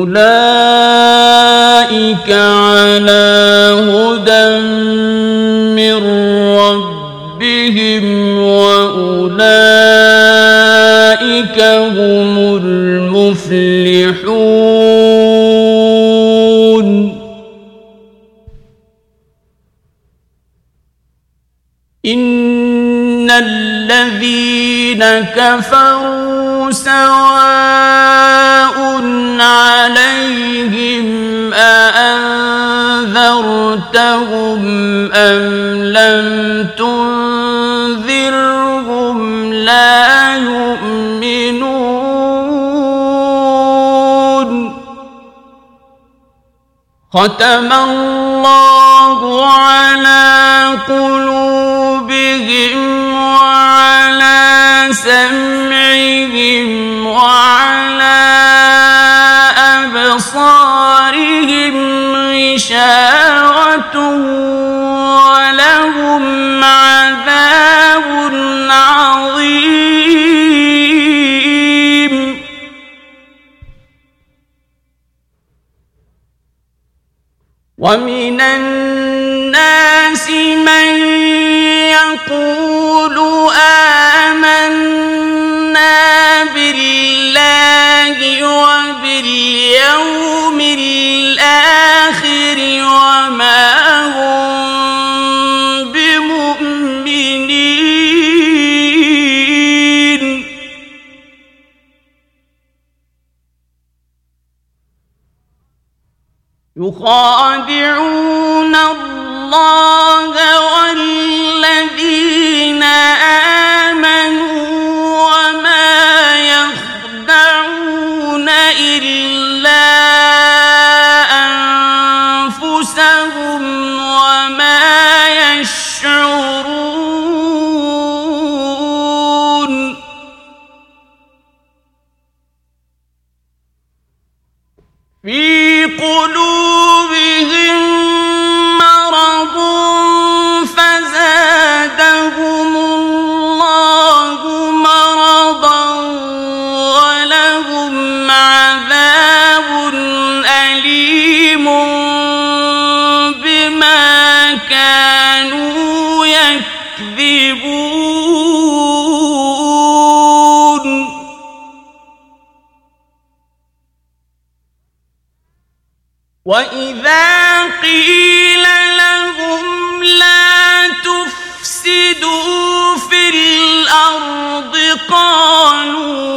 أولئك على هدى من ربهم وأولئك هم المفلحون إن الذين كفروا سواء عليهم أأنذرتهم أم لم تنذرهم لا يؤمنون ختم الله على قلوبهم ومن الناس من يقول آمنا بالله وباليوم الآخر وما يخادعون الله والذين وَإِذَا قِيلَ لَهُمْ لَا تُفْسِدُوا فِي الْأَرْضِ قَالُوا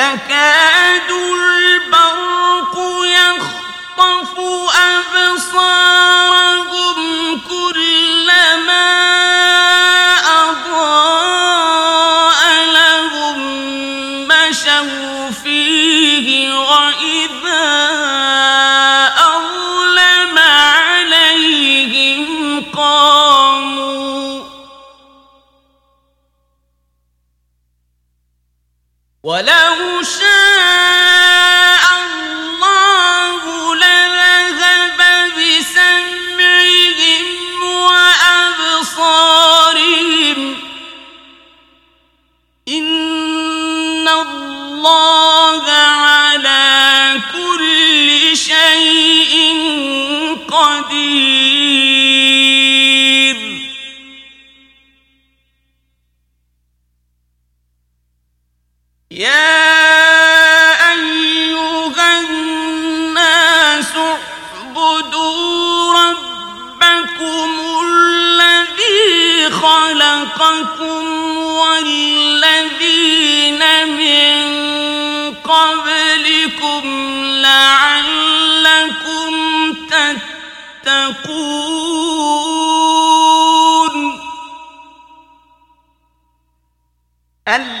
يكاد البرق يخطف أبصارهم فأخرج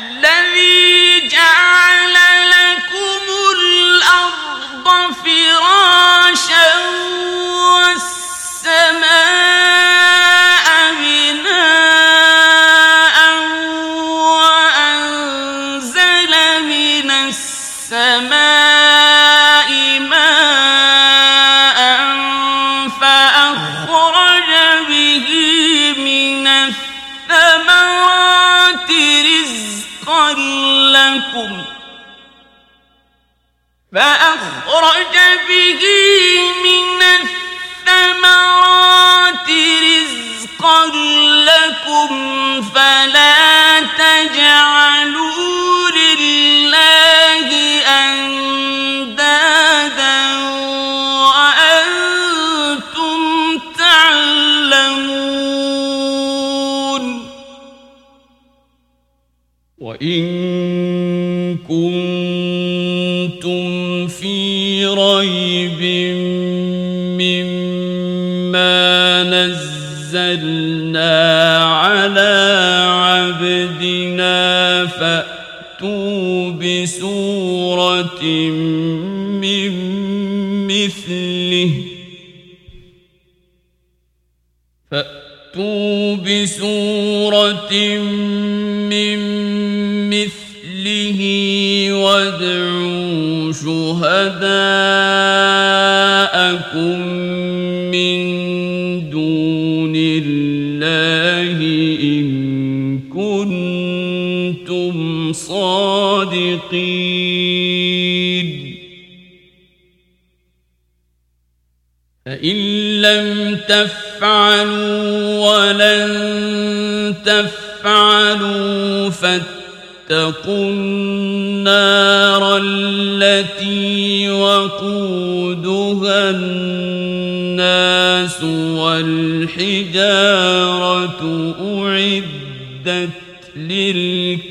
به من مثله فأتوا بسورة من مثله وادعوا شهداءكم من دون الله إن كنتم صادقين فإن لم تفعلوا ولن تفعلوا فاتقوا النار التي وقودها الناس والحجارة أعدت للكافرين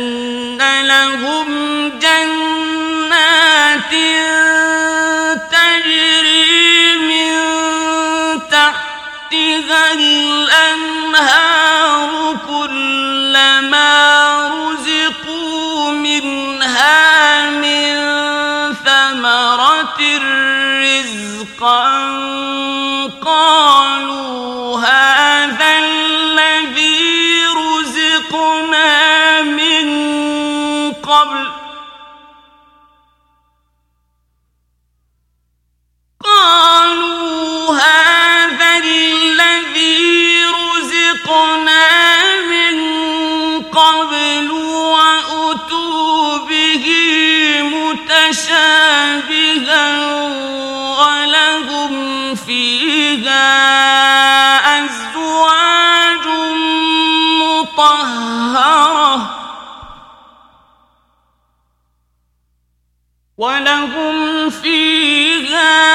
ولهم فيها أزواج مطهرة ولهم فيها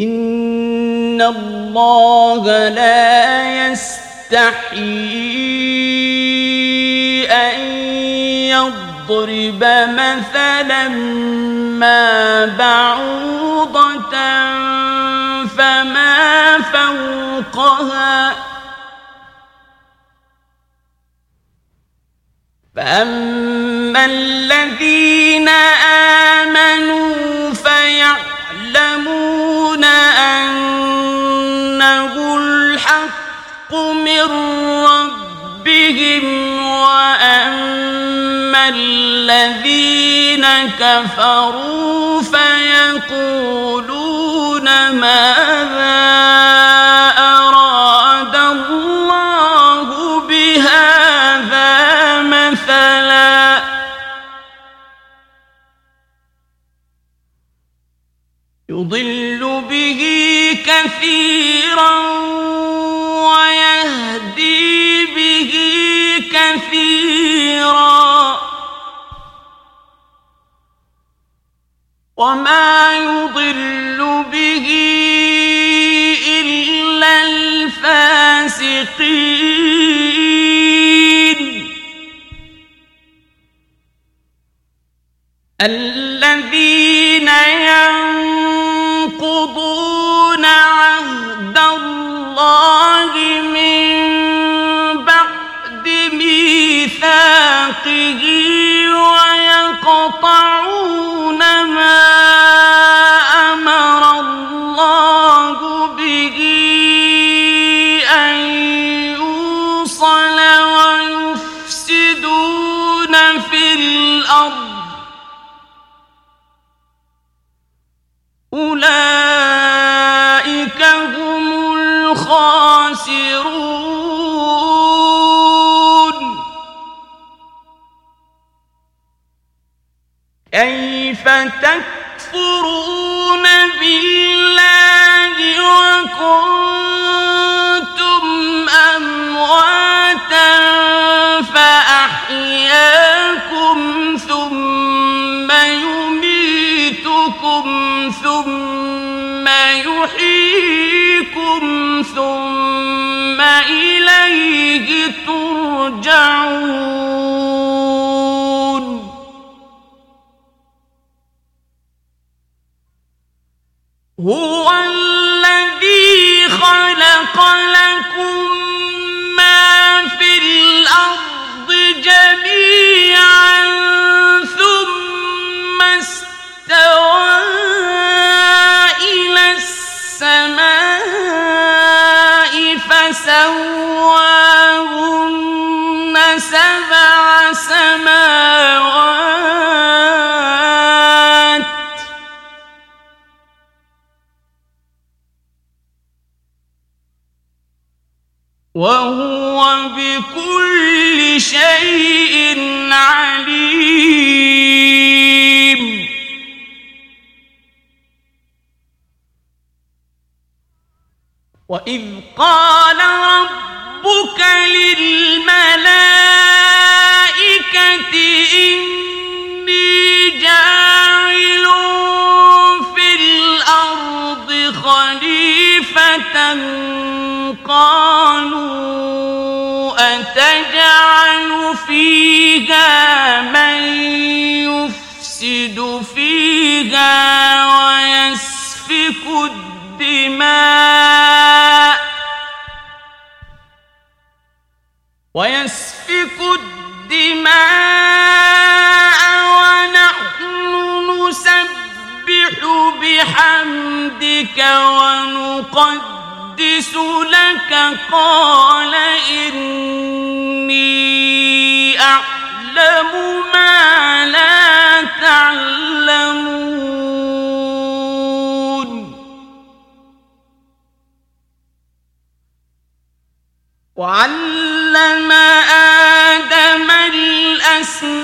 إن الله لا يستحيي أن يضرب مثلا ما بعوضة فما فوقها فأما الذين آمنوا فيعلمون أنه الحق من ربهم وأما الذين كفروا فيقولون ماذا أراد الله بهذا مثلا يضل كثيرا ويهدي به كثيرا. وما يضل به إلا الفاسقين. الذين ينقضون ميثاقه كيف تكفرون بالله وكنتم أمواتا فأحياكم ثم يميتكم ثم يحييكم ثم إليه ترجعون هو الذي خلق لكم بكل شيء عليم. وإذ قال ربك للملائكة إني جاعل في الأرض خليفة قالوا فيها من يفسد فيها ويسفك الدماء ويسفك الدماء ونحن نسبح بحمدك ونقدس لك قال إني أعلم ما لا تعلمون. وعلم آدم الأسماء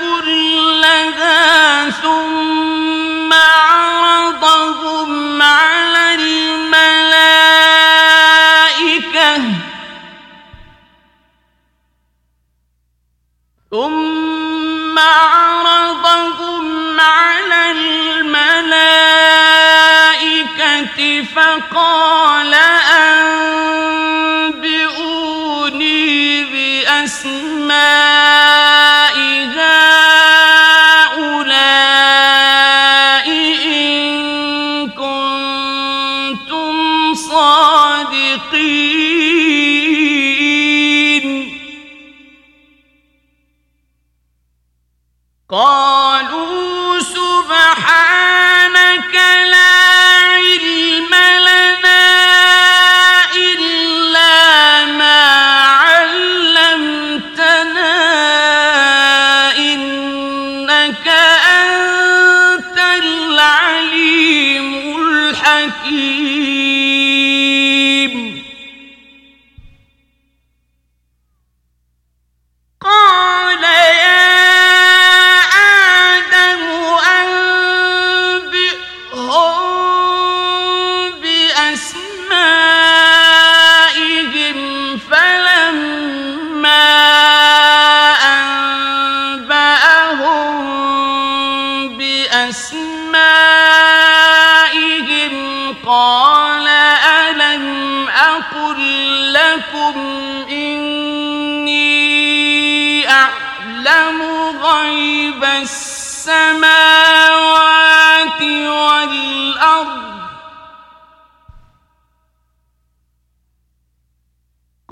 كلها ثم ثم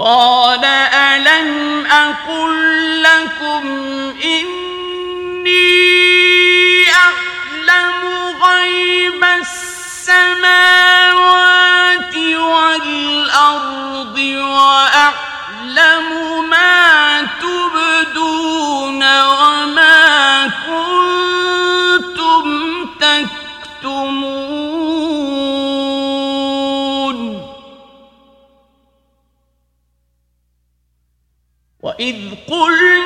قال ألم أقل لكم إني أعلم غيب السماوات والأرض وأعلم ما تبدون وما وَإِذْ قُلْنَا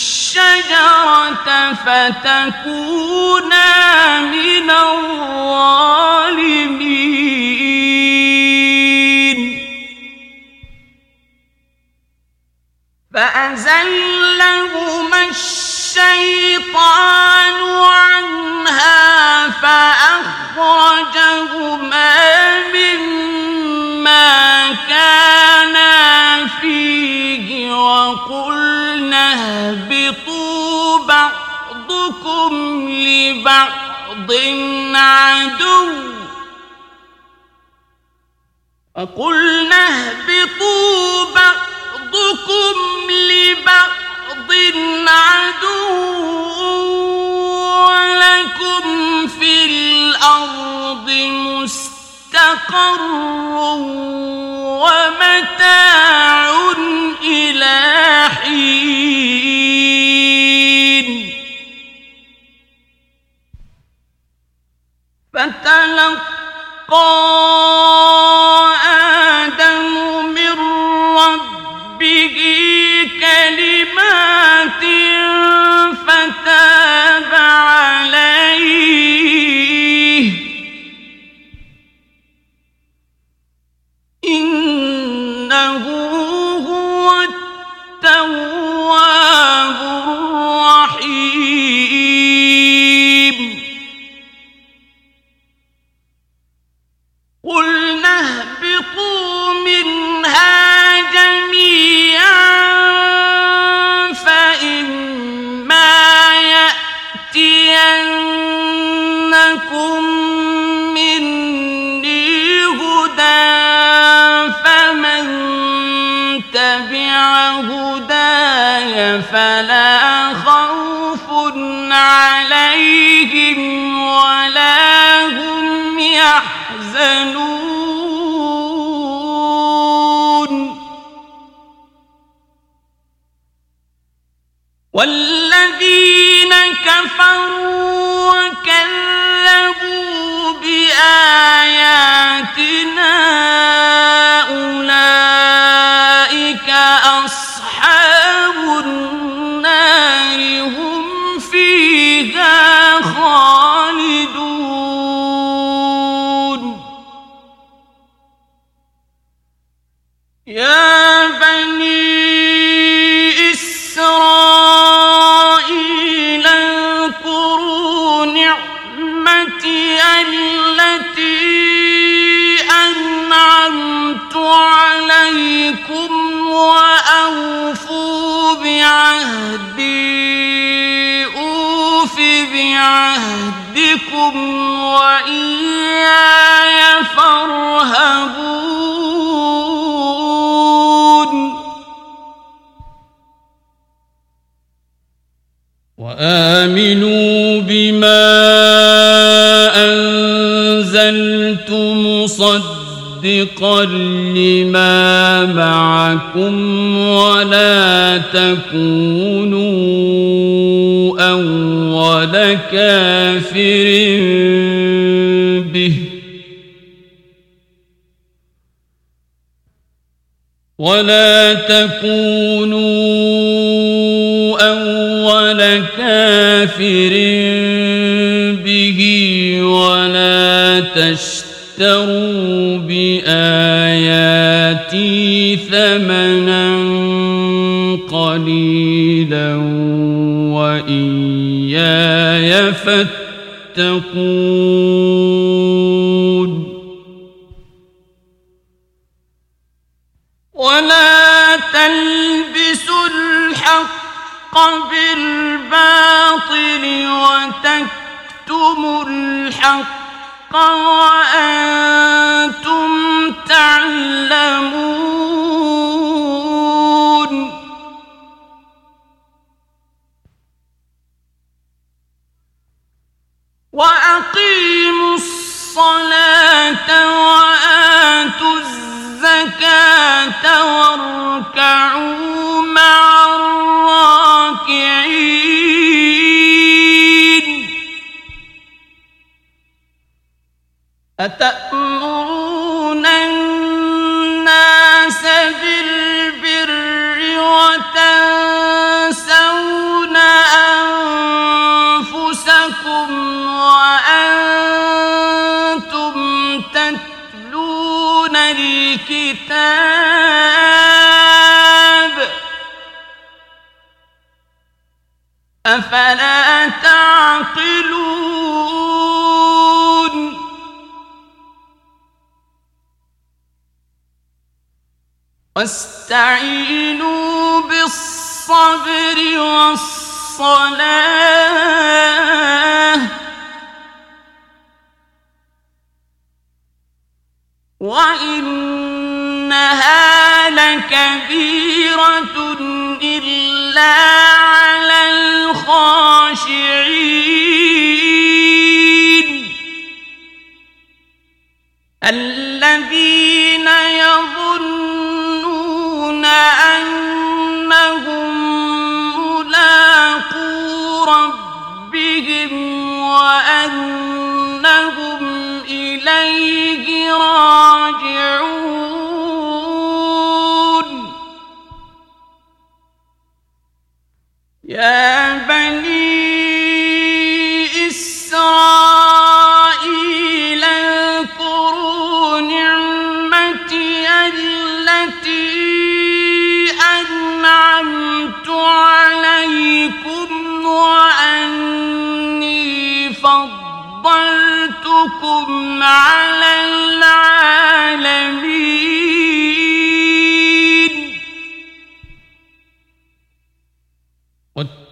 الشجرة فتكونا من الظالمين. فأزلهما الشيطان عنها فأخرجهما مما كانا فيه وقلنا اهبطوا بعضكم لبعض عدو. وقلنا اهبطوا بعضكم لبعض عدو. ولكم في الأرض مستقر ومتاع إلى حين. فتلقى آدم من ربه كلمات فتاب عليه إن والذين كفروا وكذبوا بآياتنا عهدكم وإياي فارهبون. وآمنوا بما أنزلت مصدقا لما معكم ولا تكونوا أولا أول كافر به ولا تكونوا أول كافر به ولا تشتروا بآياتي ثمنا قليلا وإياي فاتقون ولا تلبسوا الحق بالباطل وتكتموا الحق وأنتم تعلمون وَأَقِيمُوا الصَّلَاةَ وَآتُوا الزَّكَاةَ وَارْكَعُوا مَعَ الرَّاكِعِينَ. أَتَأْمُرُونَ الكتاب. أفلا تعقلون. واستعينوا بالصبر والصلاة. وإنها لكبيرة إلا على الخاشعين. الذين يظنون أنهم ملاقو ربهم وأنهم إليه راجعون. يا بني إسرائيل اذكروا نعمتي التي أنعمت عليكم وأني فضلتكم على العالمين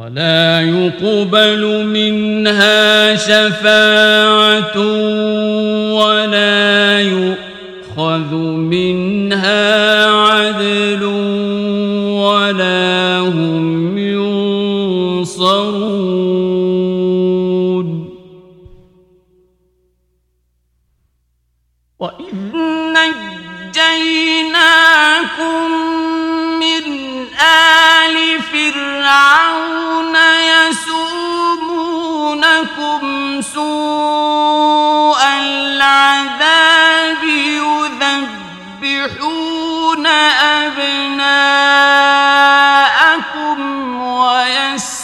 ولا يقبل منها شفاعة ولا يؤخذ منها يذبحون أبناءكم ويستحيون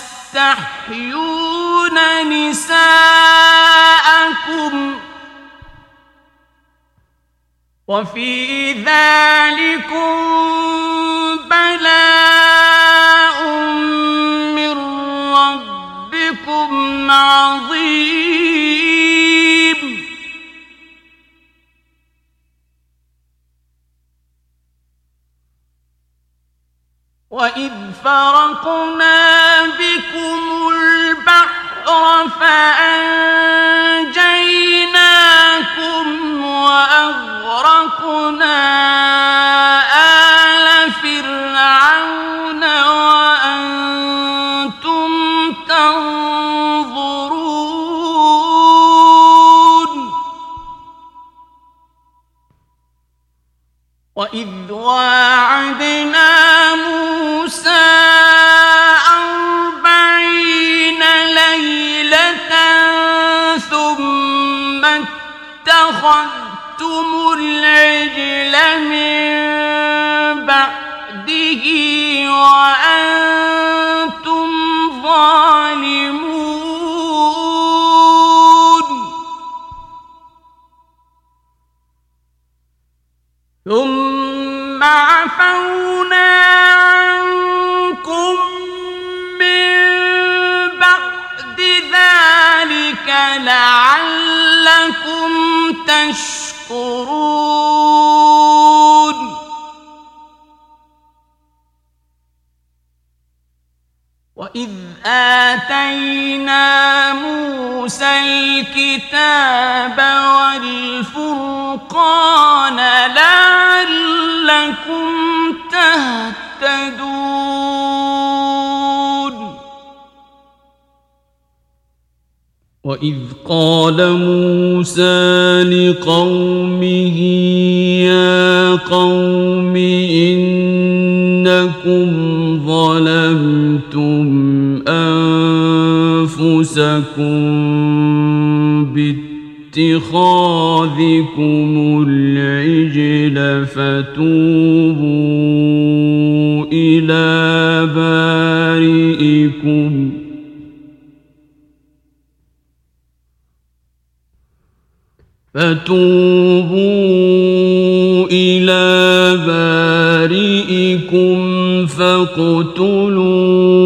نساءكم وفي ذلكم بلاء من ربكم عظيم وَإِذْ فَرَقْنَا بِكُمُ الْبَحْرَ فَأَنْجَيْنَاكُمْ وَأَغْرَقْنَا وَإِذْ وَاعَدْنَا مُوسَىٰ أَرْبَعِينَ لَيْلَةً ثُمَّ اتَّخَذْتُمُ الْعِجْلَ مِن بَعْدِهِ وَأَنتُمْ ظَالِمُونَ ثم عفونا عنكم من بعد ذلك لعلكم تشكرون وَإِذْ آتَيْنَا مُوسَى الْكِتَابَ وَالْفُرْقَانَ لَعَلَّكُمْ تَهْتَدُونَ وَإِذْ قَالَ لِقَوْمِهِ يَا قَوْمِ أَنفُسَكُم بِاتِّخَاذِكُمُ الْعِجْلَ فَتُوبُوا إِلَىٰ بَارِئِكُمْ فتوبوا إلى بارئكم فاقتلوا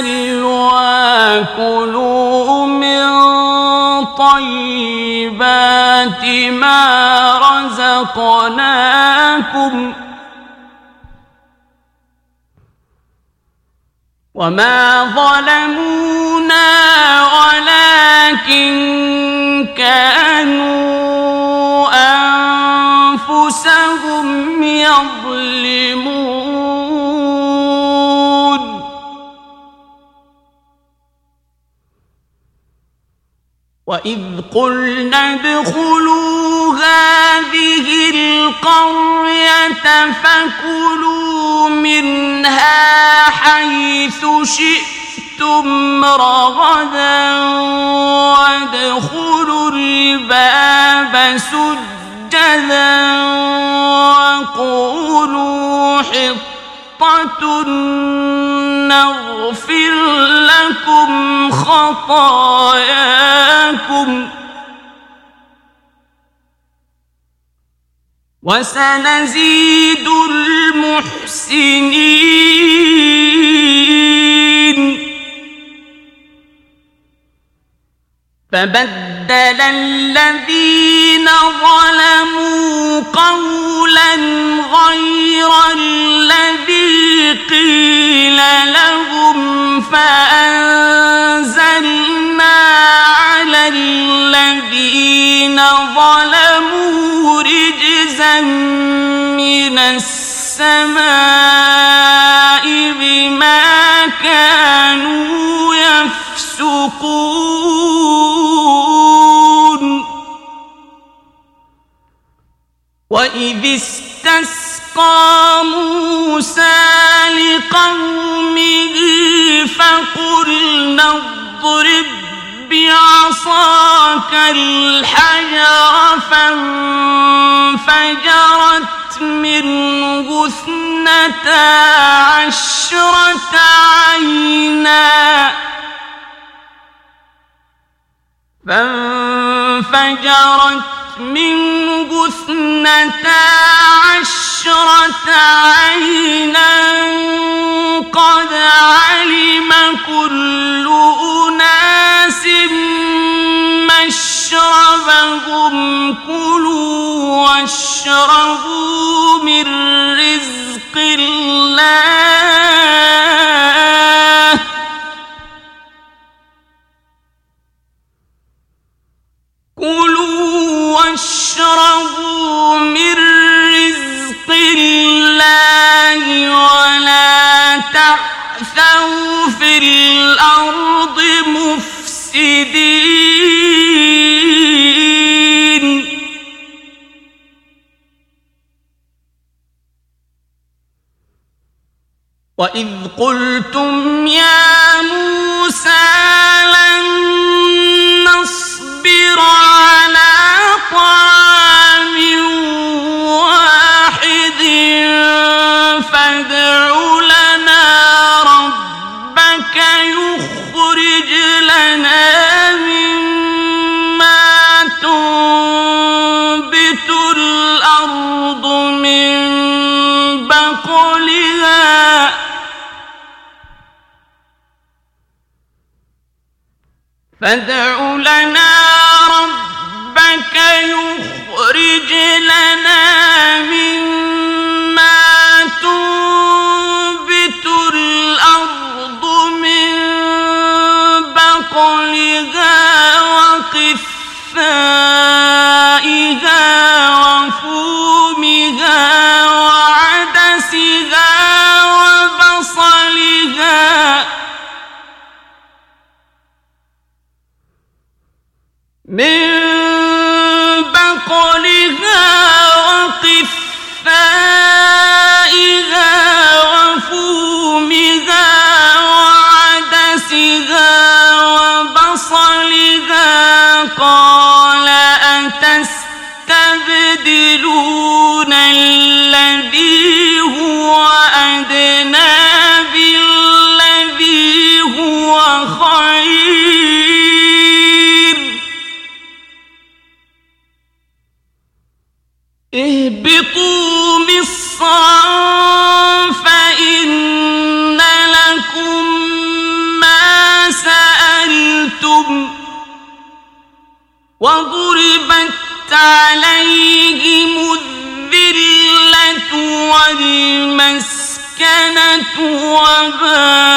والسلوى كلوا من طيبات ما رزقناكم وما وإذ قلنا ادخلوا هذه القرية فكلوا منها حيث شئتم رغدا وادخلوا الباب سجدا وقولوا حطة نغفر لكم خطاياكم وسنزيد المحسنين. فبدل الذين ظلموا قولا غير الذي قيل لهم فأنزلنا على الذين ظلموا رجزا من السماء بما كانوا يفسقون. وإذ استسقى موسى لقومه فقلنا اضرب بعصاك الحجر فانفجرت منه اثنتا عشرة عينا فانفجرت منه اثنتا عشرة عينا قد علم كل أناس مشربهم، كلوا واشربوا من رزق الله. كلوا واشربوا من رزق الله ولا في الأرض مفسدين. وإذ قلتم يا موسى لن نصبر على طعام فادع لنا ربك يخرج لنا وضربت عليهم الذلة والمسكنة وباءوا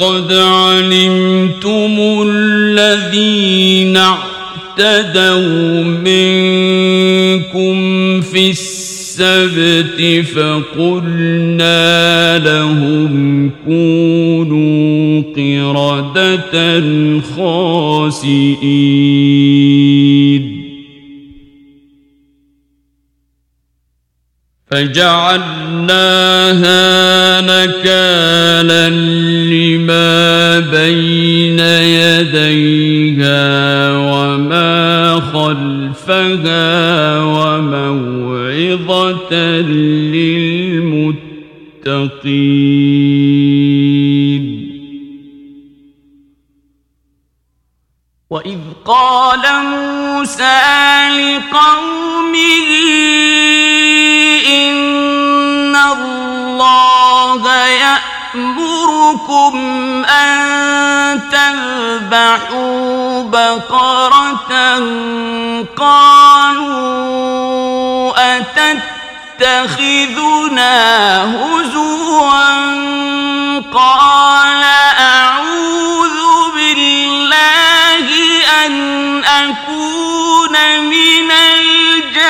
وَلَقَدْ عَلِمْتُمُ الَّذِينَ اعْتَدَوْا مِنْكُمْ فِي السَّبْتِ فَقُلْنَا لَهُمْ كُونُوا قِرَدَةً خَاسِئِينَ فجعلناها نكالا لما بين يديها وما خلفها وموعظة للمتقين بقرة قالوا أتتخذنا هزوا قال أعوذ بالله أن أكون من الجاهلين.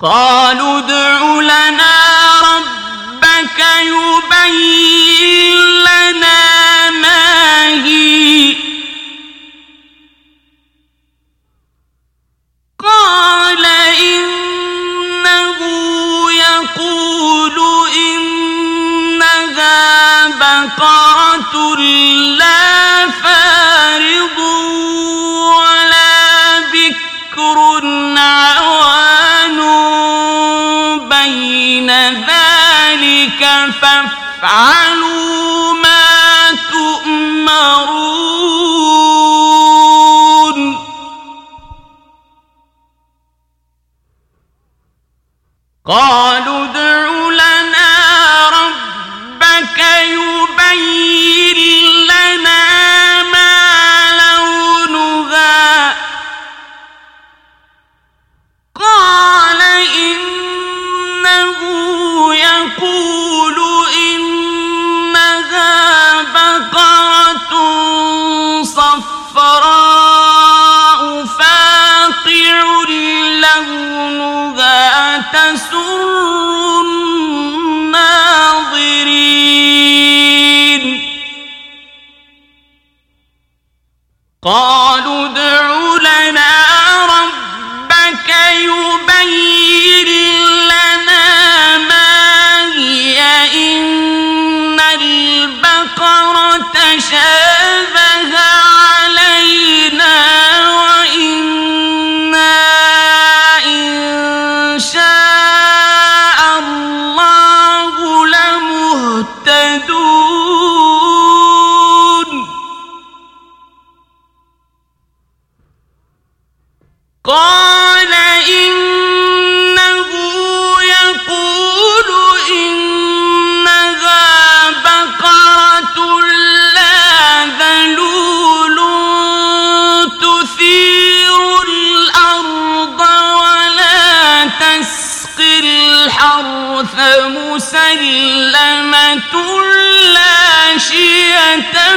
قالوا ادع لنا قالوا ادع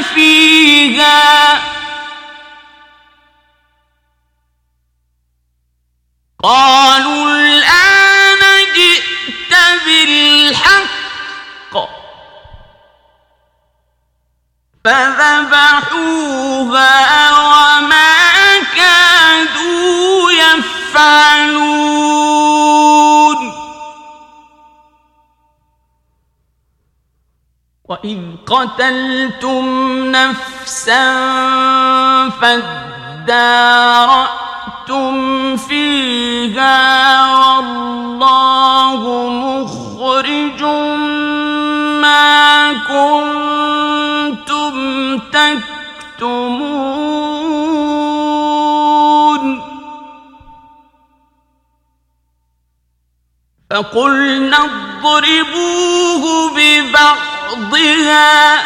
فيها قالوا الآن جئت بالحق فذبحوها وما كادوا يفعلون۔ قتلتم نفسا فادارأتم فيها والله مخرج ما كنتم تكتمون. فقلنا اضربوه ببعض ببعضها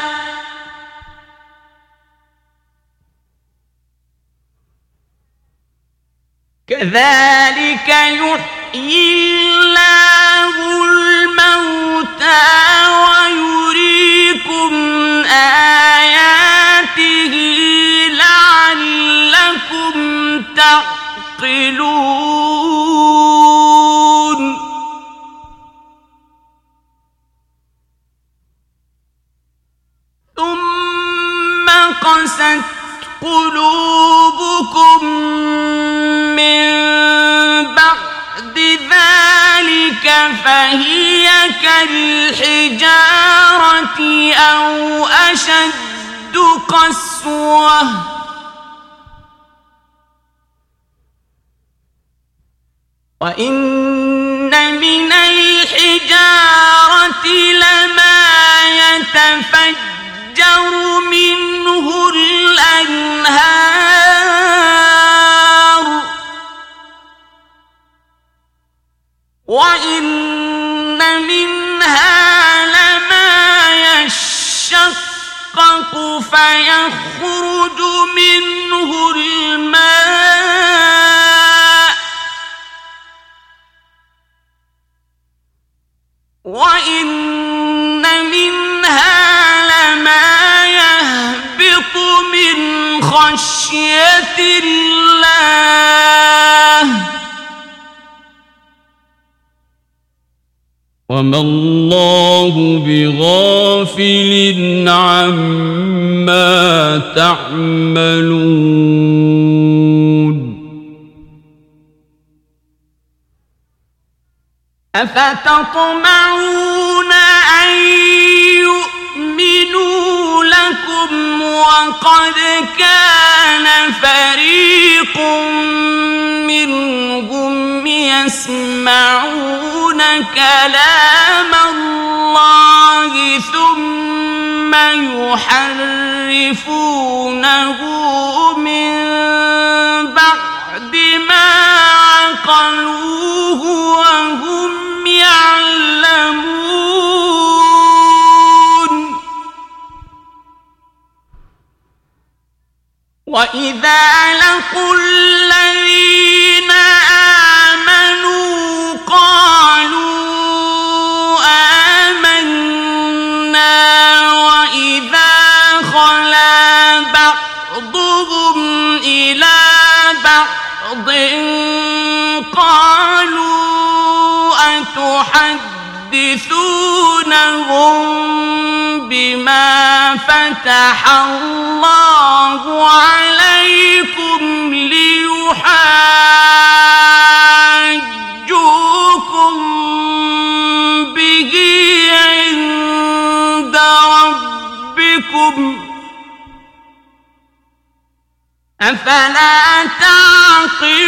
كذلك يحيي الله الموتى ويريكم آياته لعلكم تعقلون. قست قلوبكم من بعد ذلك فهي كالحجارة أو أشد قسوة وإن من الحجارة لما يتفجر منه فيخرج منه الماء وإن وما الله بغافل عما تعملون. أفتطمعون أن يؤمنوا لكم وقد كان فريق يسمعون كلام الله ثم يحرفونه من بعد ما عقلوه وهم يعلمون. وإذا لقوا الذين آمنوا بما فتح الله عليهم أفلا تعقلون.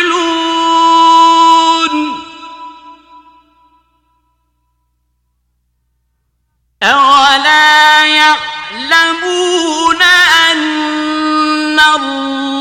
أولا يعلمون أن الله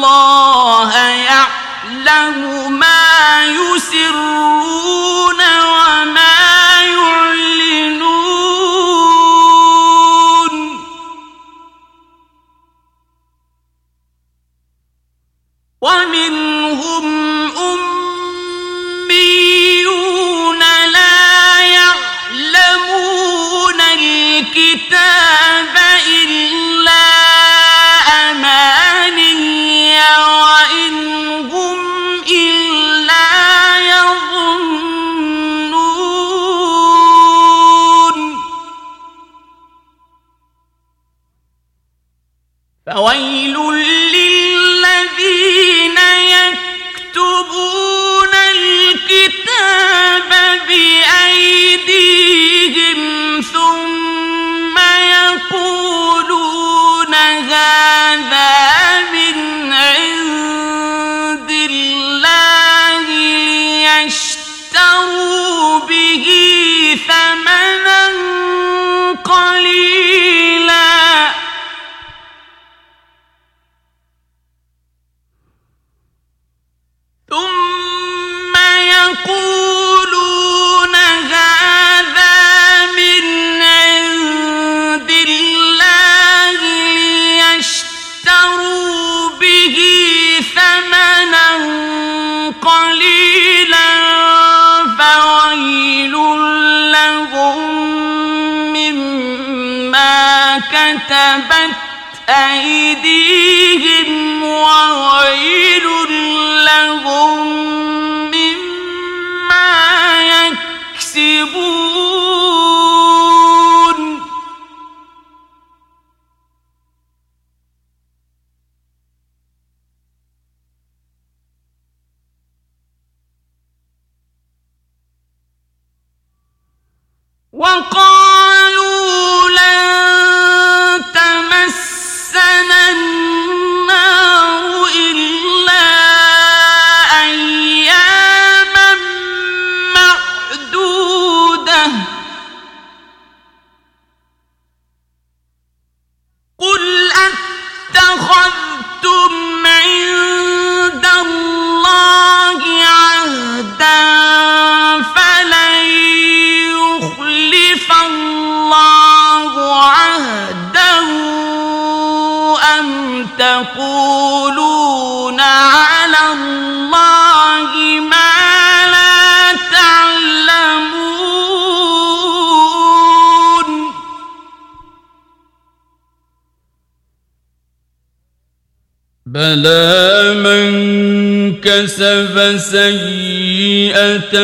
سيئة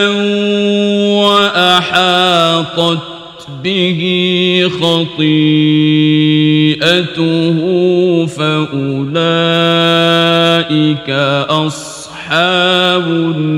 وأحاطت به خطيئته فأولئك أصحاب النار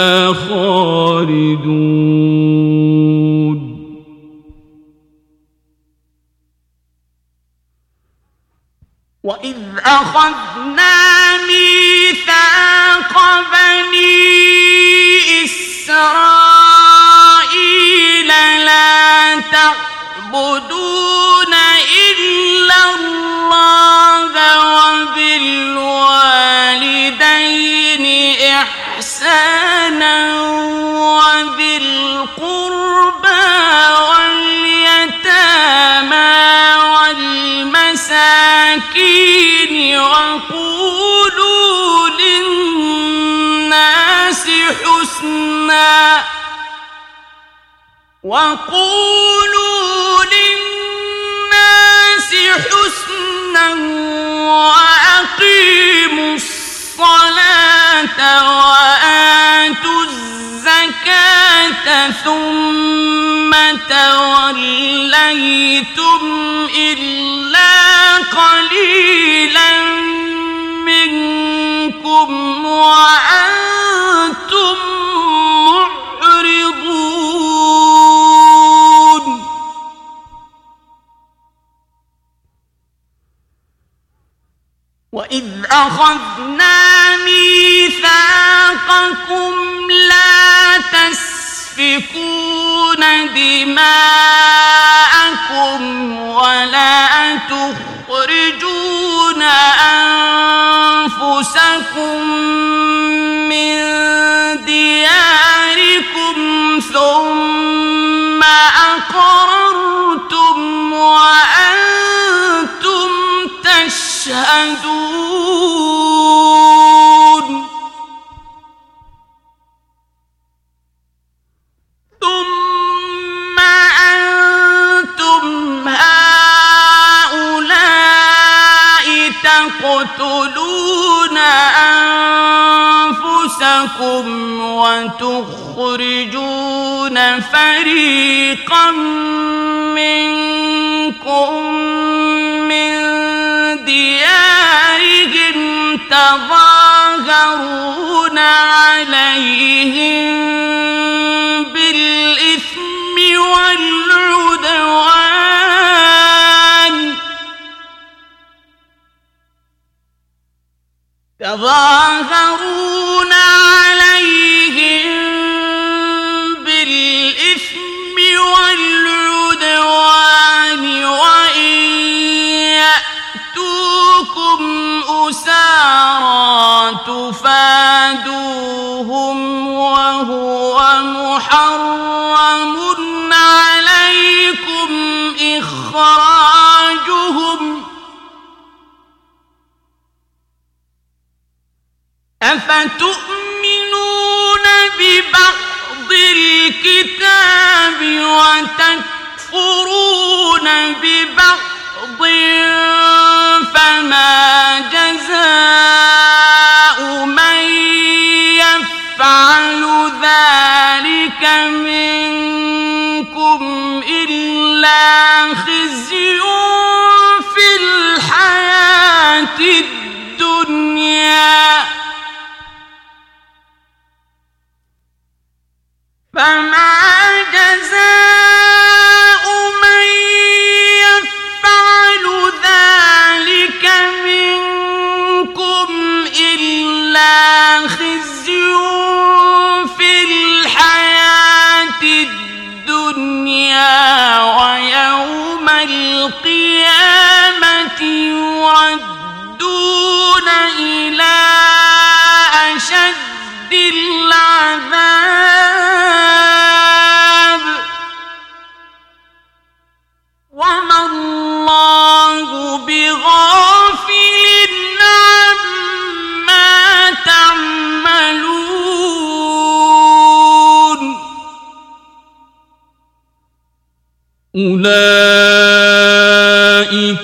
تخرجون وتخرجون فريقا منكم من ديارهم تظاهرون عليهم أفتؤمنون ببعض الكتاب وتكفرون ببعض فما جزاء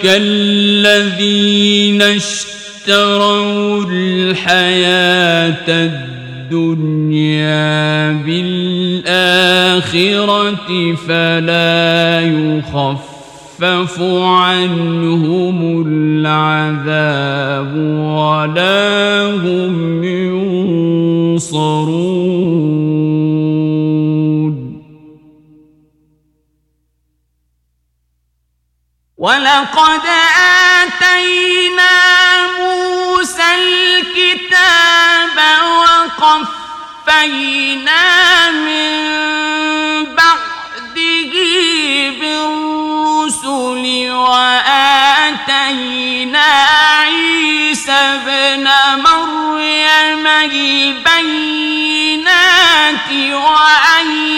أولئك الذين اشتروا الحياة الدنيا بالآخرة فلا يخفف عنهم العذاب ولا هم ينصرون ولقد آتينا موسى الكتاب وقفينا من بعده بالرسل وآتينا عيسى ابن مريم البينات وأيدناه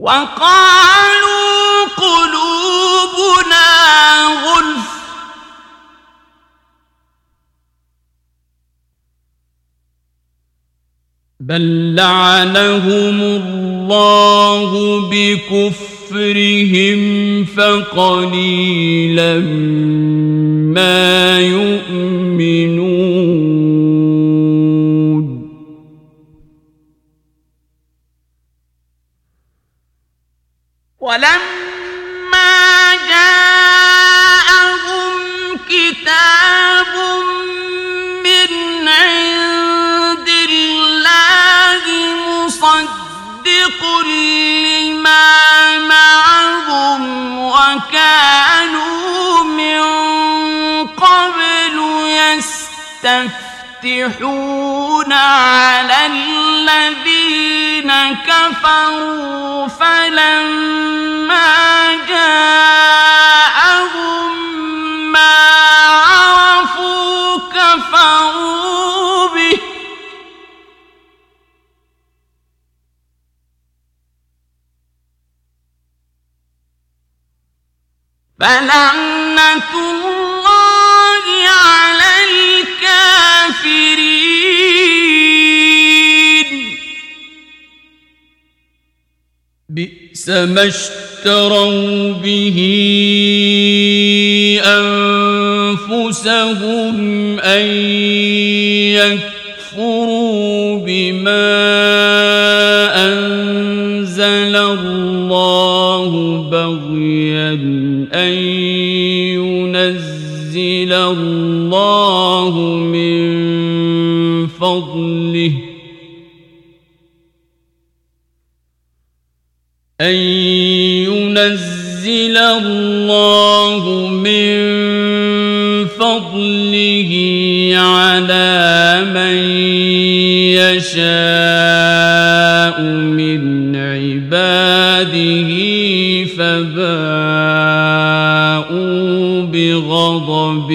وَقَالُوا قُلُوبُنَا غُلْفٌ. بل لعنهم الله بكفرهم فقليلا ما يؤمنون. يستفتحون على الذين كفروا فلما جاءهم ما عرفوا كفروا به. فلعنة الله على الكافرين بئس ما اشتروا به أنفسهم أن يكفروا بما أنزل الله بغيا أن ينزل الله الله من فضله أن ينزل الله من فضله على من يشاء من عباده فباءوا بغضب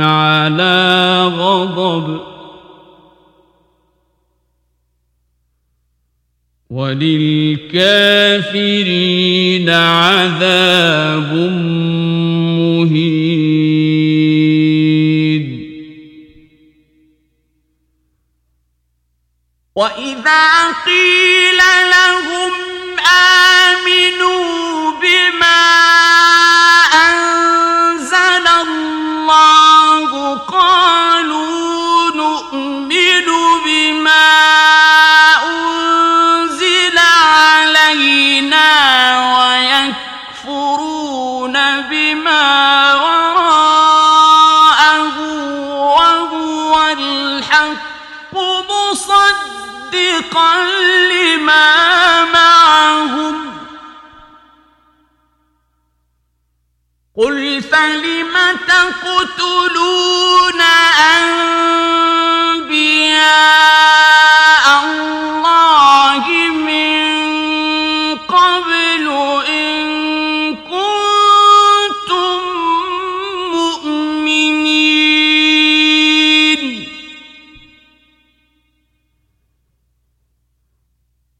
على غضب وللكافرين عذاب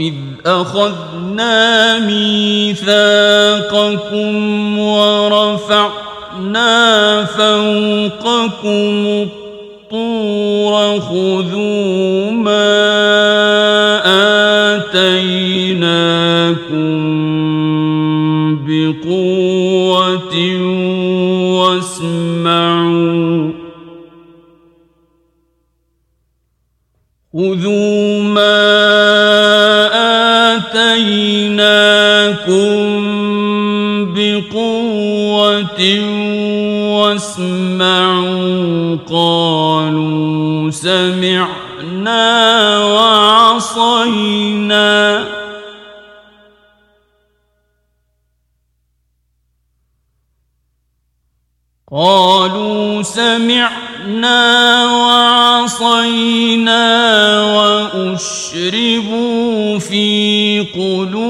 وإذ أخذنا ميثاقكم ورفعنا فوقكم الطور خذوا ما آتيناكم بقوة واسمعوا خذوا قالوا سمعنا وعصينا قالوا سمعنا وعصينا وأشربوا في قلوبنا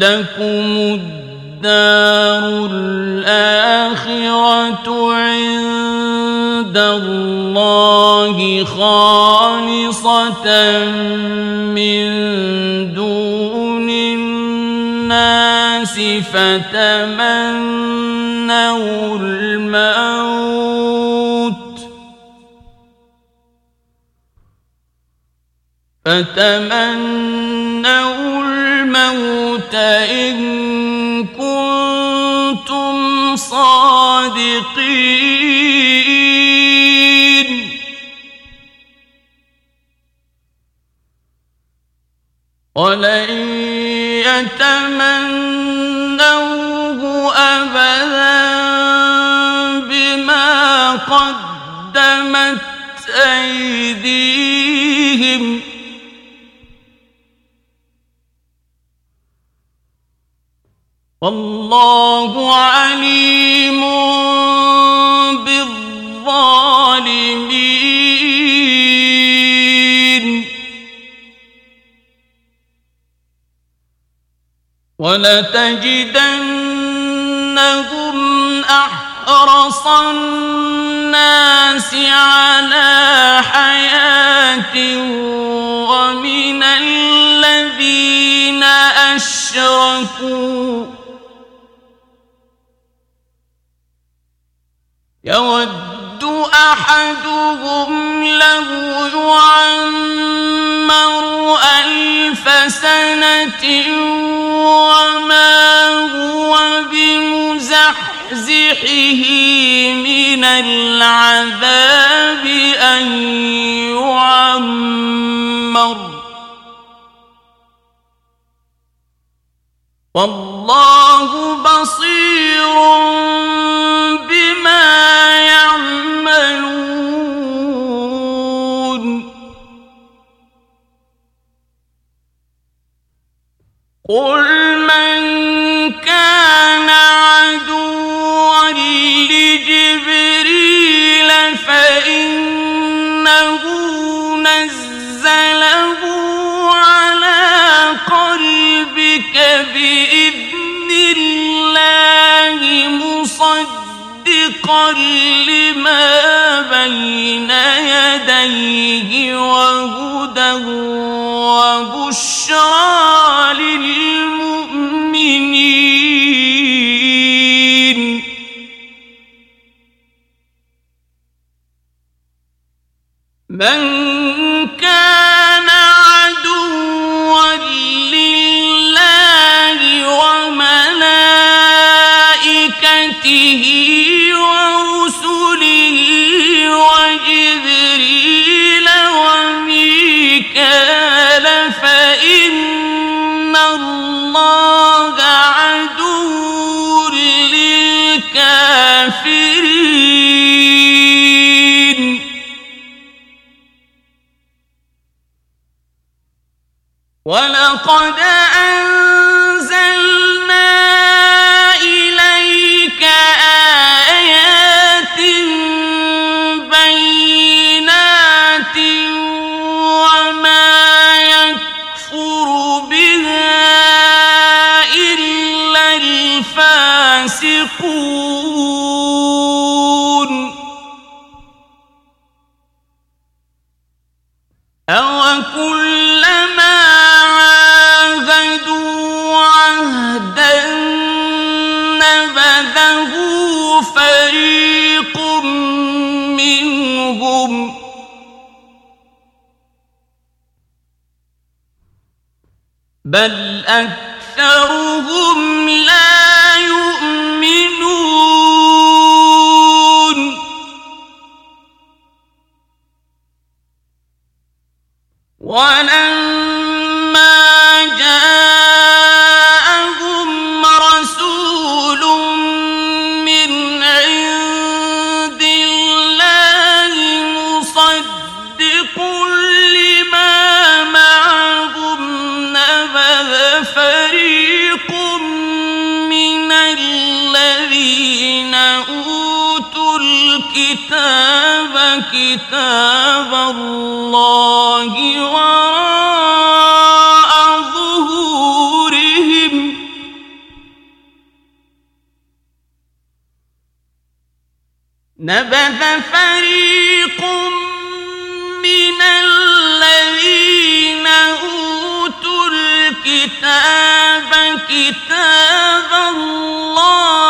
لكم الدار الآخرة عند الله خالصة من دون الناس فتمنوا الموت فتمنوا الموت إن كنتم صادقين. ولن يتمنوه أبداً. والله عليم بالظالمين. ولتجدنهم أحرص الناس على حياة ومن الذين أشركوا يود أحدهم له يعمر ألف سنة وما هو بمزحزحه من العذاب أن يعمر والله بصير بما يعملون. قل من كان عدوا لجبريل فإنه نزله على قلبك لما بين يديه وهدى وبشرى للمؤمنين. من وَلَقَدْ أَنْ بل أكثرهم لا يؤمنون. كتاب الله وراء ظهورهم. نبذ فريق من الذين أوتوا الكتاب كتاب الله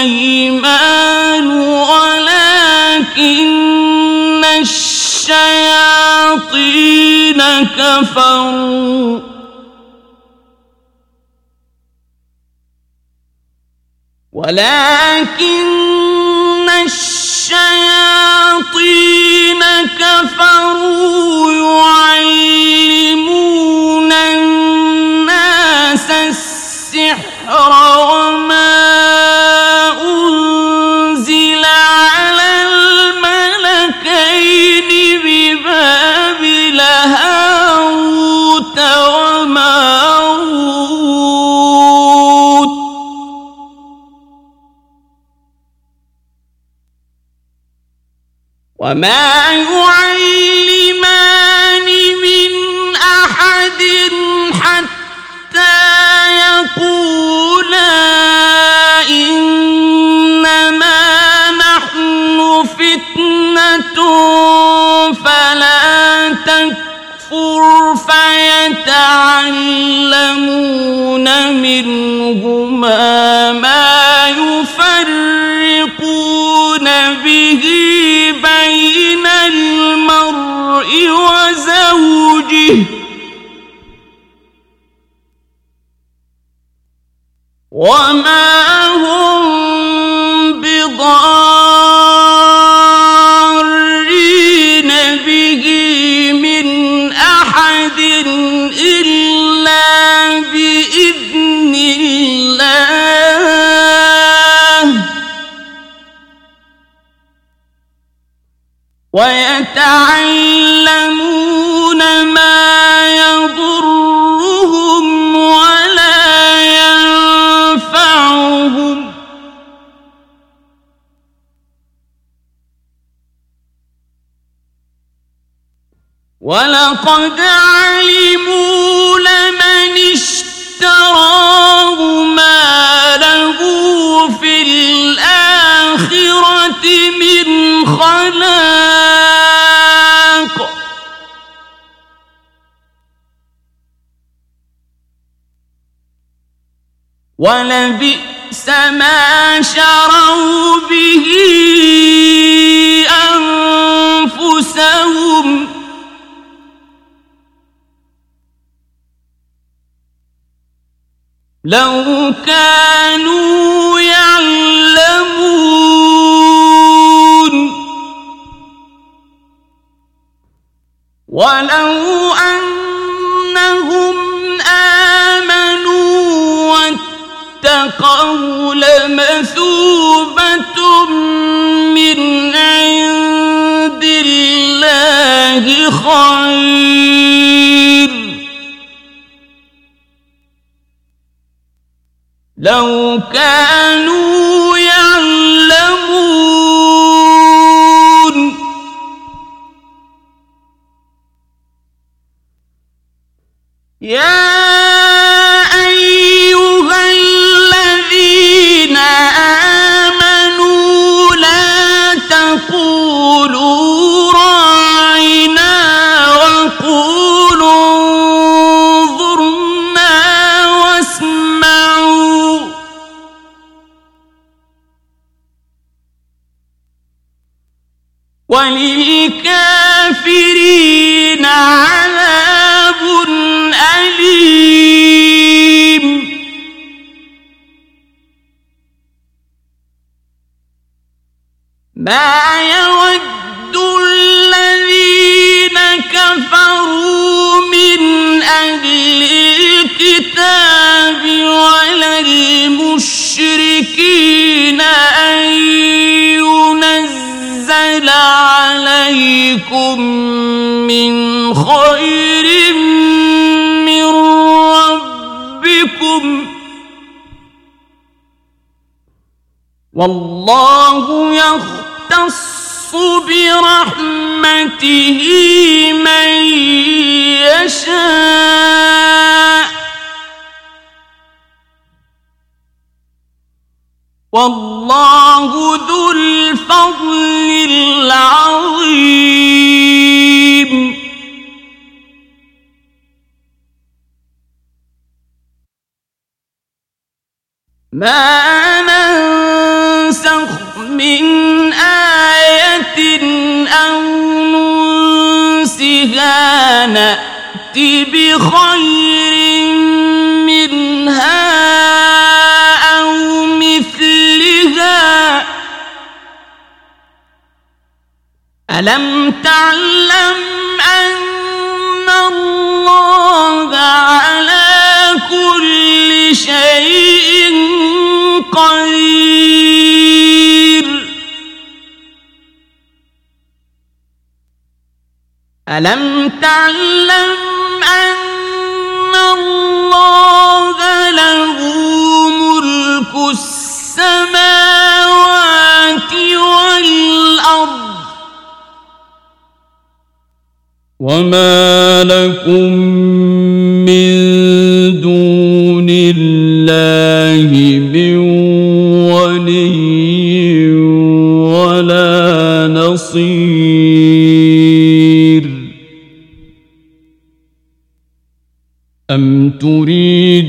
سليمان ولكن الشياطين كفروا. ولكن الشياطين كفروا يعلمون الناس السحر وما وما يعلمان من أحد حتى يقولا إنما نحن فتنة فلا تكفر فيتعلمون منهما ما يفرقون وما هم بضارين به من أحد إلا بإذن الله. ويتعلمون ولقد علموا لمن اشتراه ما له في الآخرة من خلاق ولبئس ما شروا به أنفسهم لو كانوا يعلمون. ولو أنهم آمنوا اتقوا لمثوبة من عند الله خير. لو كانوا ألم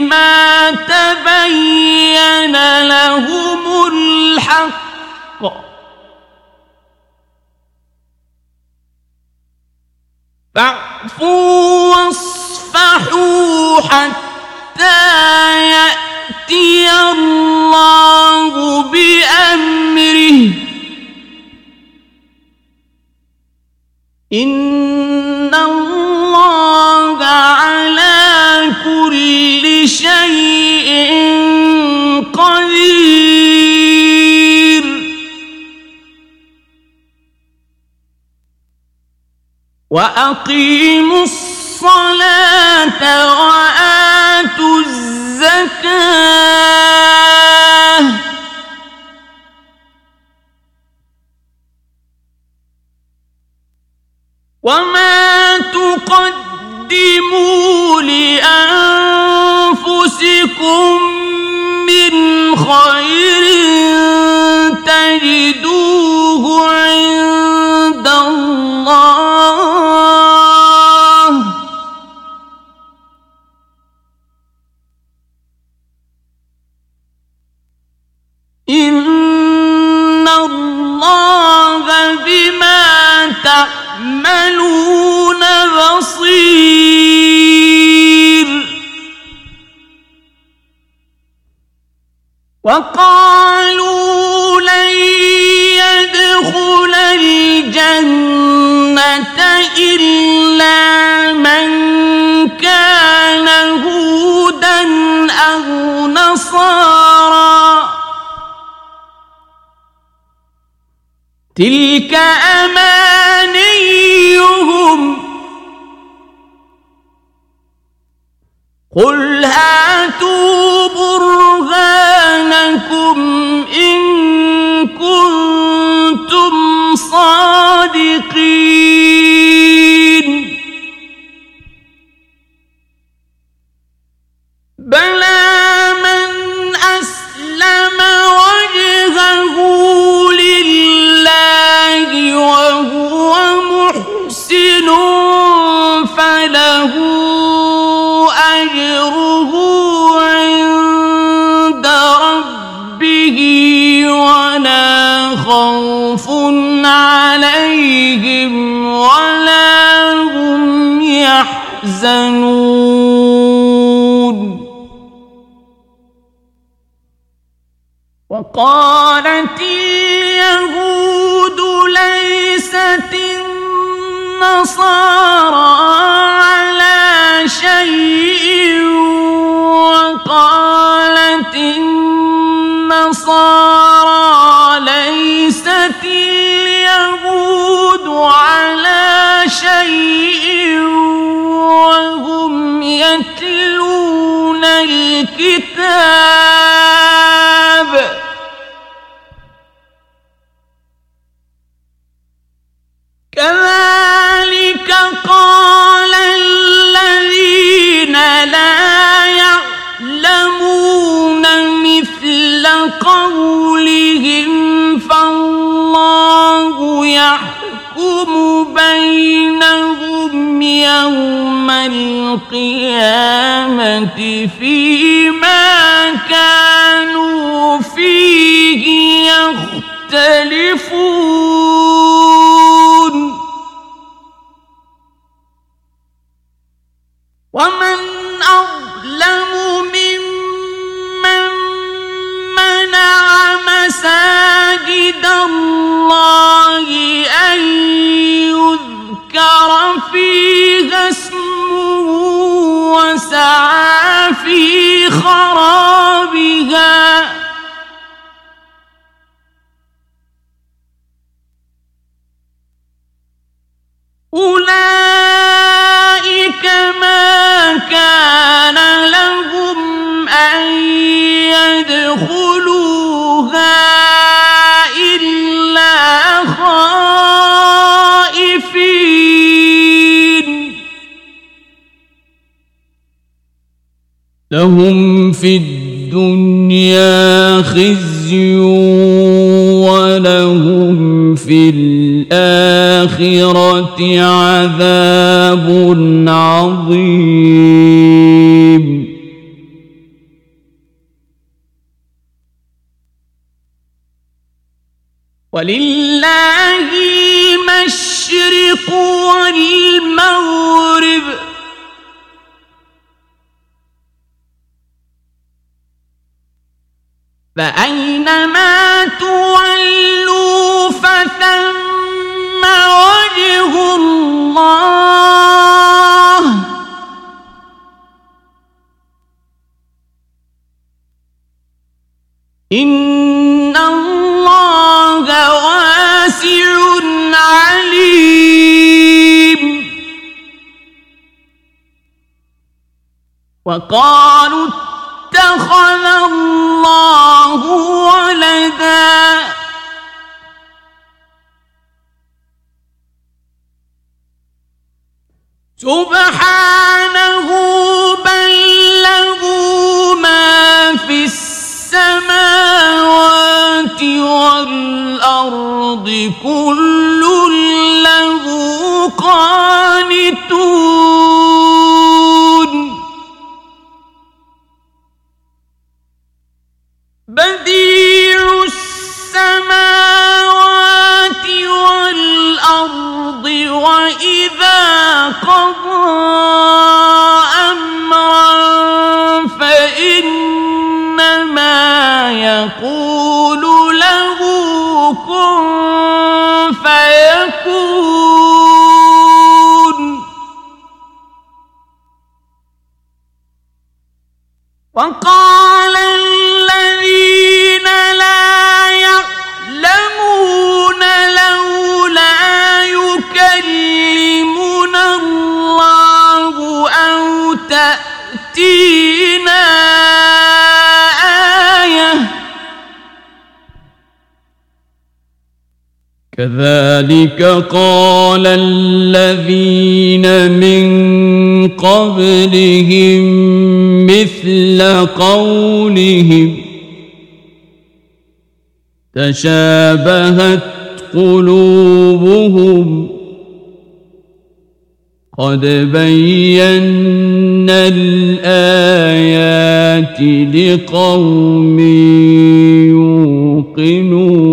ما تبين لهم الحق. فاعفوا واصفحوا حتى يأتي الله بأمره. إن الله وَأَقِيمُوا الصَّلَاةَ وَآتُوا الزَّكَاةَ وَمَا تُقَدِّمُوا لِأَنفُسِكُم مِّنْ خَيْرٍ وقالوا لن يدخل الجنة إلا من كان هودا أو نصارا. تلك أمان عذاب عظيم. ولله المشرق والمغرب. فأي ان كذلك قال الذين من قبلهم مثل قولهم تشابهت قلوبهم قد بينا الآيات لقوم يوقنون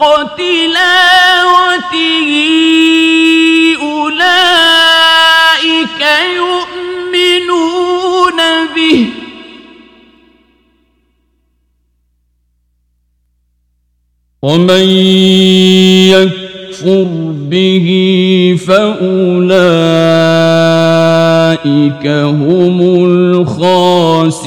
حق أولئك يؤمنون به. ومن يكفر به فأولئك هم الخاسرون.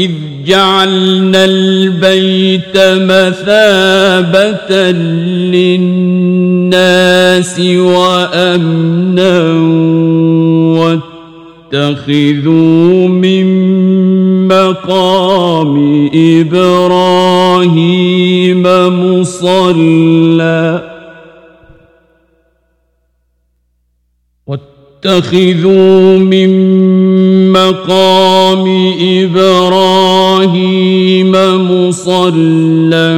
وَإِذْ جَعَلْنَا الْبَيْتَ مَثَابَةً لِلنَّاسِ وَأَمْنًا وَاتَّخِذُوا مِن مَّقَامِ إِبْرَاهِيمَ مُصَلًّى واتخذوا من مقام إبراهيم مصلا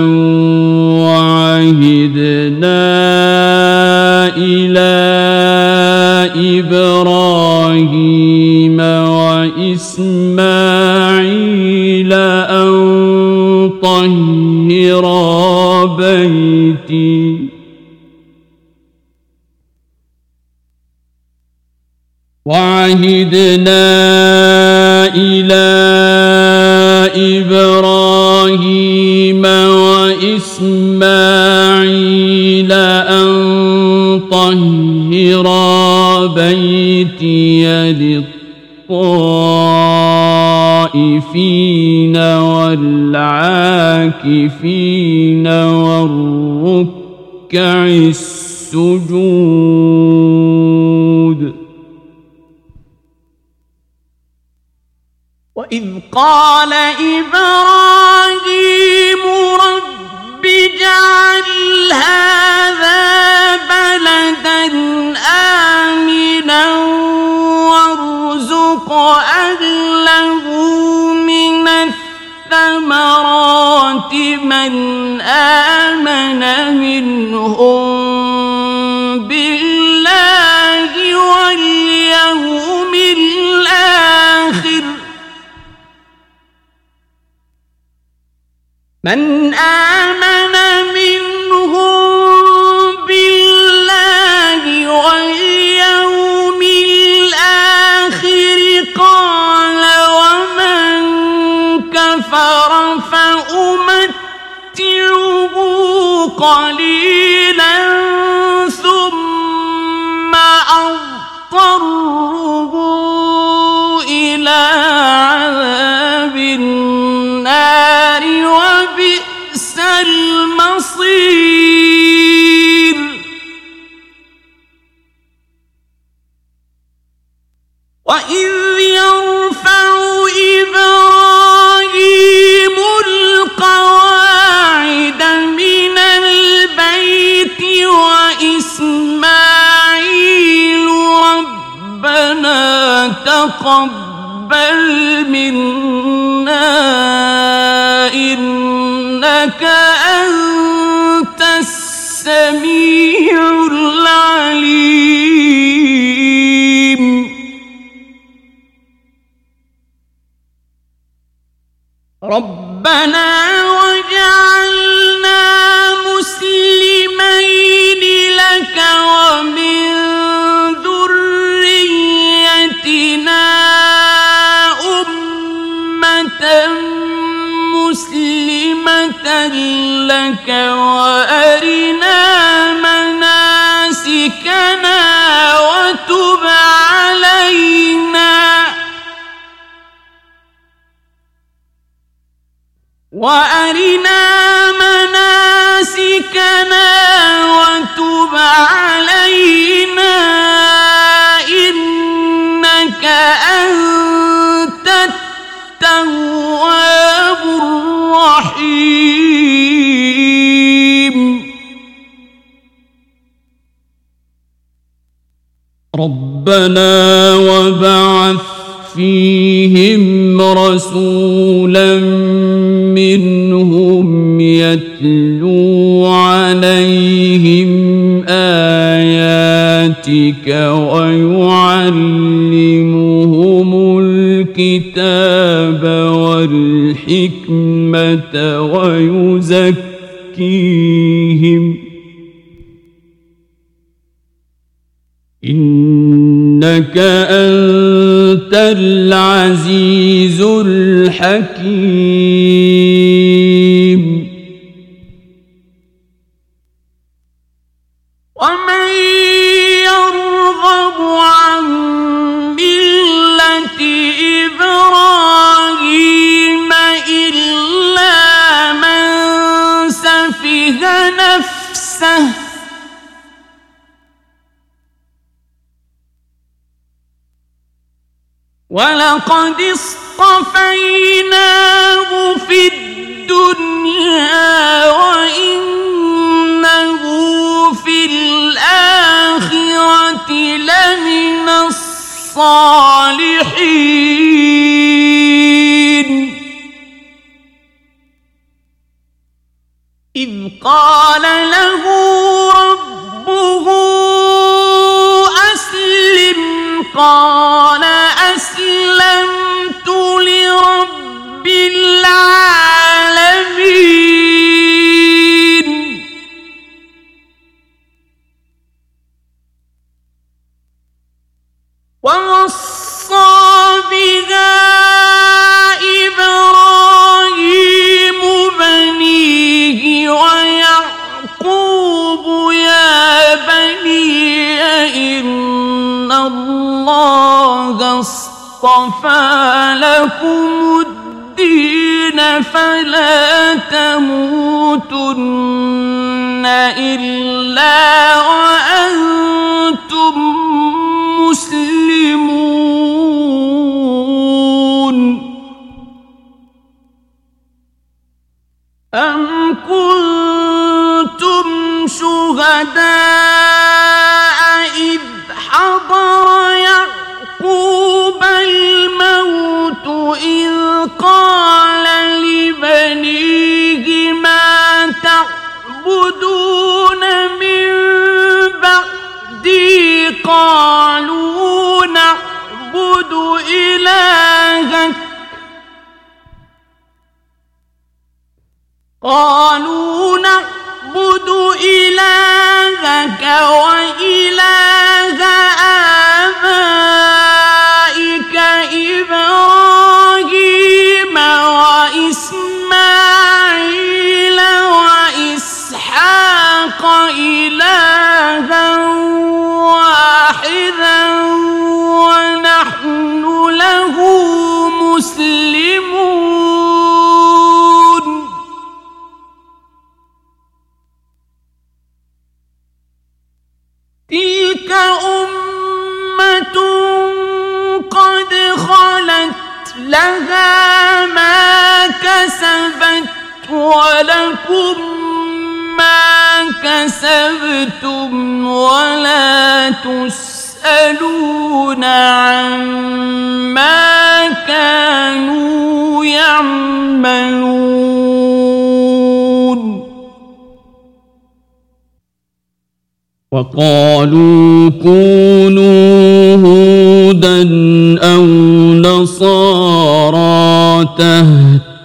وعهدنا إلى إبراهيم وإسماعيل أن طهر بيتي. وعهدنا للطائفين والعاكفين والركع السجود وَإِذْ قَالَ إِبْرَاهِيمُ مَنْ آمَنَ مِنْهُم بِاللَّهِ وَالْيَوْمِ الْآخِرِ. من آمن منهم بالله واليوم الآخر قال ومن كفر قليلا ثم أضطره إلى عذاب النار وبئس المصير. وإذ تقبل منا إنك أنت ربنا وبعث فيهم رسولا منهم يتلو عليهم آياتك ويعلمهم الكتاب والحكمة ويزكيهم العزيز الحکیم الصالحين.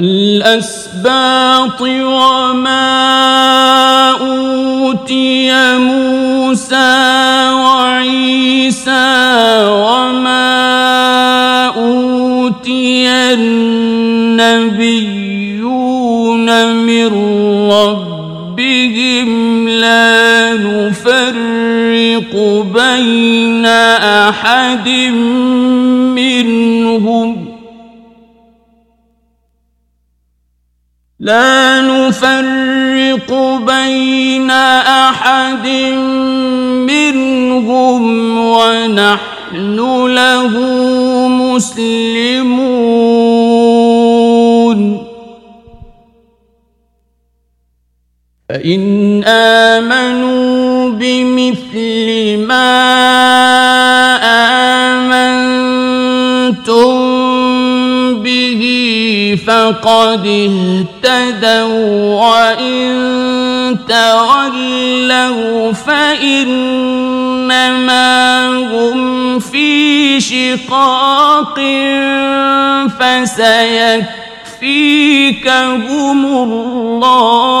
والأسباط وما أوتي موسى وعيسى وما أوتي النبيون من ربهم لا نفرق بين أحد منهم لا نفرق بين أحد منهم ونحن له مسلمون. فإن آمنوا بمثل ما به فقد اهتدوا وإن تولوا فإنما هم في شقاق فسيكفيكهم الله.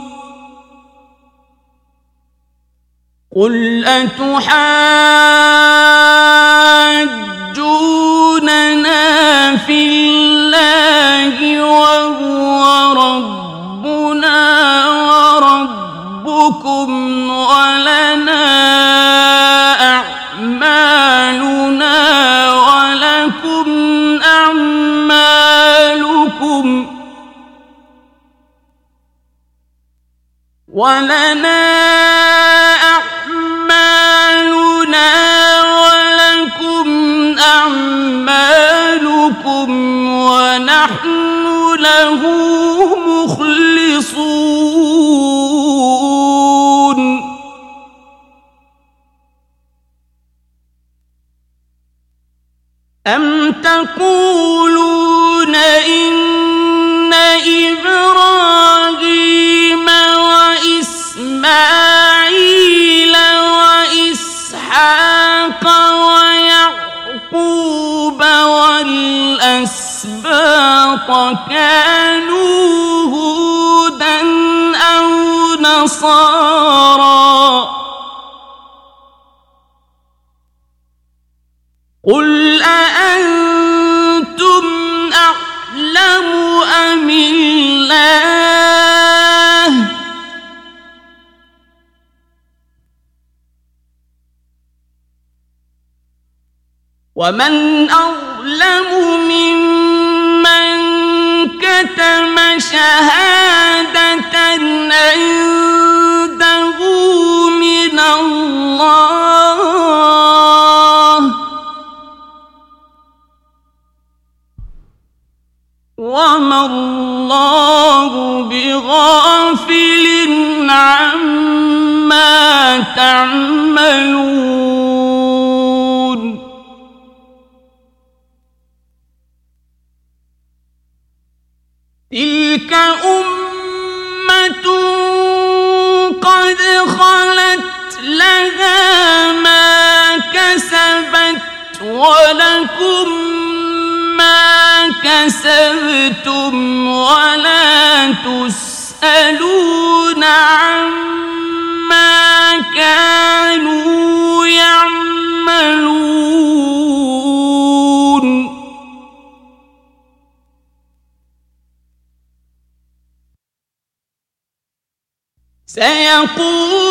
قل أتحاجوننا في الله وهو ربنا وربكم ولنا أعمالنا ولكم أعمالكم ولنا ونحن له مخلصون. أم تقولون إن إبراهيم كانوا هودا أو نصارى قل أأنتم أعلم أم الله؟ ومن أظلم ممن كتم شهادة عنده من الله. وما الله بغافل عما تعملون. لها ما كسبت ولكم ما كسبتم ولا تسألون عما كانوا يعملون. سيقول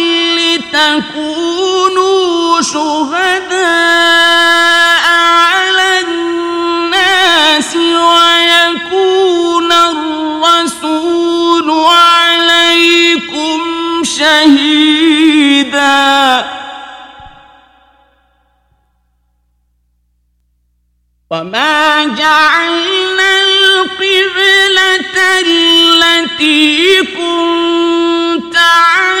لتكونوا شهداء على الناس ويكون الرسول عليكم شهيدا. وما جعلنا القبلة التي كنت عليها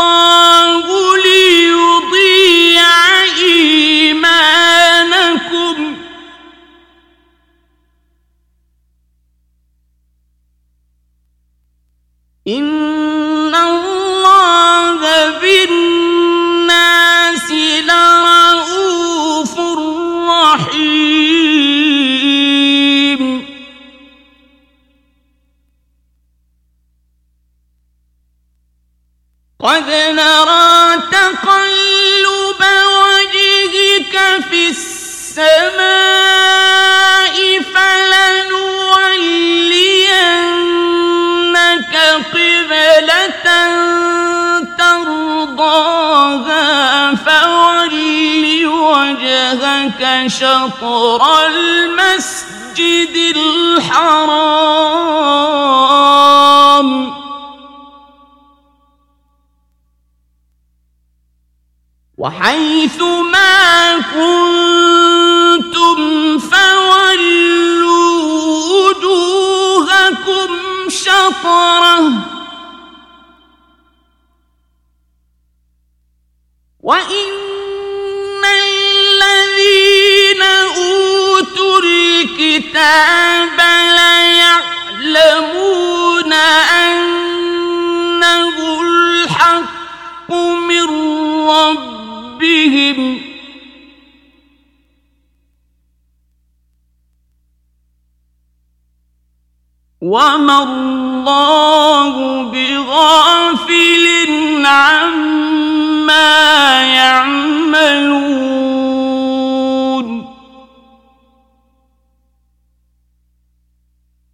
وجهك شطر المسجد الحرام. وحيث ما كنتم فولوا وجوهكم شطره وإن وما الله بغافل عما يعملون.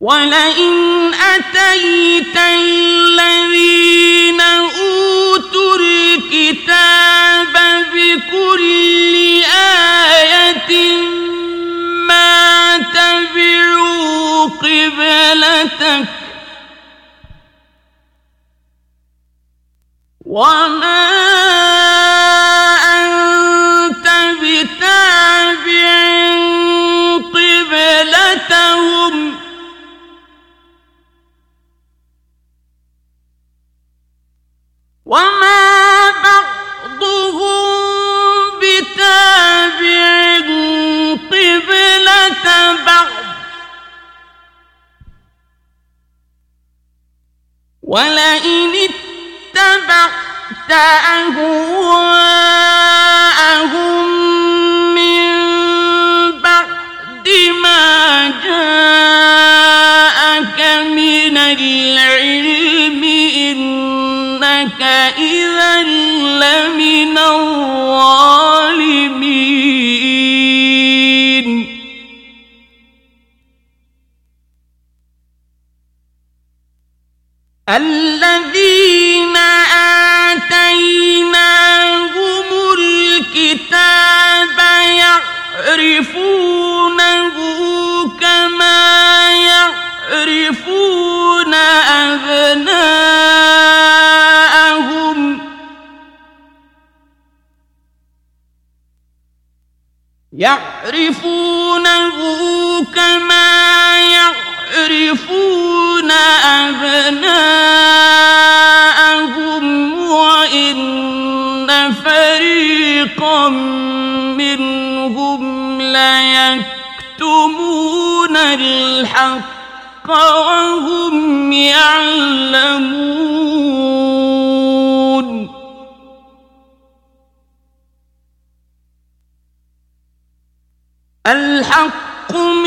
ولئن أتيت الذين أوتوا الكتاب بكل آية ما تبعوا قبلتك وما ولئن اتبعت اتبعت أهواءهم من بعد ما جاءك من العلم إنك إذا لمن الظالمين. الذين آتيناهم الكتاب يعرفونه كما يعرفون أبناءهم. يعرفونه كما يعرفون أبناءهم وإن فريقا منهم ليكتمون الحق وهم يعلمون. الحق من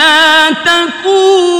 تک تكونوا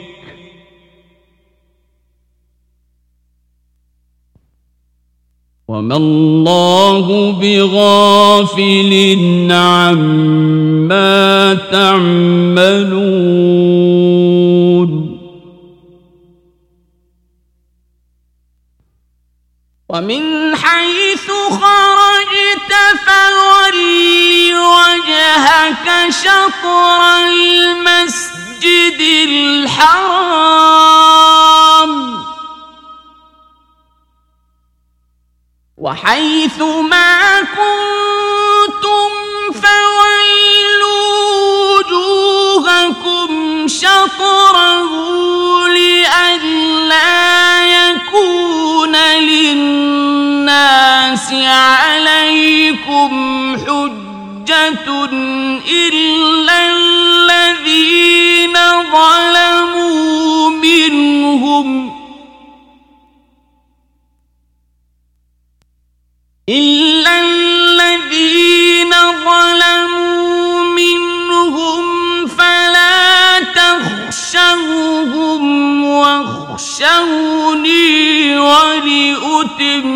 وما الله بغافل عما تعملون ومن حيث خرجت فول وجهك شطر المسجد الحرام وحيث ما كنتم فويلوا وجوهكم شطره لئلا يكون للناس عليكم حجة إلا الذين ظلموا منهم واخشوني ولأتم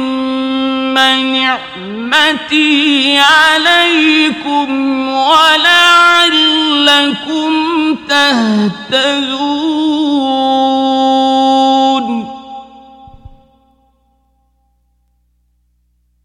نعمتي عليكم ولعلكم تهتدون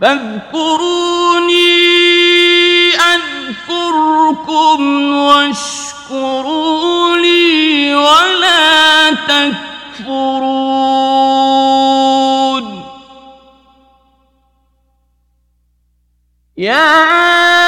فاذكروني أذكركم واشكروا لي ولا تكفرون. يا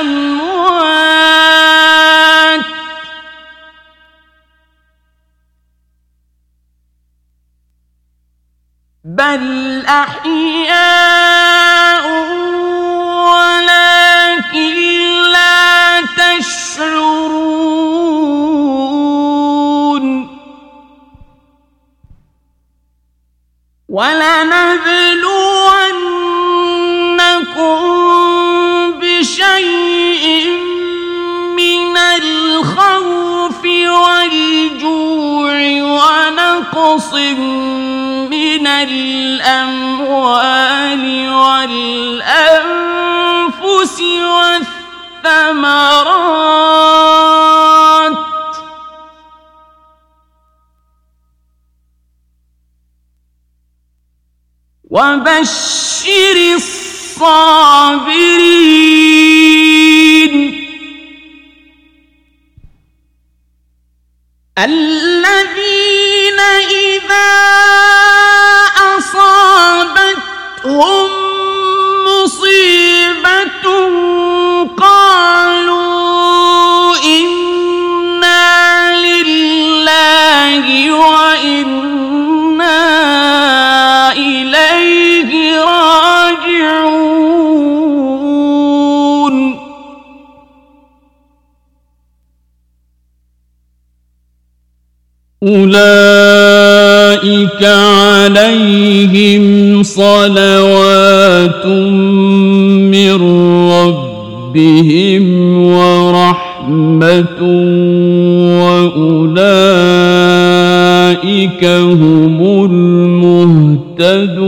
الله أموات بل أحياء ولكن لا تشعرون. وَلَنَبْلُوَنَّكُمْ وَنَقْصٍ مِّنَ الْأَمْوَالِ وَالْأَنفُسِ وَالثَّمَرَاتِ وبشر الصابرين الذين أولئك عليهم صلوات من ربهم ورحمة وأولئك هم المهتدون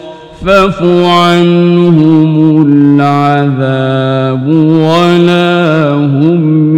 يخفف عنهم العذاب ولا هم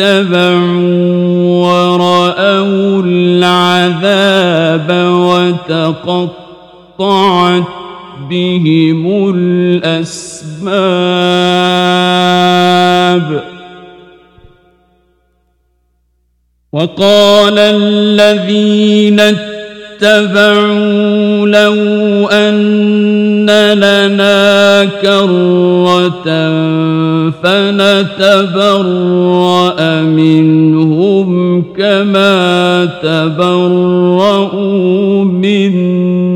اتبعوا ورأوا العذاب وتقطعت بهم الأسباب. وقال الذين اتبعوا لو أن لنا كرة فنتبرأ منهم كما تبرؤوا منا.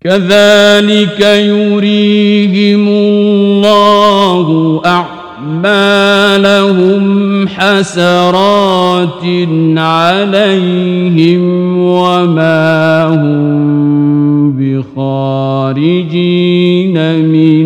كذلك يريهم الله أعلم أعمالهم حسرات عليهم وما هم بخارجين من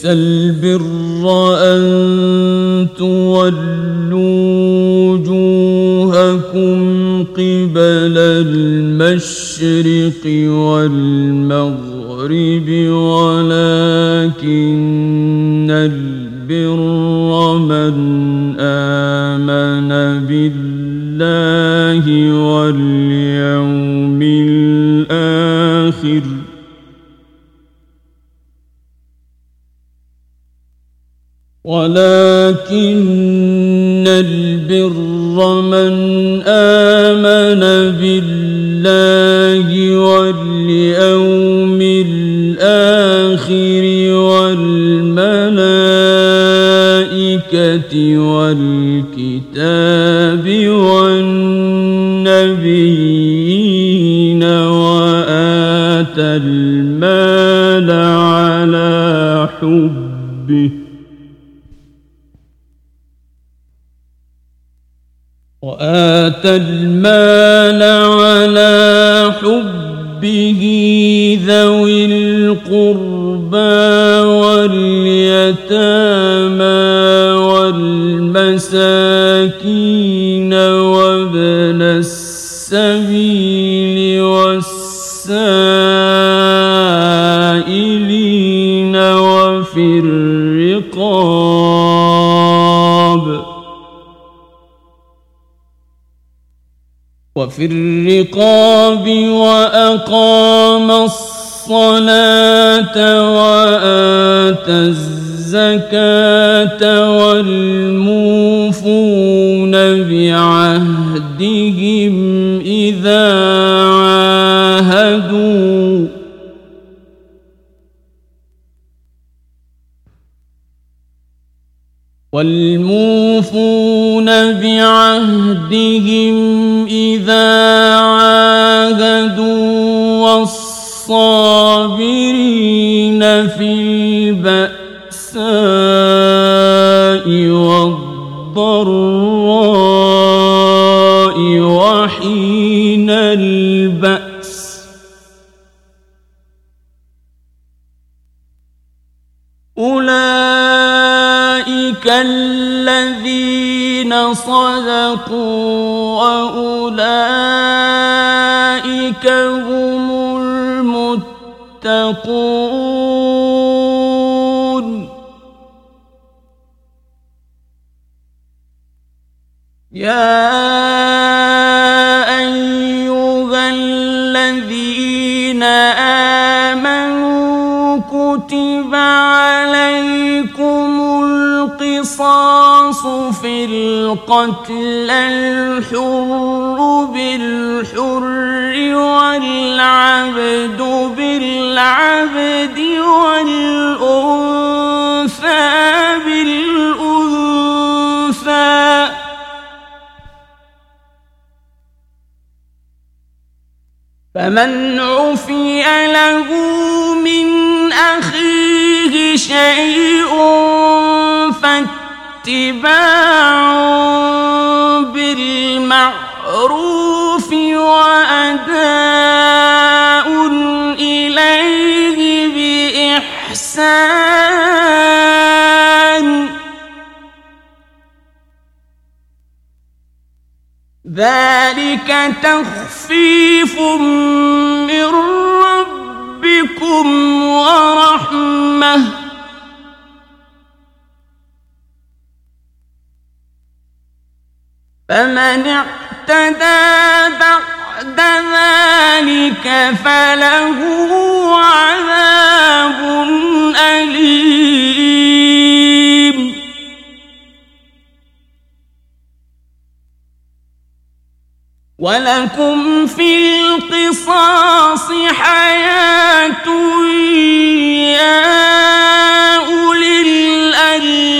ليس البر أن تولوا وجوهكم قبل المشرق والمغرب المال على حبه ذوي القربى واليتامى والمساكين وابن السبيل والسائلين وفي وفي الرقاب وأقام الصلاة وآت الزكاة والموفون بعهدهم إذا عاهدوا. والموفون بعهدهم والصابرين في البأساء والضراء وحين البأس. أولئك الذين صدقوا القتل الحر بالحر والعبد بالعبد والأنثى بالأنثى. فمن عفي له من أخيه شيء فاتباع بالمعروف وأداء إليه بإحسان. ذلك تخفيف من ربكم ورحمة. فمن اعتدى بعد ذلك فله عذاب أليم. ولكم في القصاص حياة يا أولي الألباب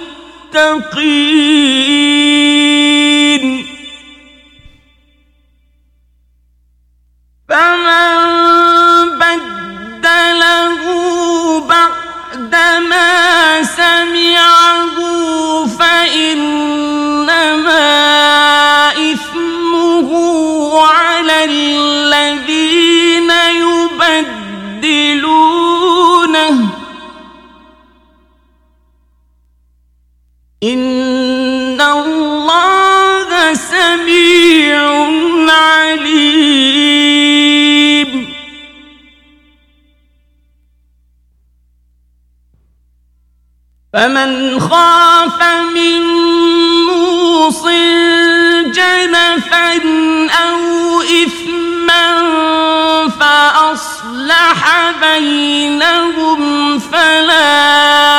فمن إن الله سميع عليم فمن خاف من موص جنفا أو إثما فأصلح بينهم فلا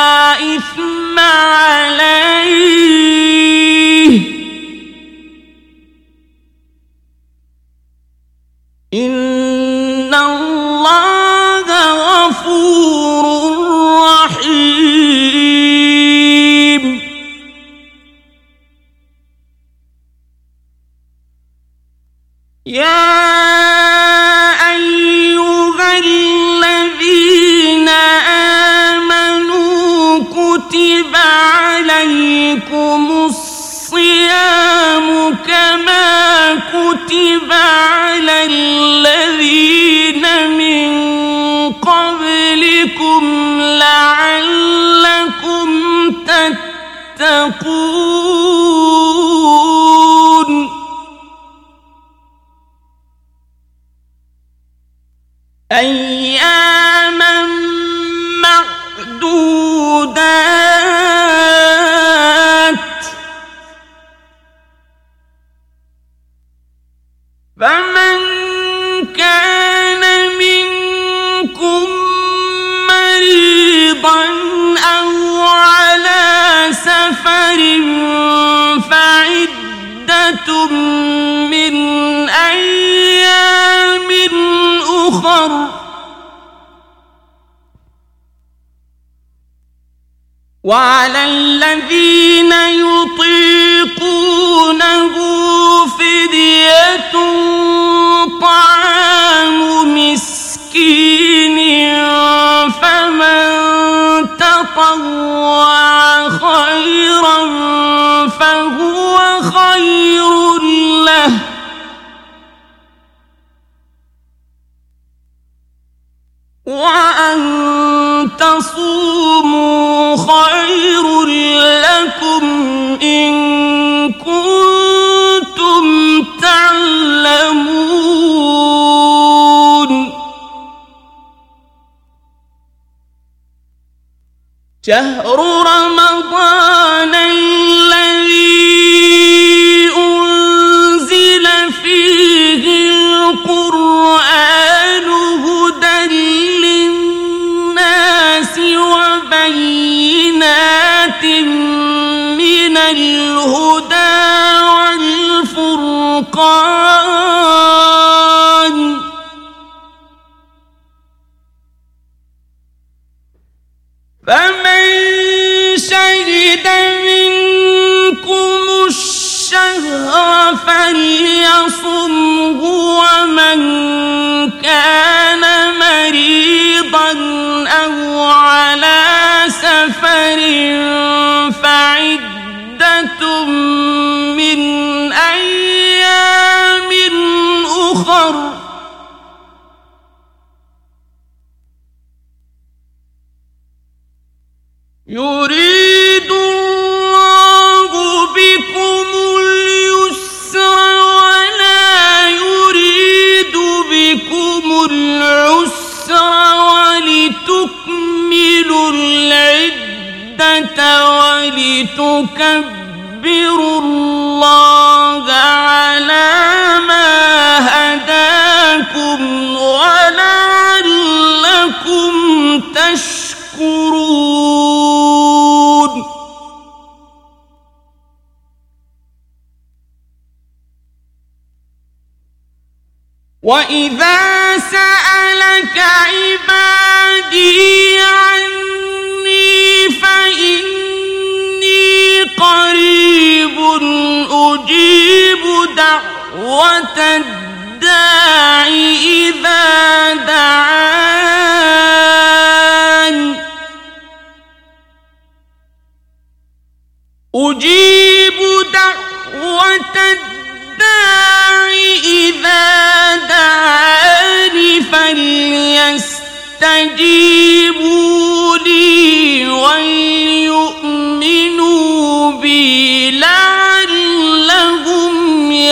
کو من أيام أخر. وعلى الذين يطيقونه فدية طعام مسكين فمن تطوع له وأن تصوموا خير لكم إن كنتم تعلمون۔ شهر رمضان الذي فليصمه ومن كان مريضا أو على سفر فعدة من أيام أخر ولتكبروا الله على ما هداكم ولعلكم تشكرون وإذا سألك عبادي أجيب دعوة الداع إذا دعان. أجيب دعوة الداع إذا دعاني فليستجيبوا لي وليؤمنوا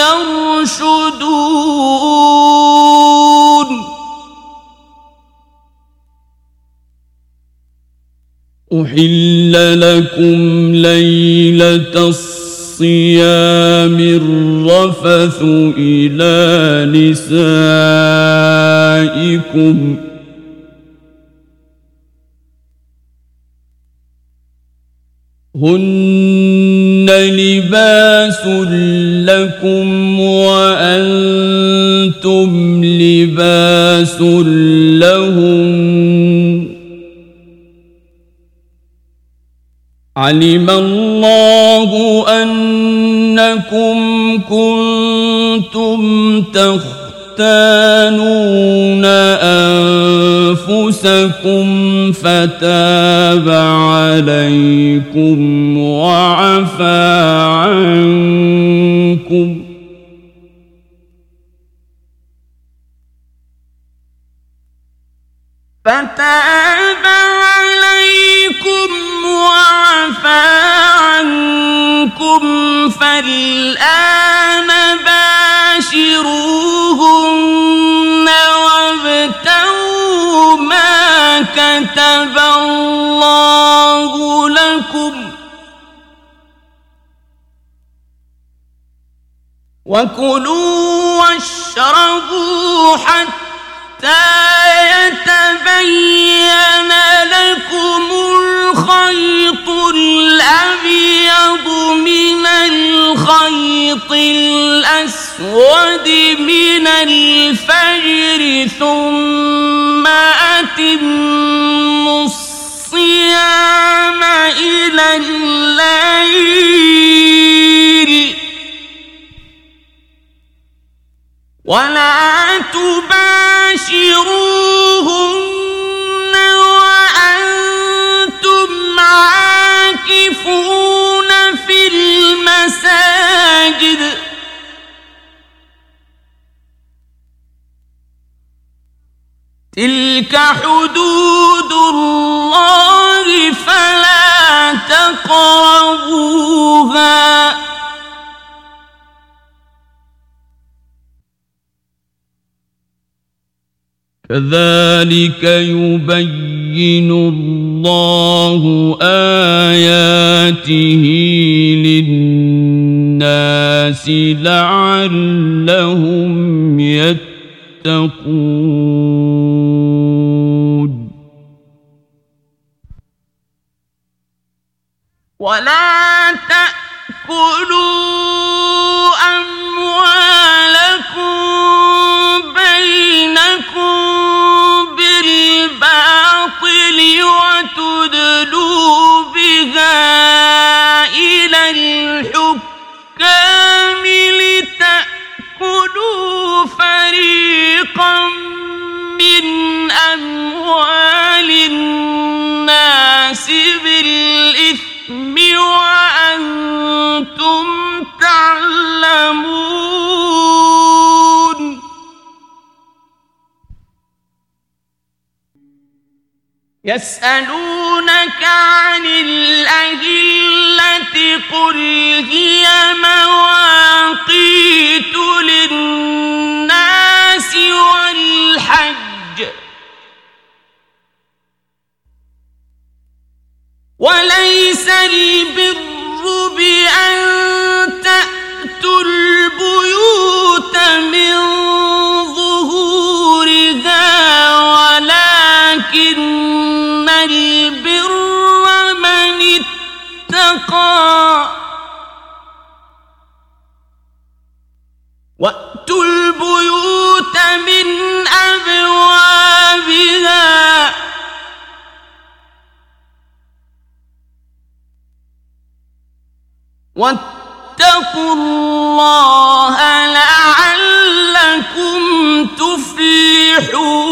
يرشدون. أحل لكم ليلة الصيام الرفث إلى نسائكم هن لباس لكم وأنتم لباس لهم علم الله أنكم كنتم تختانون أنفسكم فتاب عليكم وعفى عنكم تم فالآن باشروهن وابتغوا ما كتب الله لكم وكلوا واشربوا حتى يتبين لكم الخيط الأبيض أبيض من الخيط الأسود من الفجر ثم أتموا الصيام إلى الليل. ولا تباشروهن وأنتم عاكفون. المساجد. تلك حدود الله فلا تقربوها. كذلك يبين الله آياته للناس لعلهم يتقون ولا تأكلوا أموالكم وتدلوا بها إلى الحكام لتأكلوا فريقا من أموال الناس بالإثم وأنتم تعلمون يسألونك عن الأهلة قل هي مواقيت للناس والحج. وليس البر بأن تأتوا البيوت من وأتوا البيوت من واتقوا الله لعلكم تفلحون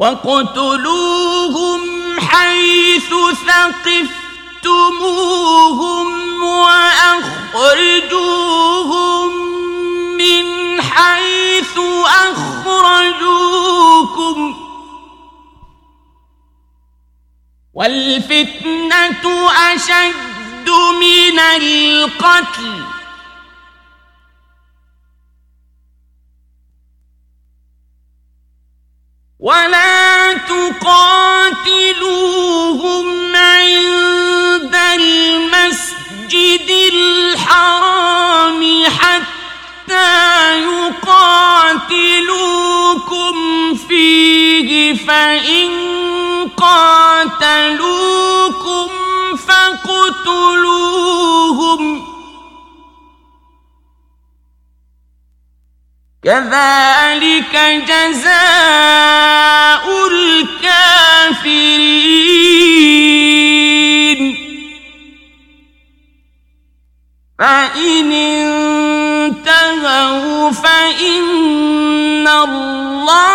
وقتلوهم حيث ثقفتموهم وأخرجوهم من حيث أخرجوكم والفتنة أشد من القتل ولا فإن قاتلوكم فاقتلوهم كذلك جزاء الكافرين فإن انتهوا فإن الله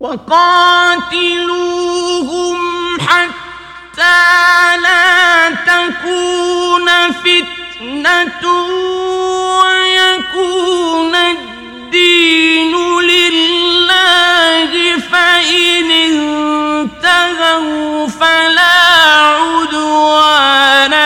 وقاتلوهم حتى لا تكون فتنة ويكون الدين لله فإن انتهوا فلا عدوان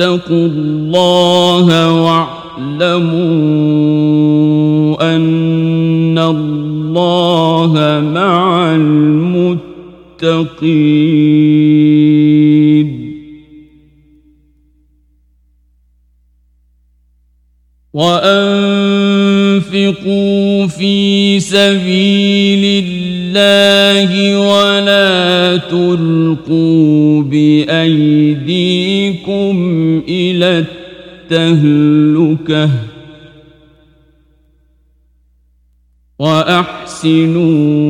واتقوا الله واعلموا أن الله مع المتقين. وأنفقوا في سبيل الله ولا تلقوا بأيديكم إلى التهلكة وأحسنوا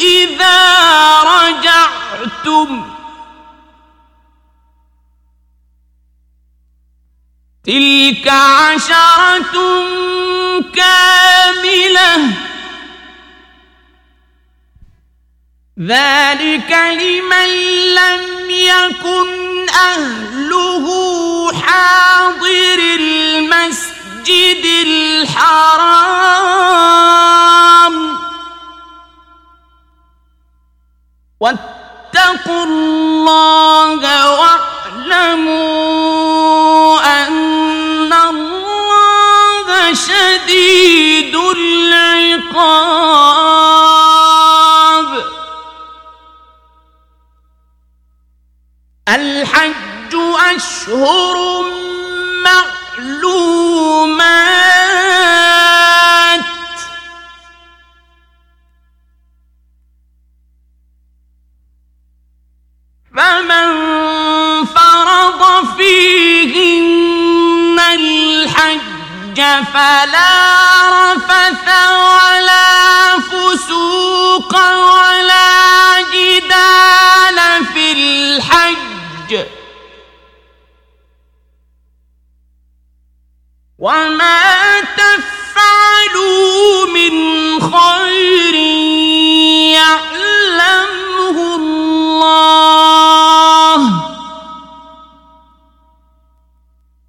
إذا رجعتم. تلك عشرة كاملة. ذلك لمن لم يكن أهله حاضر المسجد الحرام. واتقوا الله واعلموا أن الله شديد العقاب. الحج أشهر معلومات. فمن فرض فيهن الحج فلا رفث ولا فسوق ولا جدال في الحج. وما تفعلوا من خير يعلمه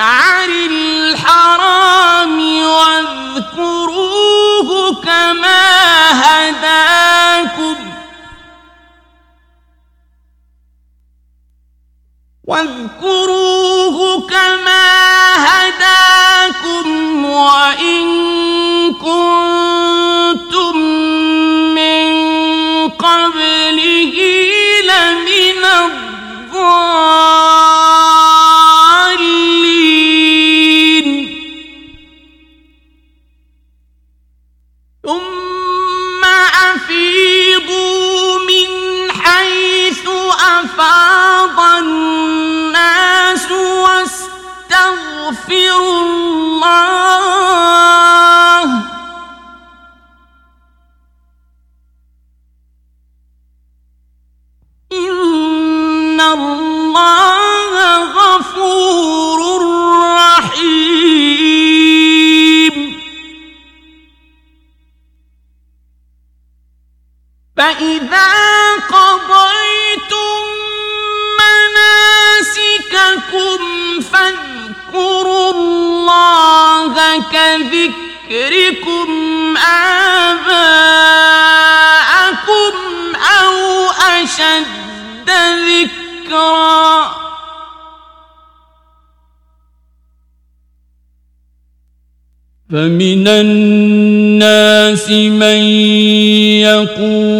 المشعر الحرام واذكروه كما هداكم. واذكروه كما هداكم وإن كنتم من قبله لمن الضالين. فإذا قضيتم مناسككم فاذكروا الله كذكركم آباءكم أو أشد ذكرًا فمن الناس من يقول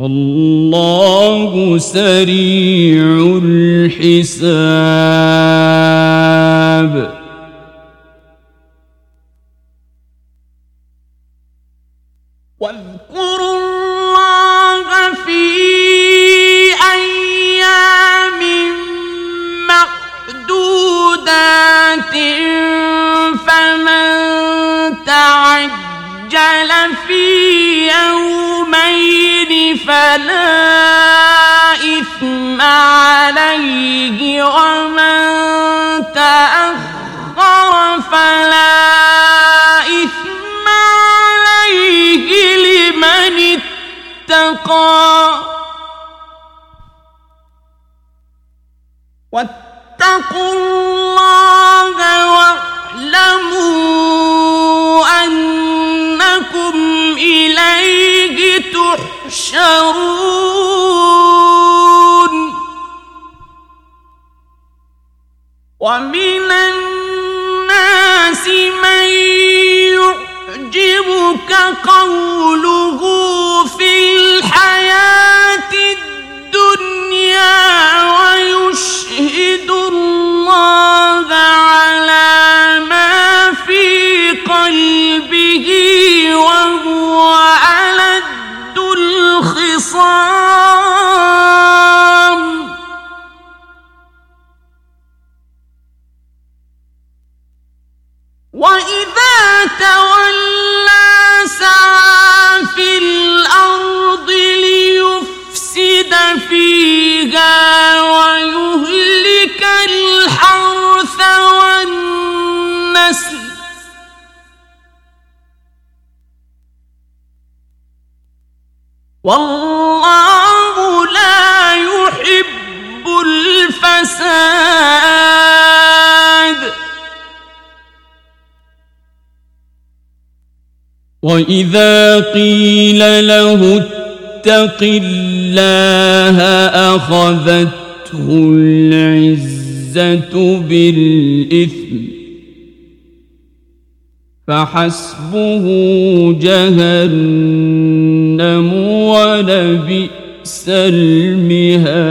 والله سريع الحساب وَإِذَا قِيلَ لَهُ اتَّقِ اللَّهَ أَخَذَتْهُ الْعِزَّةُ بِالْإِثْمِ فَحَسْبُهُ جَهَنَّمُ وَلَبِئْسَ المهاد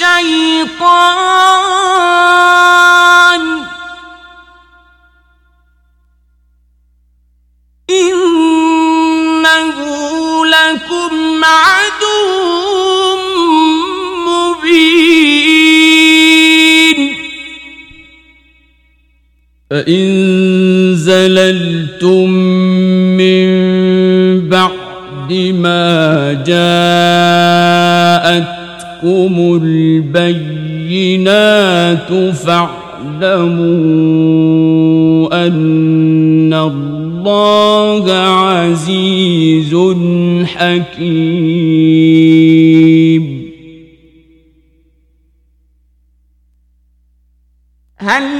الشيطان. إنه لكم عدو مبين. فإن زللتم من بعد ما جاءت جاءكم البينات فاعلموا أن الله عزيز حكيم هل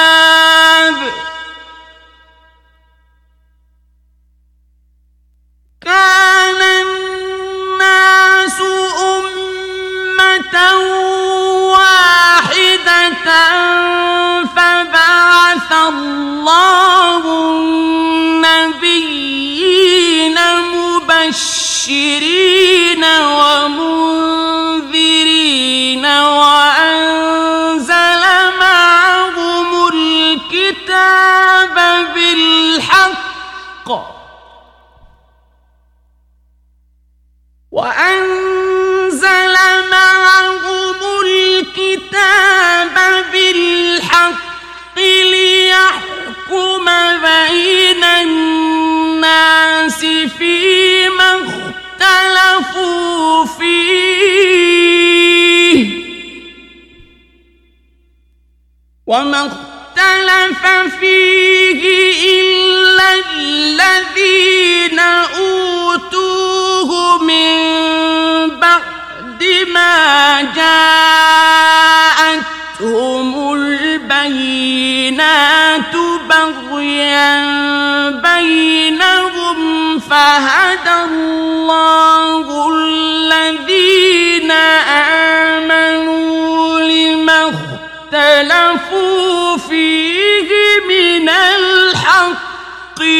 وما اختلف فيه إلا الذين أوتوه من بعد ما جاءتهم البينات بغيا بينهم فهدى الله الذين آمنوا لما اختلفوا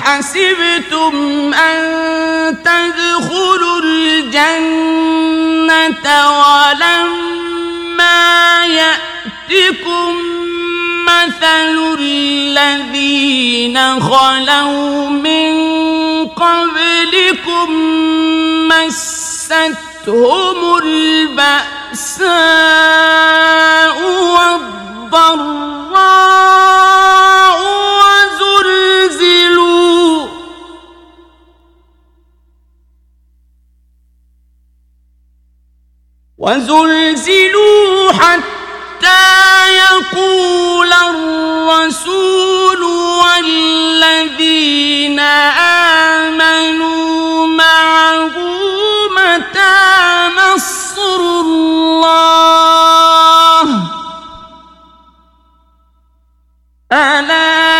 حسبتم أن تدخلوا الجنة ولما يأتكم مثل الذين خلوا من قبلكم مستهم البأساء والضراء وزلزلوا حتى يقول الرسول والذين آمنوا معه متى نصر الله؟ ألا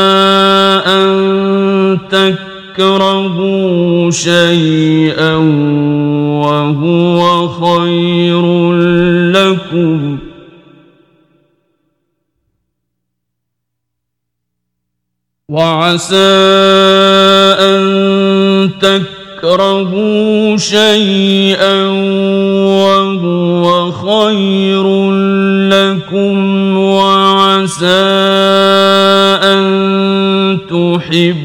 تكرهوا شيئا وهو خير لكم وعسى أن تكرهوا شيئا وهو خير لكم وعسى أن تحبوا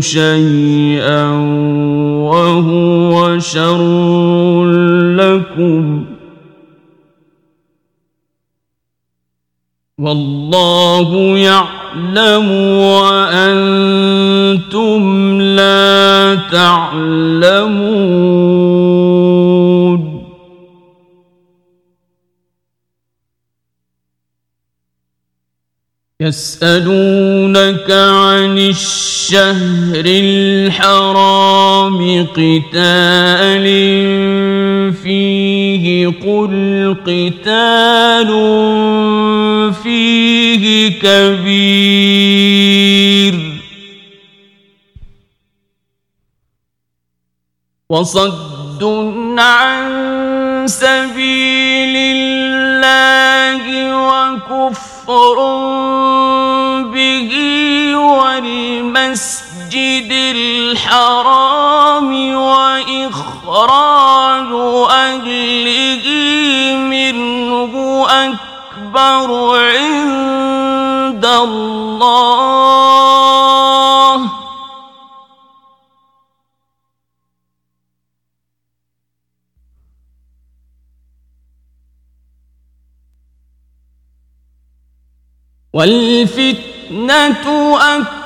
شيئا وهو شر لكم والله يعلم وأنتم لا تعلمون يسألونك عن الشهر الحرام قتال فيه قل قتال فيه كبير. وصد عن سبيل الحرام وإخراج أهله منه أكبر عند الله. والفتنة أكبر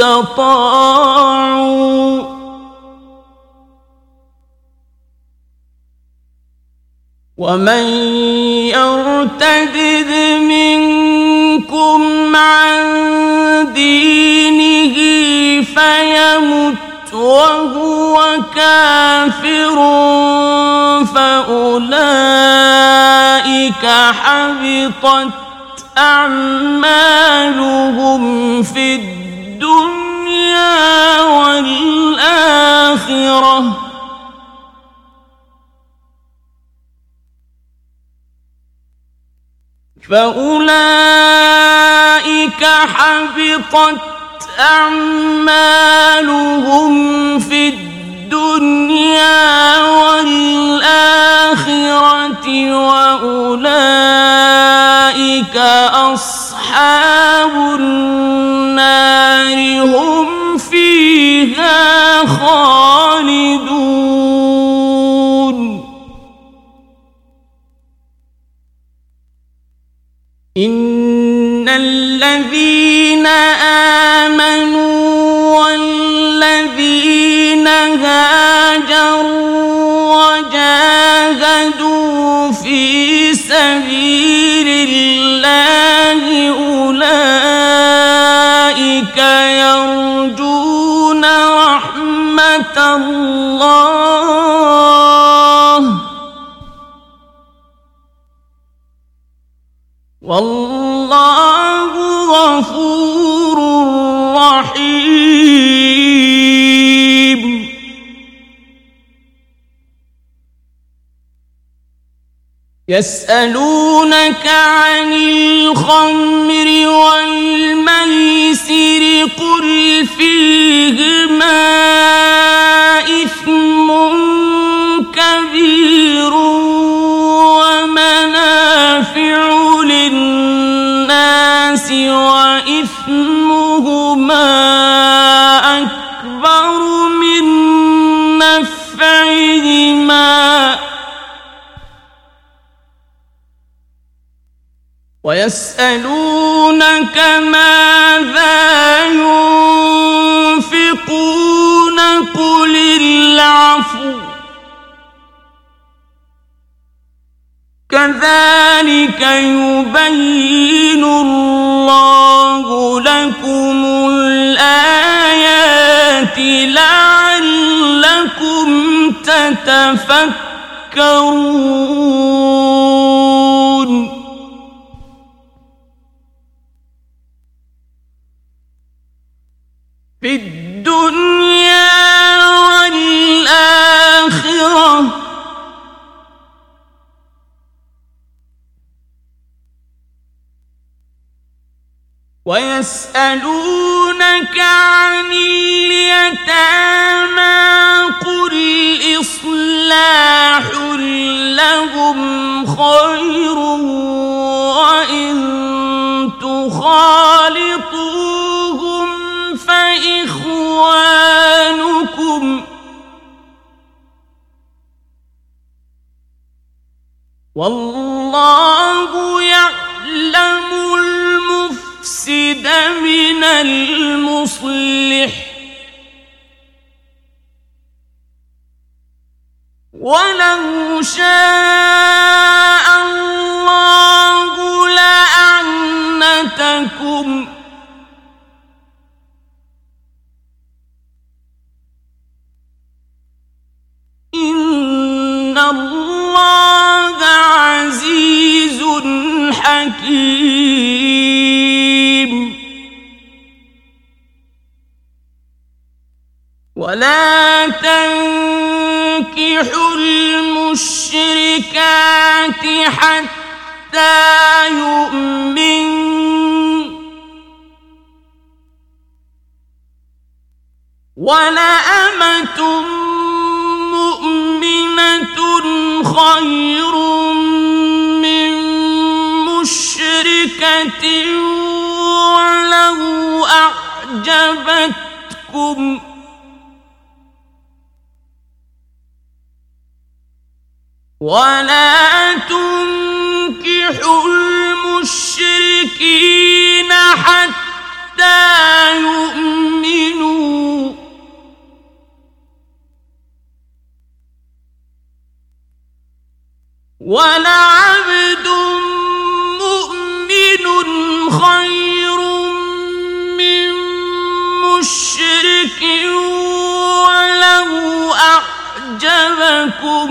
استطاعوا. ومن يرتد منكم عن دينه فيمت وهو كافر فأولئك حبطت أعمالهم في الدنيا. والآخرة. فأولئك حبطت أعمالهم في الدنيا والآخرة وأولئك أصحاب النار. هم فيها خالدون إن الذين آمنوا والذين هاجروا وجاهدوا في سبيل الله الله. والله غفور رحيم. يسألونك عن الخمر والميسر قل فيهما كبير ومنافع للناس وإثمهما أكبر من نفعهما ويسألونك ماذا ينفقون قل العفو كذلك يبين الله لكم الآيات لعلكم تتفكرون. في الدنيا والآخرة ويسألونك عن اليتامى قل إصلاح لهم خير وإن تخالطوهم فإخوانكم والله يعلم المفسد من المصلح. ولو شاء الله لأعنتكم. إن الله عزيز حكيم. ولا تنكحوا المشركات حتى يؤمن. ولأمة مؤمنة خير من مشركة ولو أعجبتكم ولا تنكحوا المشركين حتى يؤمنوا ولعبد مؤمن خير من مشرك ولو أعجبكم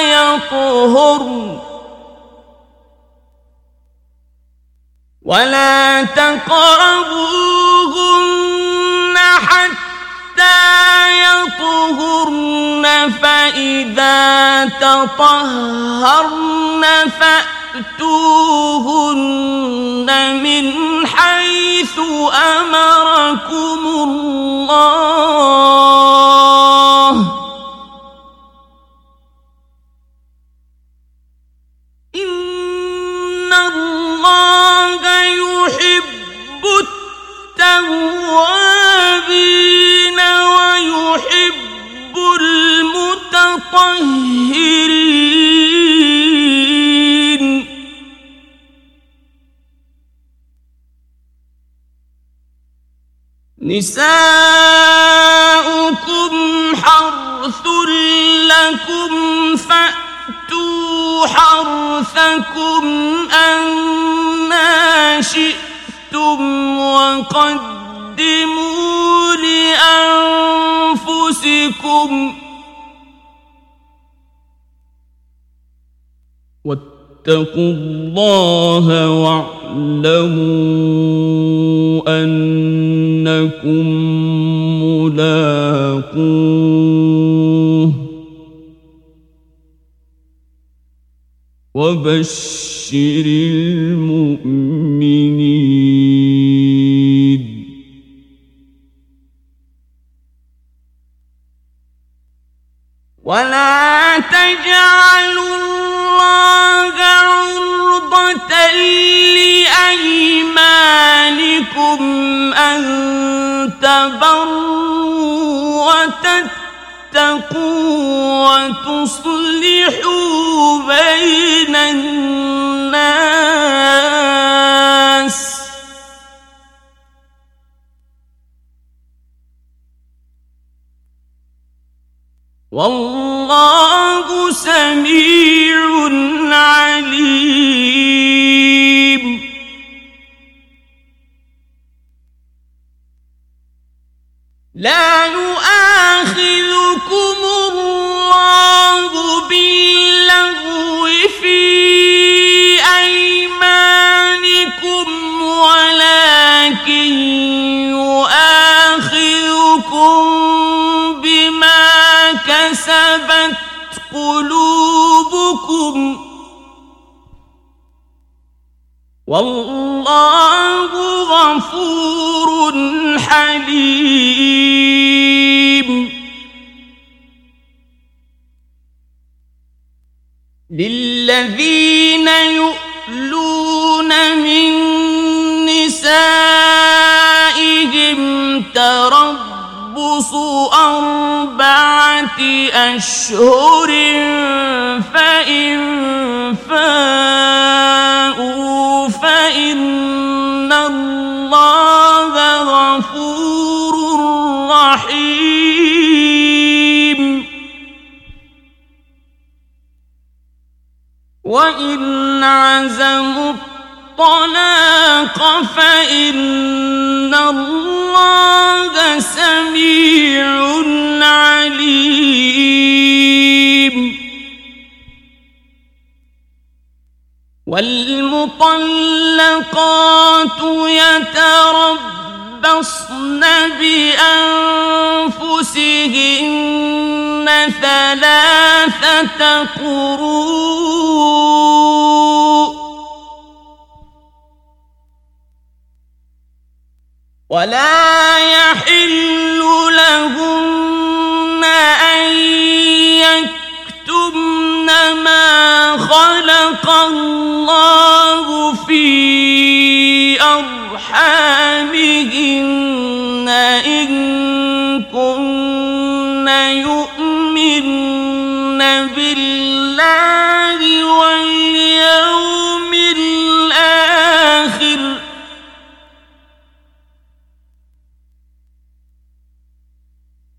يطهرن ولا تقربوهن حتى يطهرن فإذا تطهرن فأتوهن من حيث أمركم الله. نساؤكم حرث لكم فأتوا حرثكم أنا شئتم وقدموا لأنفسكم واتقوا الله واعلموا أنكم ملاقوه وبشر المؤمنين فإن الله سميع عليم والمطلقات يتربصن بأنفسهن ثلاثة قروء ولا يحل لهن أن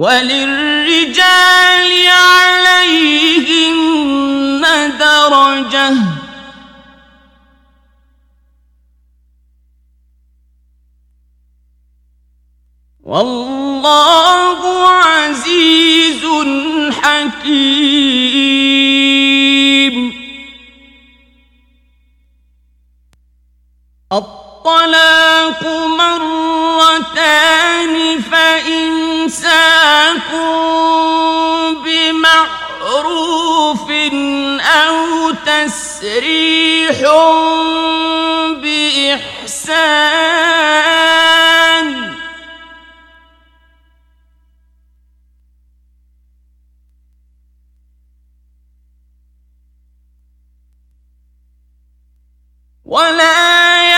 وللرجال عليهن درجة والله عزيز حكيم الطلاق مرتان فإمساك بمعروف أو تسريح بإحسان. ولا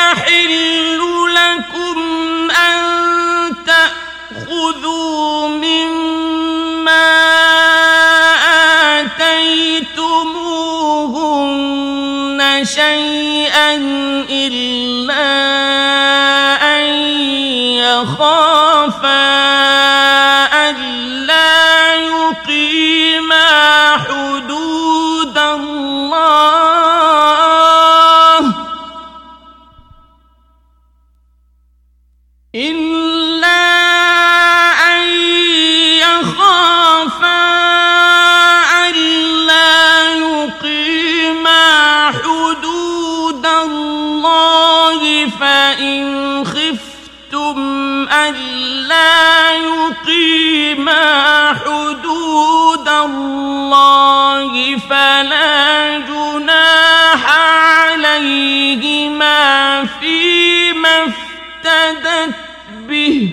شيئا إلا أن يخافا. يقيما حدود الله فلا جناح عليهما فيما افتدت به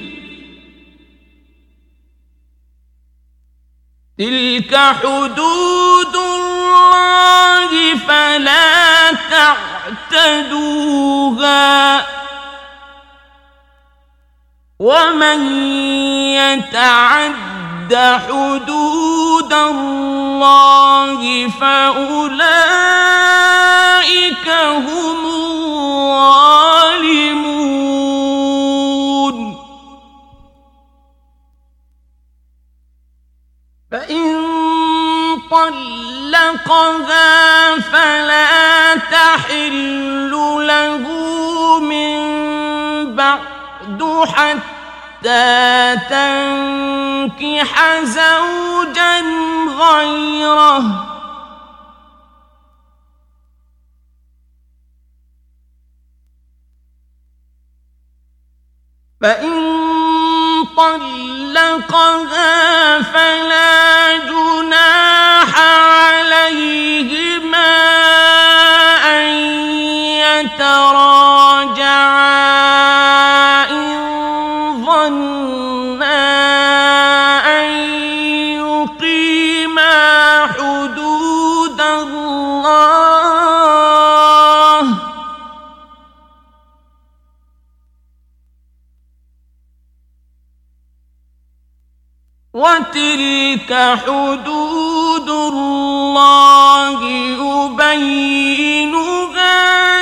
تلك حدود الله فلا تعتدوها ومن يتعد حدود الله فأولئك هم الظالمون. فإن طلقها فلا تحل له من بعد حتى حتى تنكح زوجا غيره. فإن طلقها فلا جناح وتلك حدود الله يبينها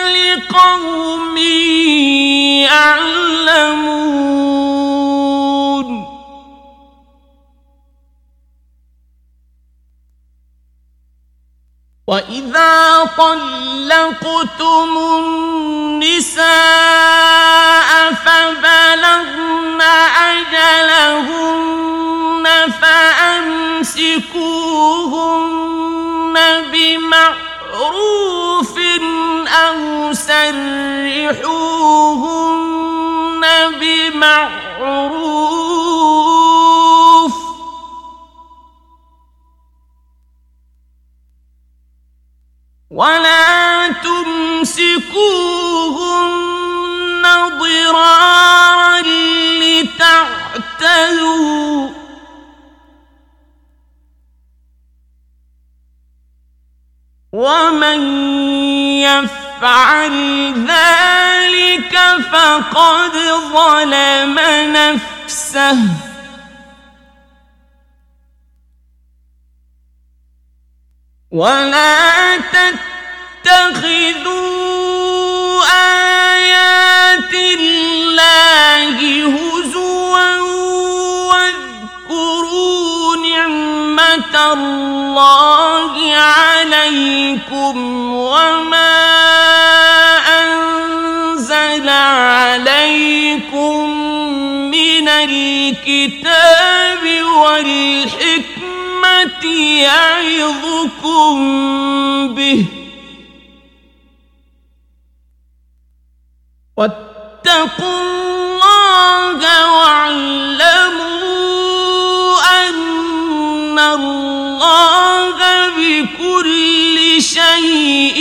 لقوم يعلمون. وإذا طلقتم النساء فبلغن أجلهن فأمسكوهن بمعروف أو سرحوهن بمعروف ولا تمسكوهن ضرارا لتعتدوا ومن يفعل ذلك فقد ظلم نفسه ولا تتخذوا آيات الله هزوا نعمة الله عليكم وما أنزل عليكم من الكتاب والحكمة يعظكم به واتقوا الله واعلموا أن الله بكل شيء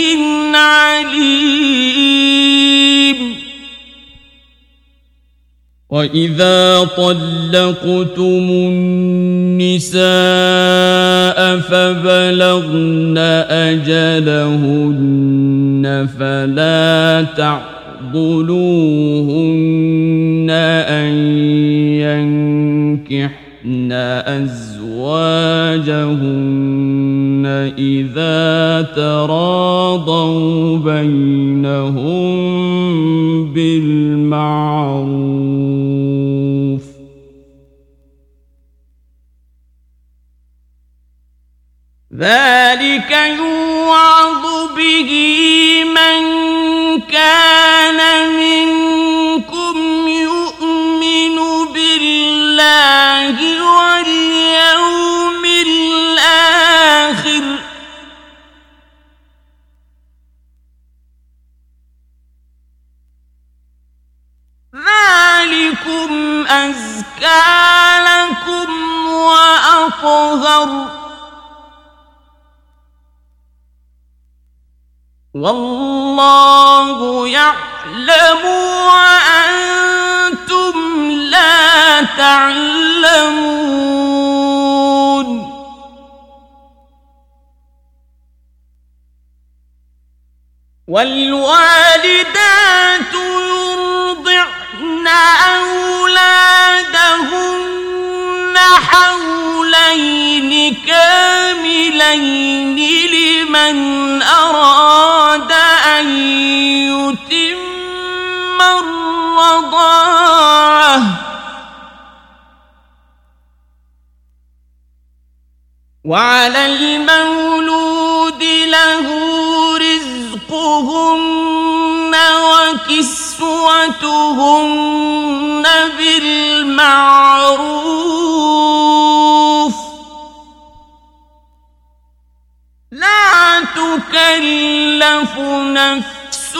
عليم. وإذا طلقتم النساء فبلغن أجلهن فلا تعضلوهن أن ينكحن أزواجهن أزواجهن إذا تراضوا بينهم بالمعروف. ذلك يوعظ به من أزكى لكم وأطهر. والله يعلم وأنتم لا تعلمون. والوالدات يرضعن أولادهن حولين كاملين لمن أراد أن يتم الرضاعة وعلى المولود له رزقهن وكسوتهن بالمعروف لا تكلف نفس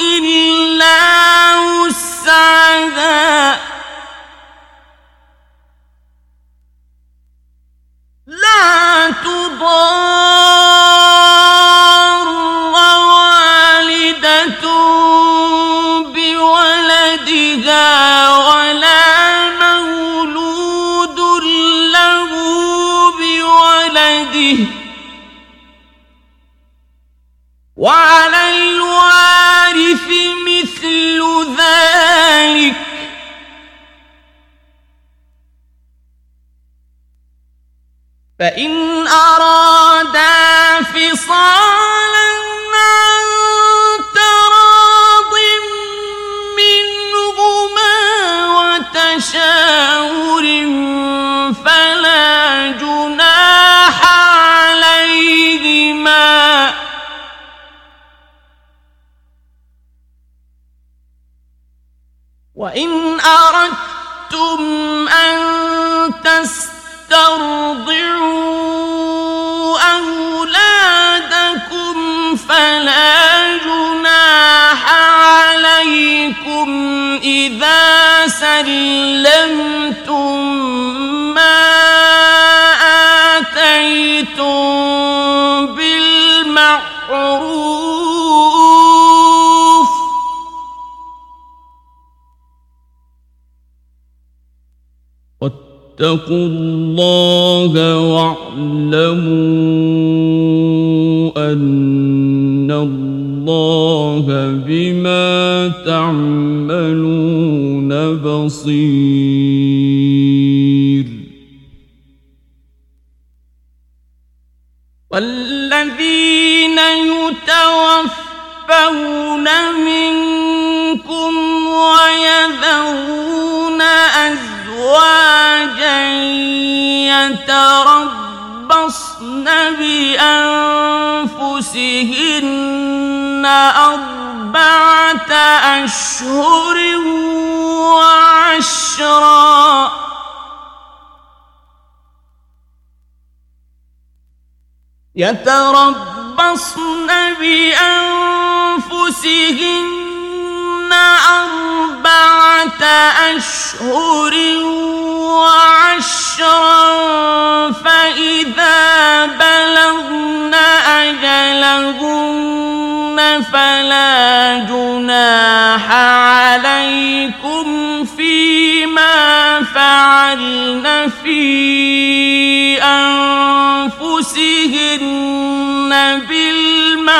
إلا وسعها لا تضار وعلى الوارث مثل ذلك. فإن أرادا فصالا وإن أردتم أن تسترضعوا أولادكم فلا جناح عليكم إذا سلمتم ما آتيتم بالمعروف واتقوا الله واعلموا أن الله بما تعملون بصير يتربصن بأنفسهن أربعة أشهر وعشرا. يتربصن بأنفسهن أربعة أشهر وعشرا. فلا جناح عليكم فيما فعلن في أنفسهن بالمعروف.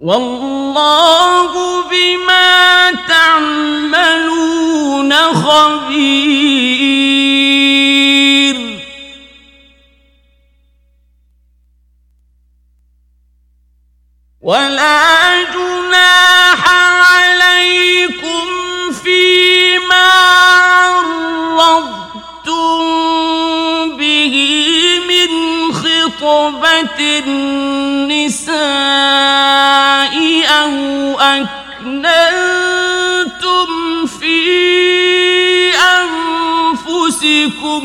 والله بما تعملون خبير. ولا جناح عليكم فيما عرضتم به من خطبة النساء أو أكننتم في أنفسكم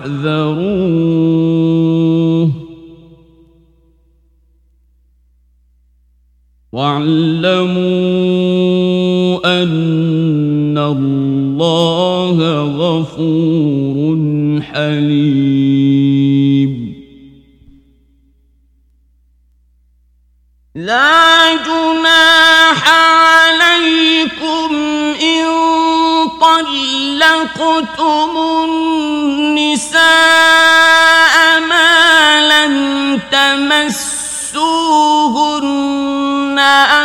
فاحذروه. واعلموا أن الله غفور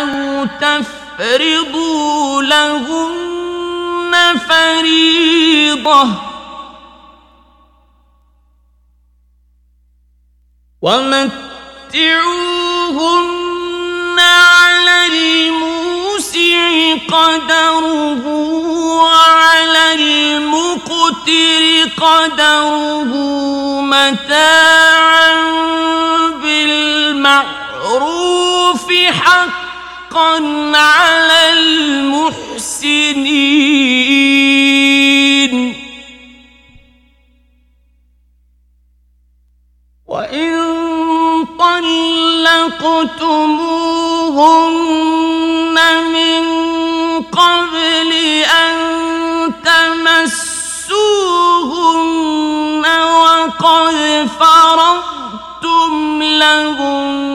أو تفرضوا لهن فريضة. ومتعوهن على الموسع قدره وعلى المقتر قدره متاعا بالمعروف حقا. على المحسنين. وإن طلقتموهن من قبل أن تمسوهن وقد فرضتم لهن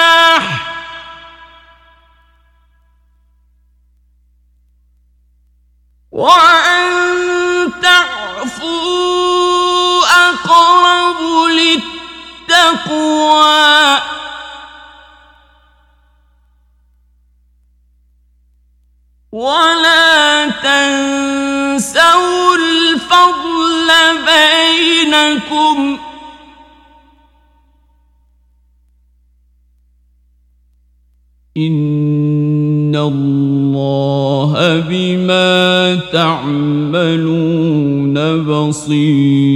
وأن تعفوا أقرب للتقوى ولا تنسوا الفضل بينكم إن اللہ بما تعملون بصير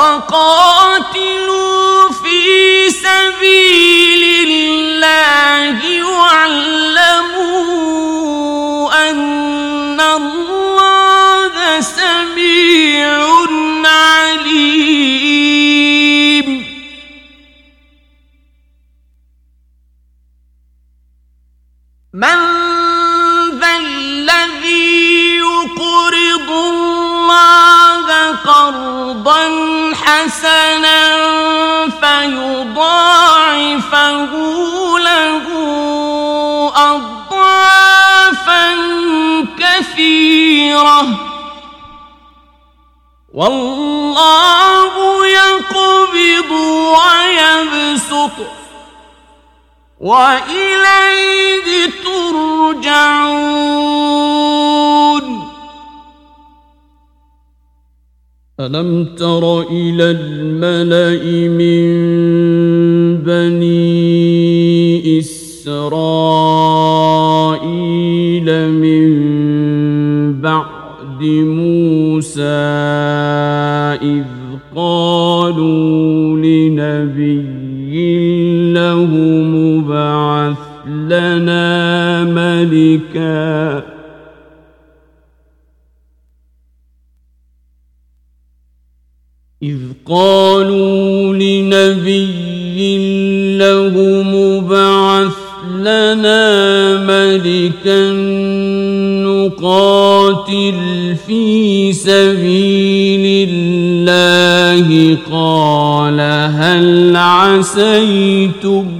وقاتلوا في سبيل الله واعلموا أن الله سميع عليم. من ذا الذي يقرض الله قرضا حسنا فيضاعفه له أضعافا كثيرة. والله يقبض ويبسط. وإليه ترجعون. ألم تر إلى الملأ من بني إسرائيل قالوا لنبي له مبعث لنا ملكا نقاتل في سبيل الله قال هل عسيتم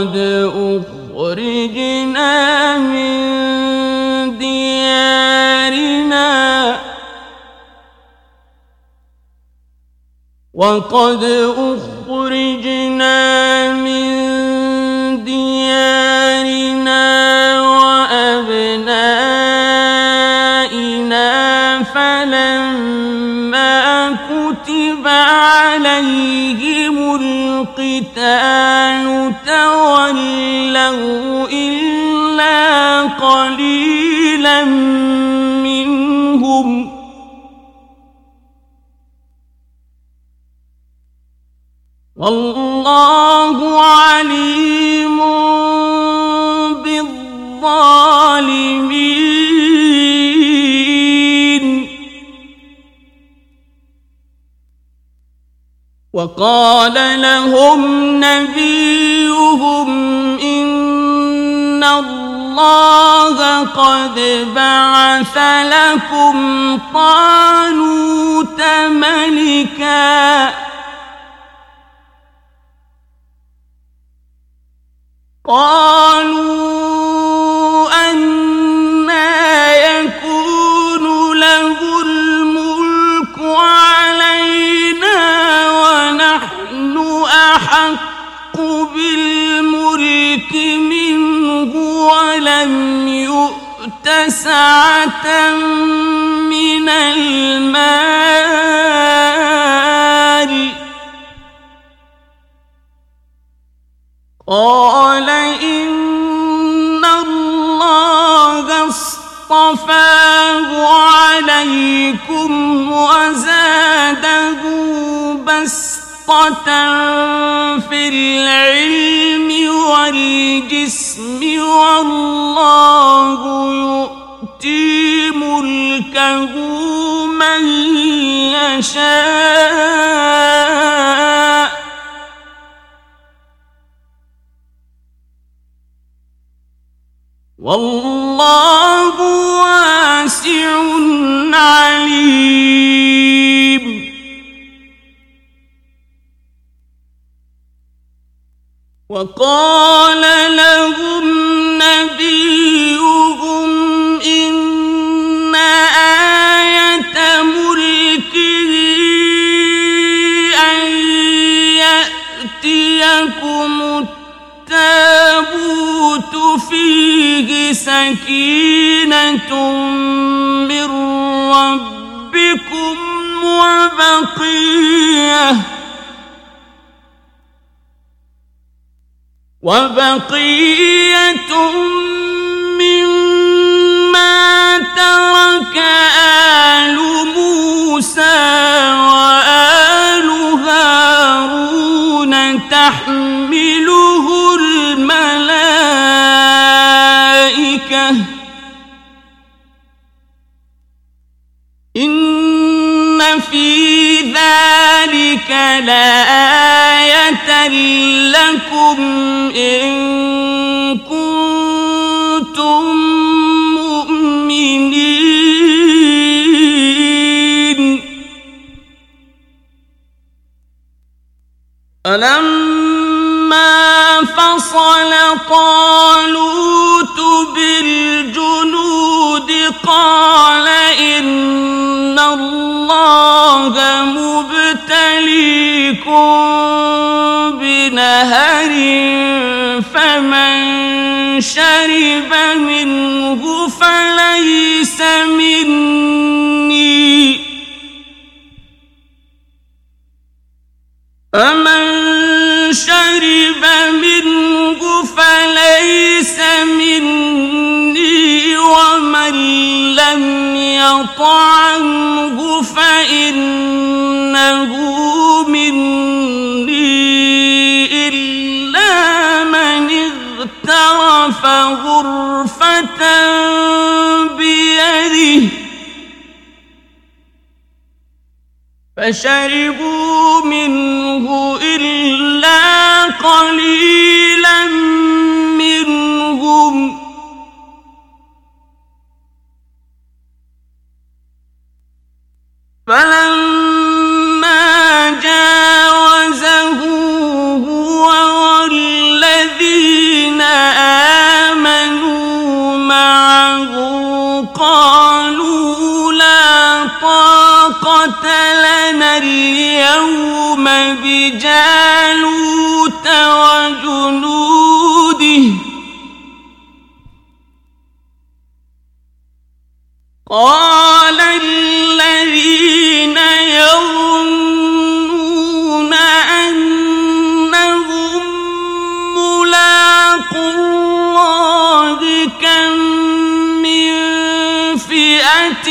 قد أخرجنا من ديارنا وقد أخرجنا من عليهم القتال تولوا إلا قليلا منهم والله عليم بالظالمين وقال لهم نبيهم إن الله قد بعث لكم طالوت ملكا. قالوا سعة من المال. قال إن الله اصطفاه عليكم وزاده بس في العلم والجسم. الاسم والله يؤتي ملكه من يشاء والله واسع عليم وقال لهم نبيهم إن آية ملكه أن يأتيكم التابوت فيه سكينة من ربكم وبقيه وبقية مما ترك آل موسى وآل هارون ذلك لآية لكم إن كنتم مؤمنين فلما فصل طالوت بالجنود قال إن الله مبتليكم بنهر فمن شرب منه فليس مني. فمن شرب منه فليس مني. ومن لم يطعمه فإنه غرفة بيده فشربوا منه إلا قليلا منهم فلما اليوم بجالوت وجنوده قال الذين يظنون أنهم ملاق الله كم من فئة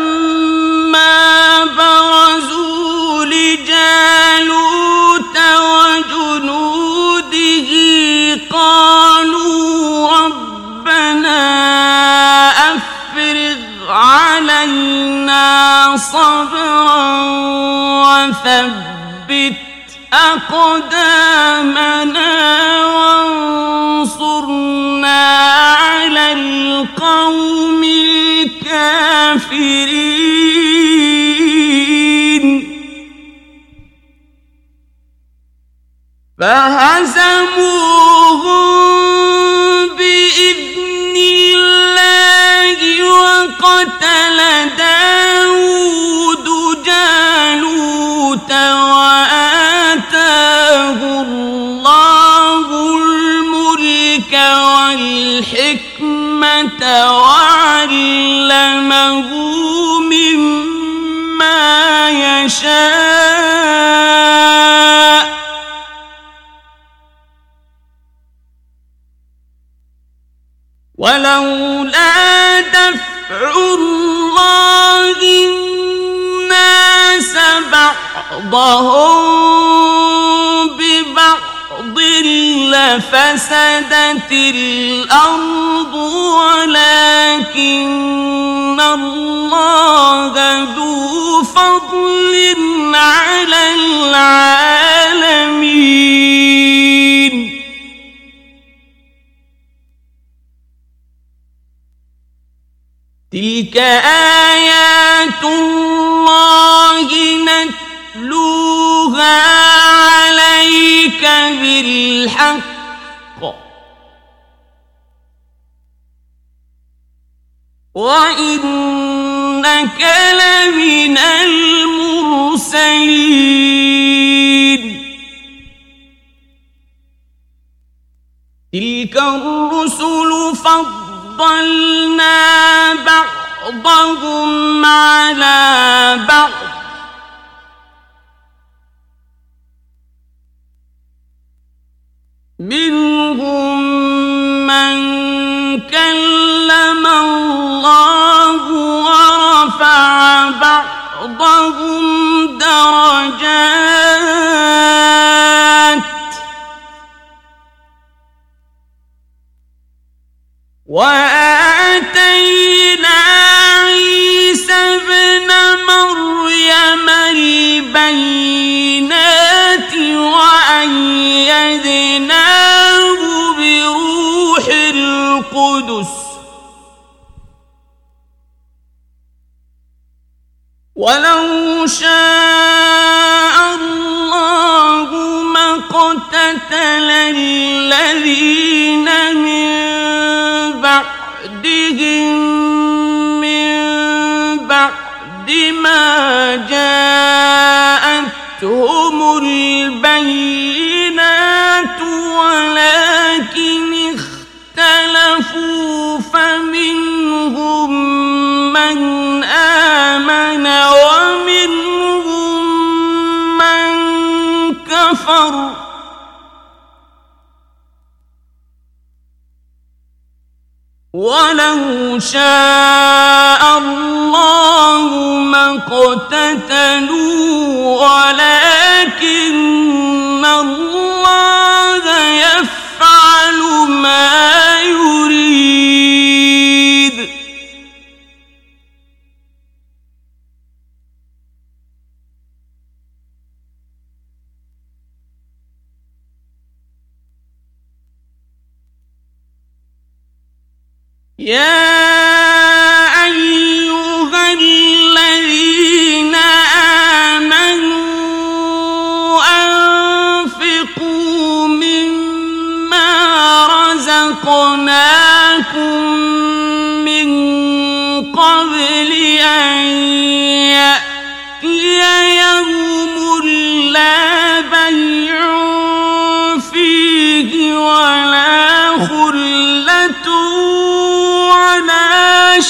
صبرا وثبت أقدامنا وانصرنا على القوم الكافرين فهزموهم بإذن الله وقتل داود والحكمة وعلمه مما يشاء. ولولا دفع الله الناس بعضهم لفسدت الأرض ولكن الله ذو فضل على العالمين تلك آيات الله نتلوها عليك بالحق وإنك لمن المرسلين تلك الرسل فضلنا بعضهم على بعض منهم من كلم الله ورفع بعضهم درجات وآتينا عيسى ابن مريم البينات وأيدناه بروح القدس ولو شاء الله ما اقتتل الذين من بعدهم من بعد ما جاءتهم البينات ولكن اختلفوا فمنهم من آمن ومنهم من كفر. ولو شاء الله ما اقتتلوا ولكن الله يفعل ما يريد. Yeah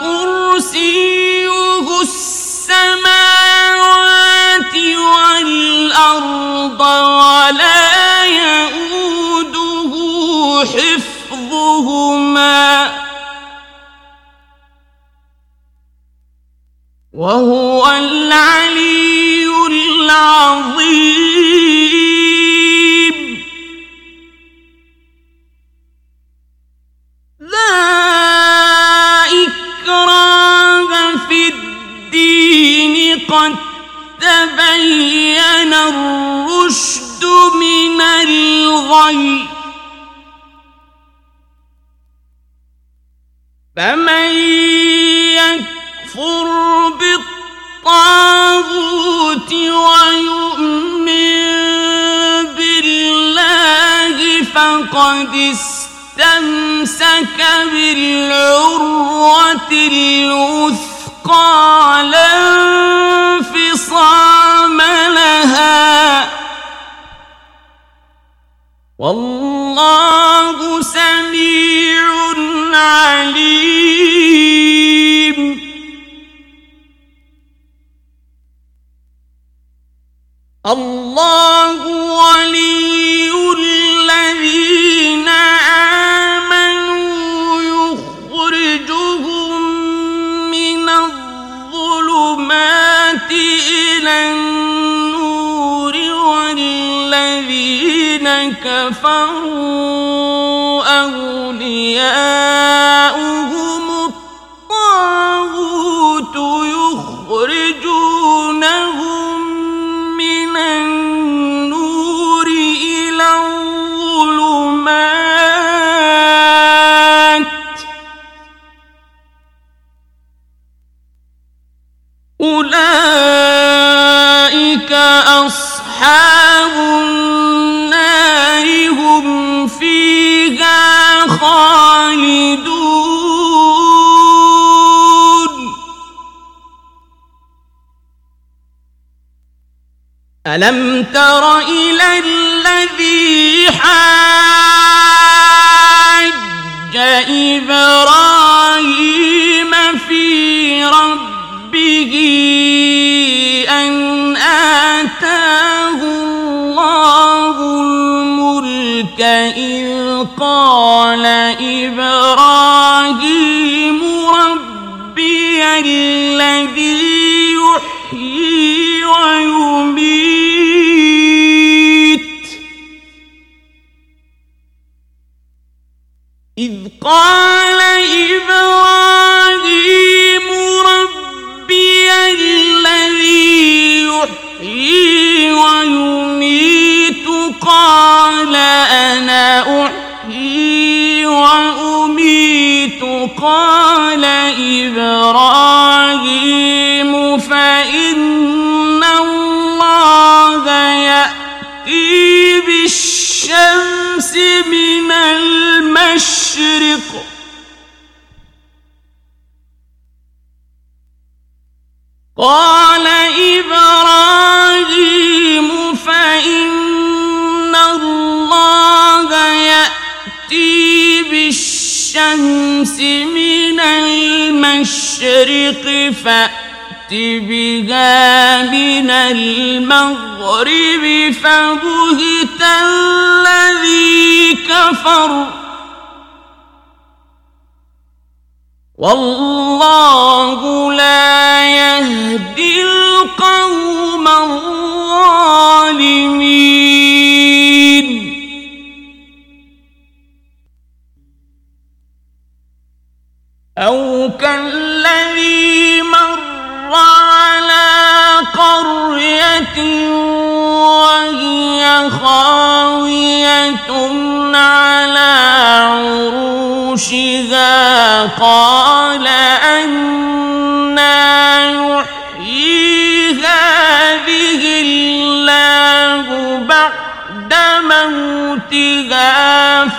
كرسيه السماوات والأرض ولا يؤوده حفظ ألم تر إلى الذي حاج إبراهيم في رب قال إبراهيم ربي الذي يحيي ويميت قال أنا أحيي وأميت قال إبراهيم قال إبراهيم فإن الله يأتي بالشمس من المشرق فأت بها من المغرب فبهت الذي كفر. والله يهدي القوم الظالمين. أو كالذي مر على قرية وهي خاوية على عروشها قال أنا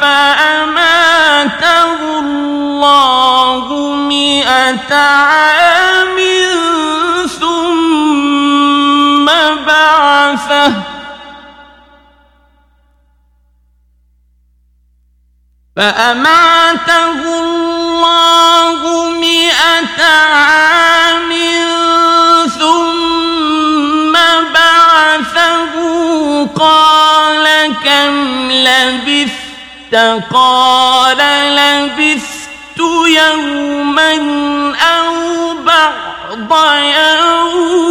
فأماته الله مئة عام ثم بعثه. فأماته الله مئة عام كم لبثت قال لبثت يوما أو بعض يوم.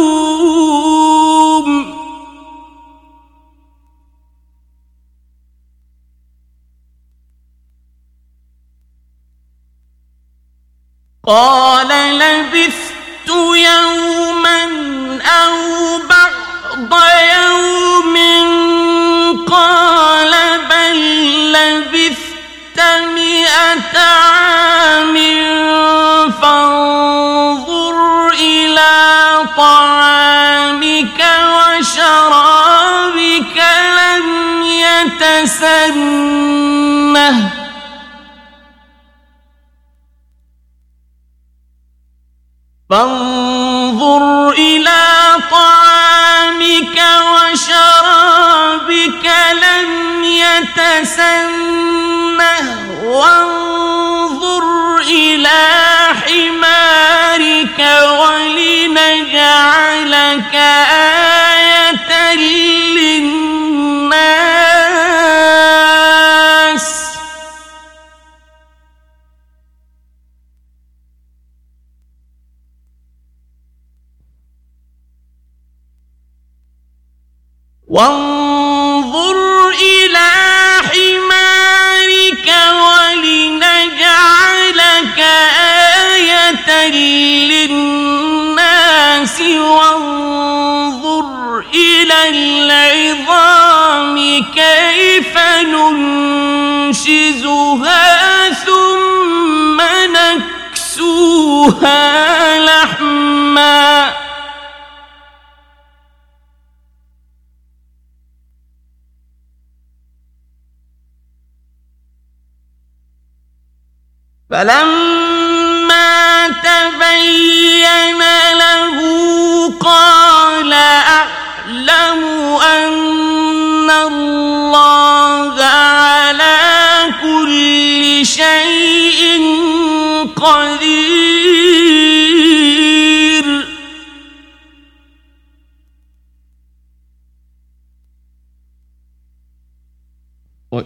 قال لبثت يوما أو بعض يوم يتسنه فانظر إلى طعامك وشرابك لم يتسنه. وانظر إلى حمارك ولنجعلك آية وانظر إلى حمارك ولنجعلك آية للناس وانظر إلى العظام كيف ننشزها ثم نكسوها لحماً فلما تبين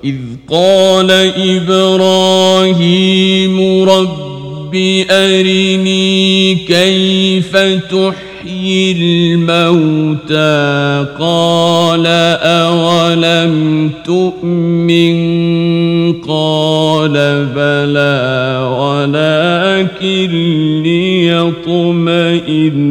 وإذ قال إبراهيم رب أرني كيف تحيي الموتى قال أولم تؤمن قال بلى ولكن ليطمئن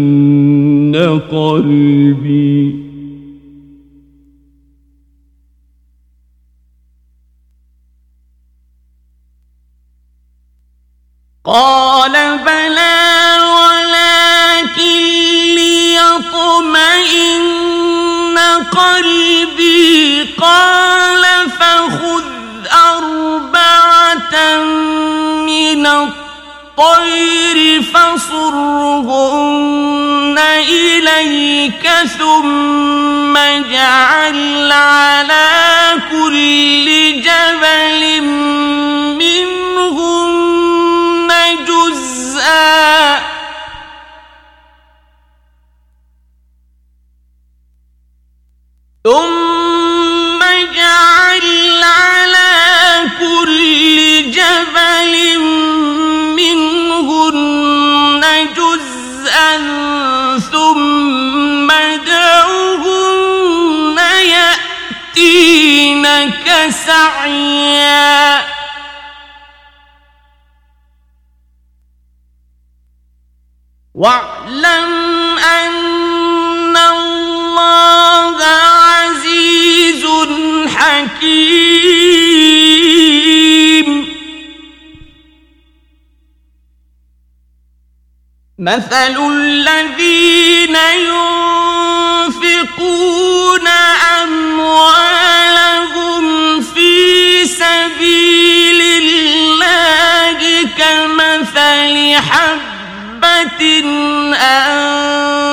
مثل الذين ينفقون أموالهم في سبيل الله كمثل حبة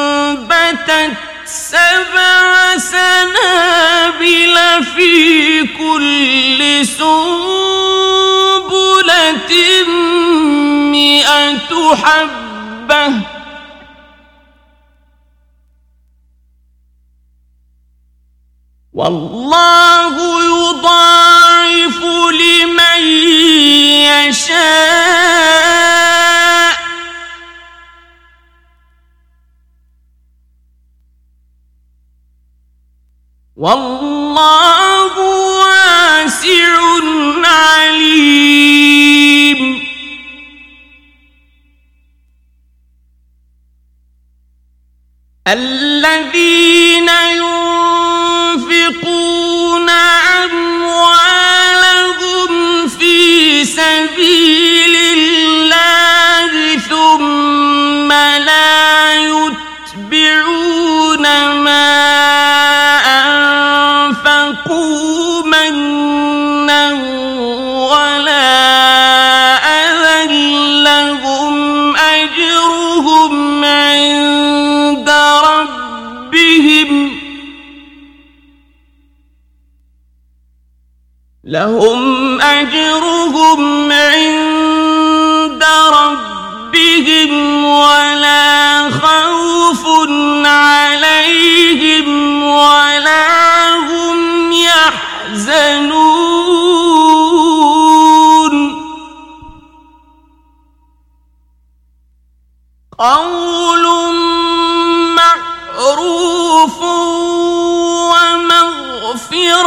أنبتت سبع سنابل في كل سنبلة مئة حبة ربه والله يضاعف لمن يشاء۔ والله واسع اللہ لهم أجرهم عند ربهم ولا خوف عليهم ولا هم يحزنون. قول معروف ومغفرة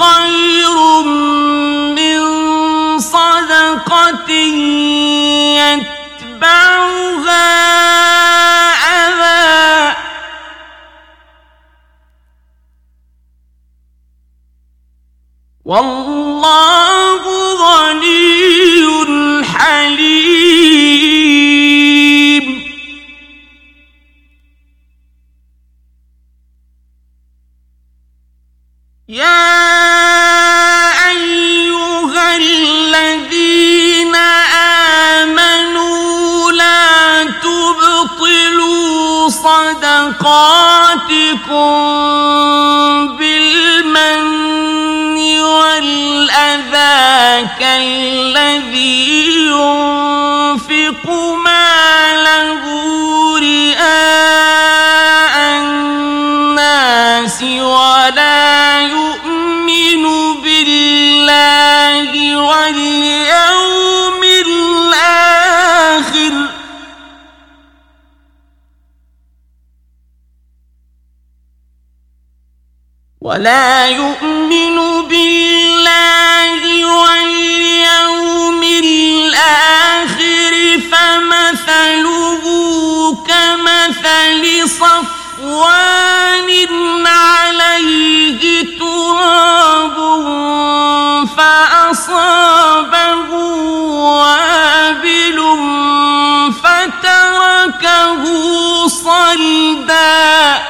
خير من صدقة يتبعها أذى والله غني حليم. بالمن والأذى كالذي ينفق ماله رئاء الناس ولا ولا يؤمن بالله واليوم الآخر فمثله كمثل صفوان عليه تراب فأصابه وابل فتركه صلدا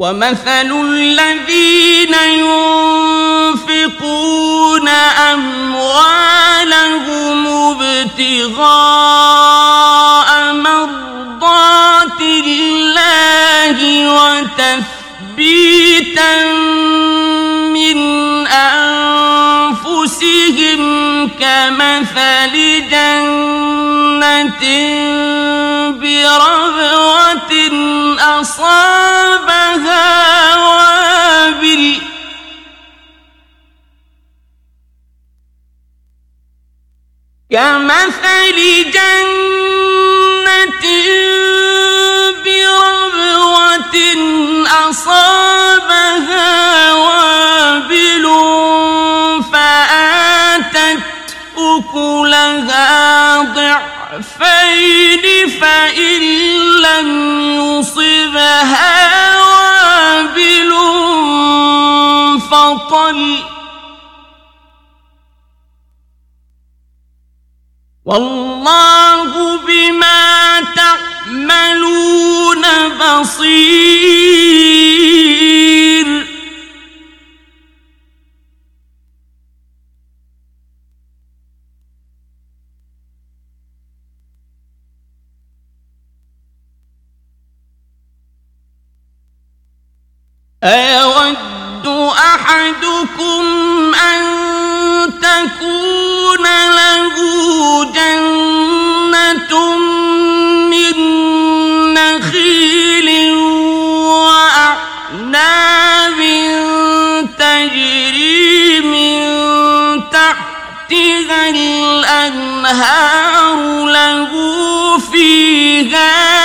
ومثل الذين ينفقون أموالهم ابتغاء مرضات الله وتثبيتا كمثل جنة بربوة أصابها وابل كمثل جنة بربوة أصابها وابل أكلها ضعفين فإن لم يصبها وابل فطل. والله بما تعملون بصير. أيود أحدكم أن تكون له جنة من نخيل وأعناب تجري من تحتها الأنهار له فيها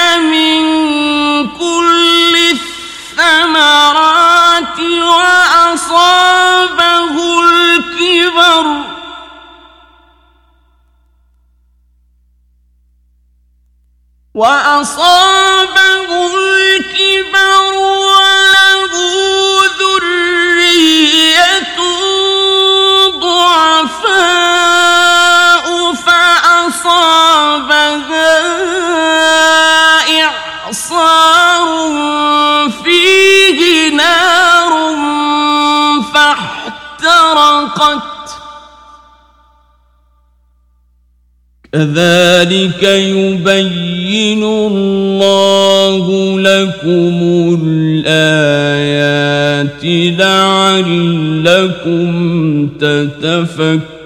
وأصابه الكبر. وأصابه فاحترقت كذلك يبين الله لكم الآيات لعلكم تتفكرون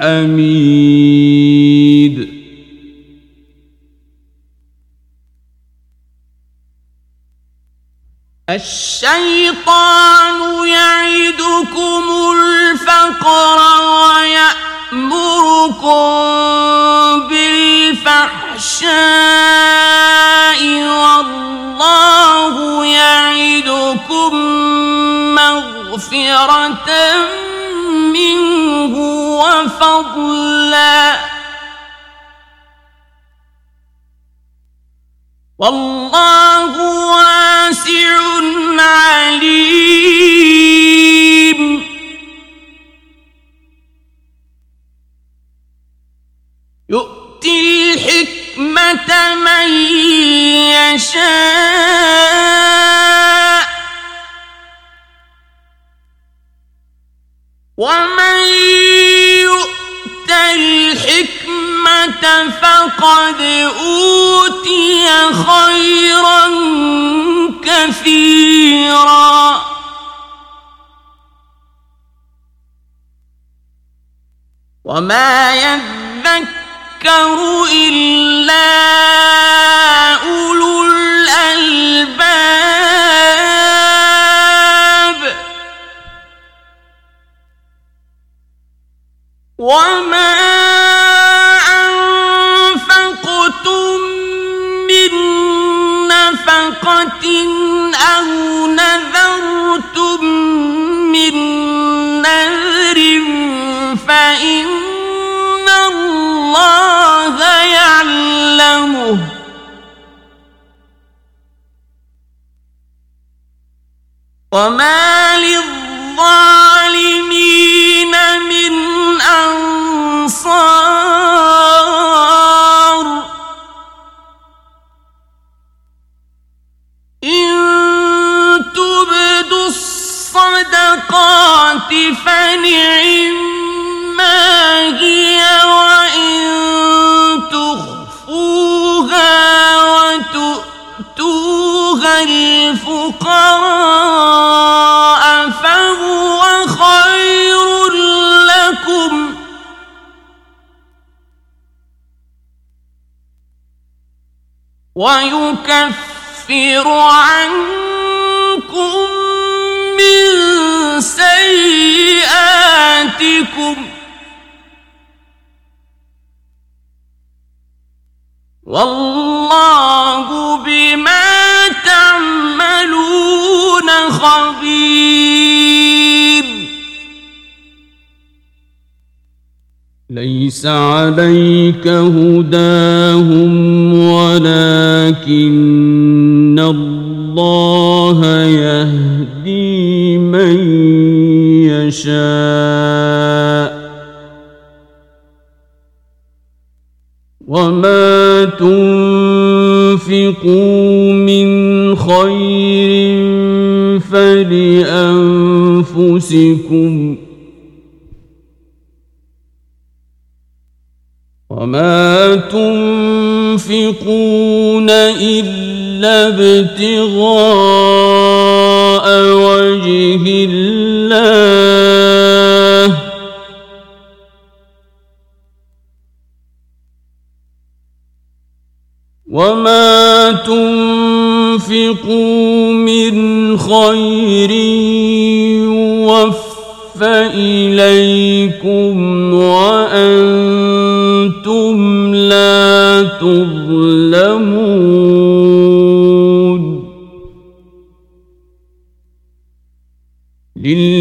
حميد ويكفر عنكم من سيئاتكم والله بما تعملون خبير ليس عليك هداهم ولكن الله يهدي من يشاء وما تنفقوا من خير فلأنفسكم وما تنفقون إلا ابتغاء وجه الله وما تنفقوا من خير يوف إليكم وأنتم لا تظلمون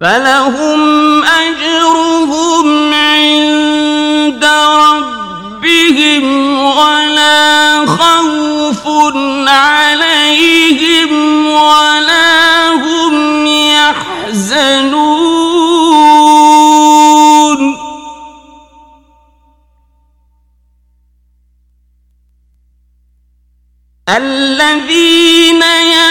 فلهم أجرهم عند ربهم ولا خوف عليهم ولا هم يحزنون الذين يأكلون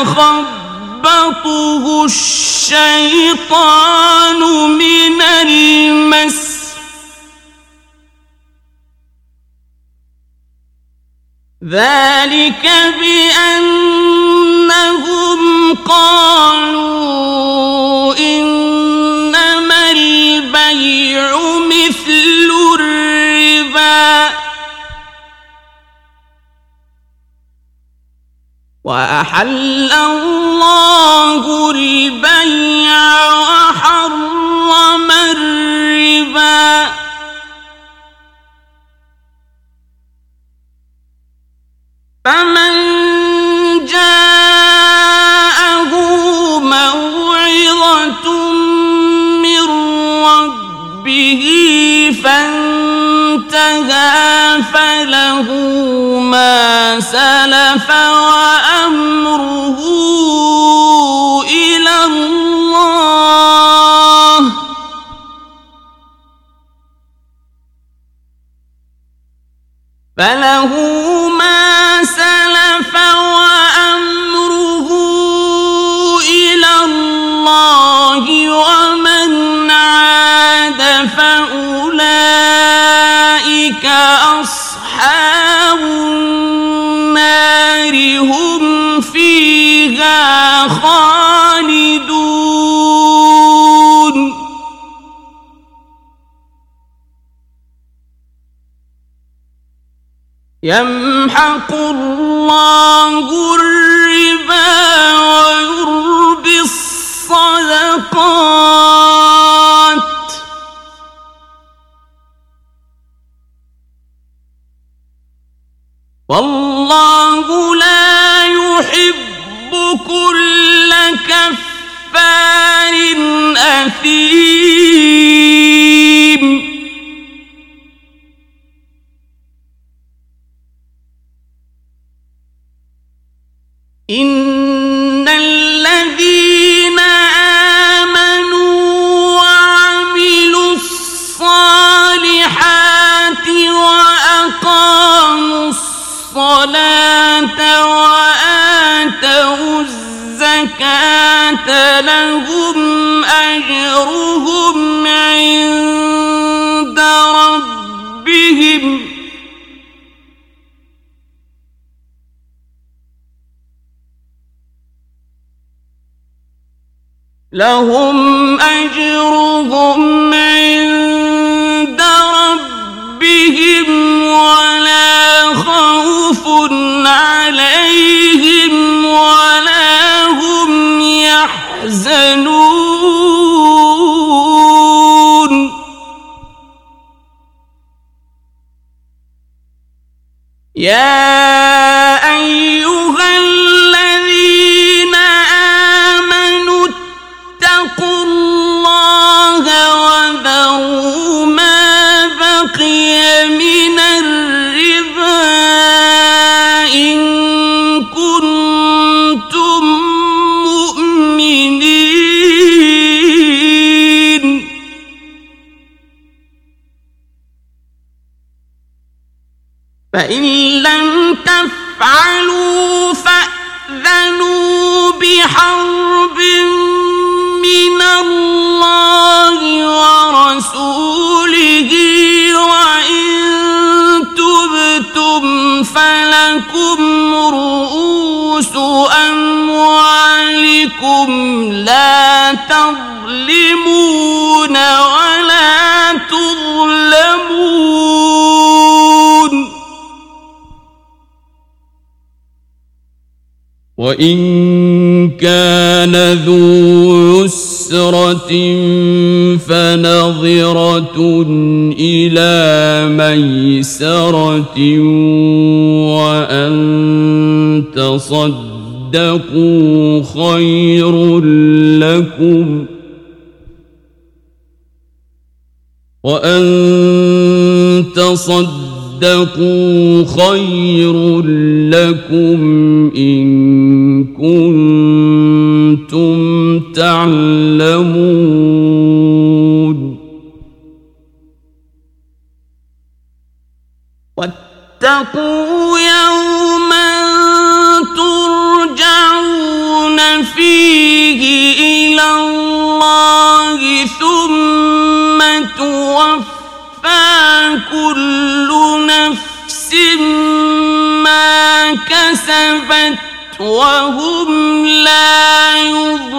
يتخبطه الشيطان من المس ذلك بأنهم قالوا إنما البيع مثل الربا وأحل الله البيع وحرم الربا. فمن جاءه موعظة من ربه فانتهى فله ما سلف الله لهم فإن وَإِن كَانَ ذُو عُسْرَةٍ فَنَظِرَةٌ إِلَى مَيْسَرَةٍ وَأَن تَصَدَّقُوا خَيْرٌ لَّكُمْ وَأَن تَصَدَّقُوا تصدقوا خير لكم واتقوا يوما ترجعون فيه إلى الله ثم توفى كل نفس ما كسبت وهم لا يظلمون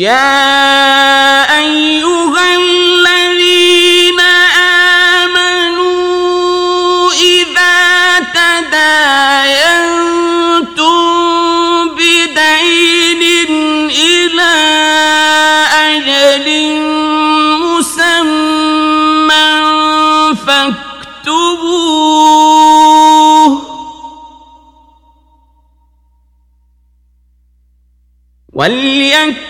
يا أيها الذين آمنوا إذا تداينتم وليكتب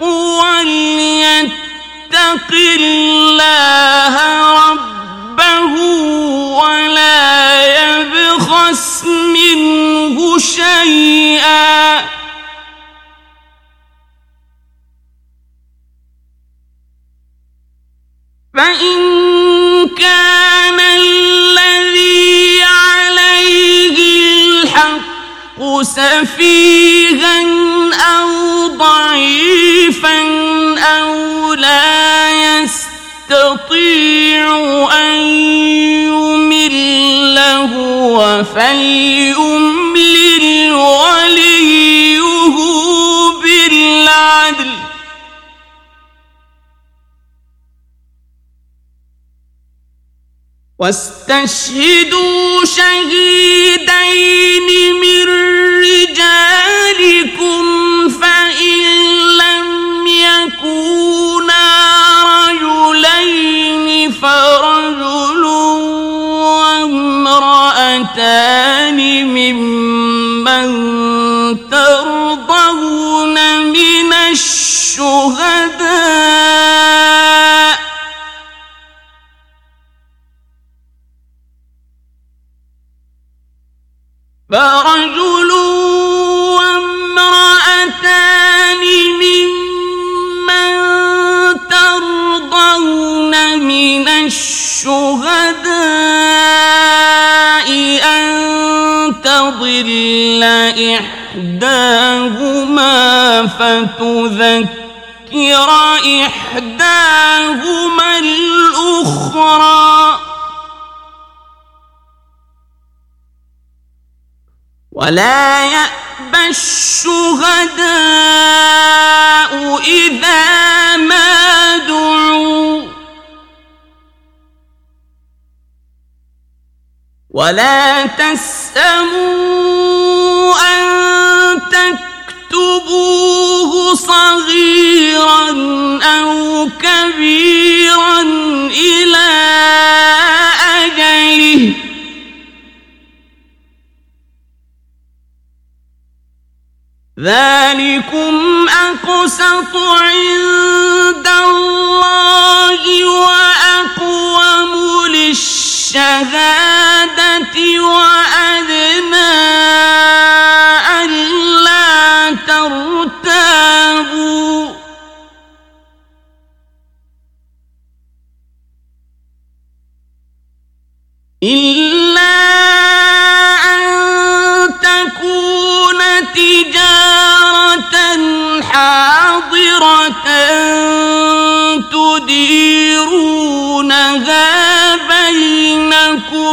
وليتق الله ربه ولا يبخس منه شيئا فليملل وليه بالعدل واستشهدوا شهيدين من رجالكم تضل إحداهما فتذكر إحداهما الأخرى ولا يأبى الشهداء إذا ما دعوا ولا تسأموا أن تكتبوه صغيرا أو كبيرا إلى أجله ذلكم أقسط عند الله وأقوم للشهادة وأدنى ألا ترتابوا. إلا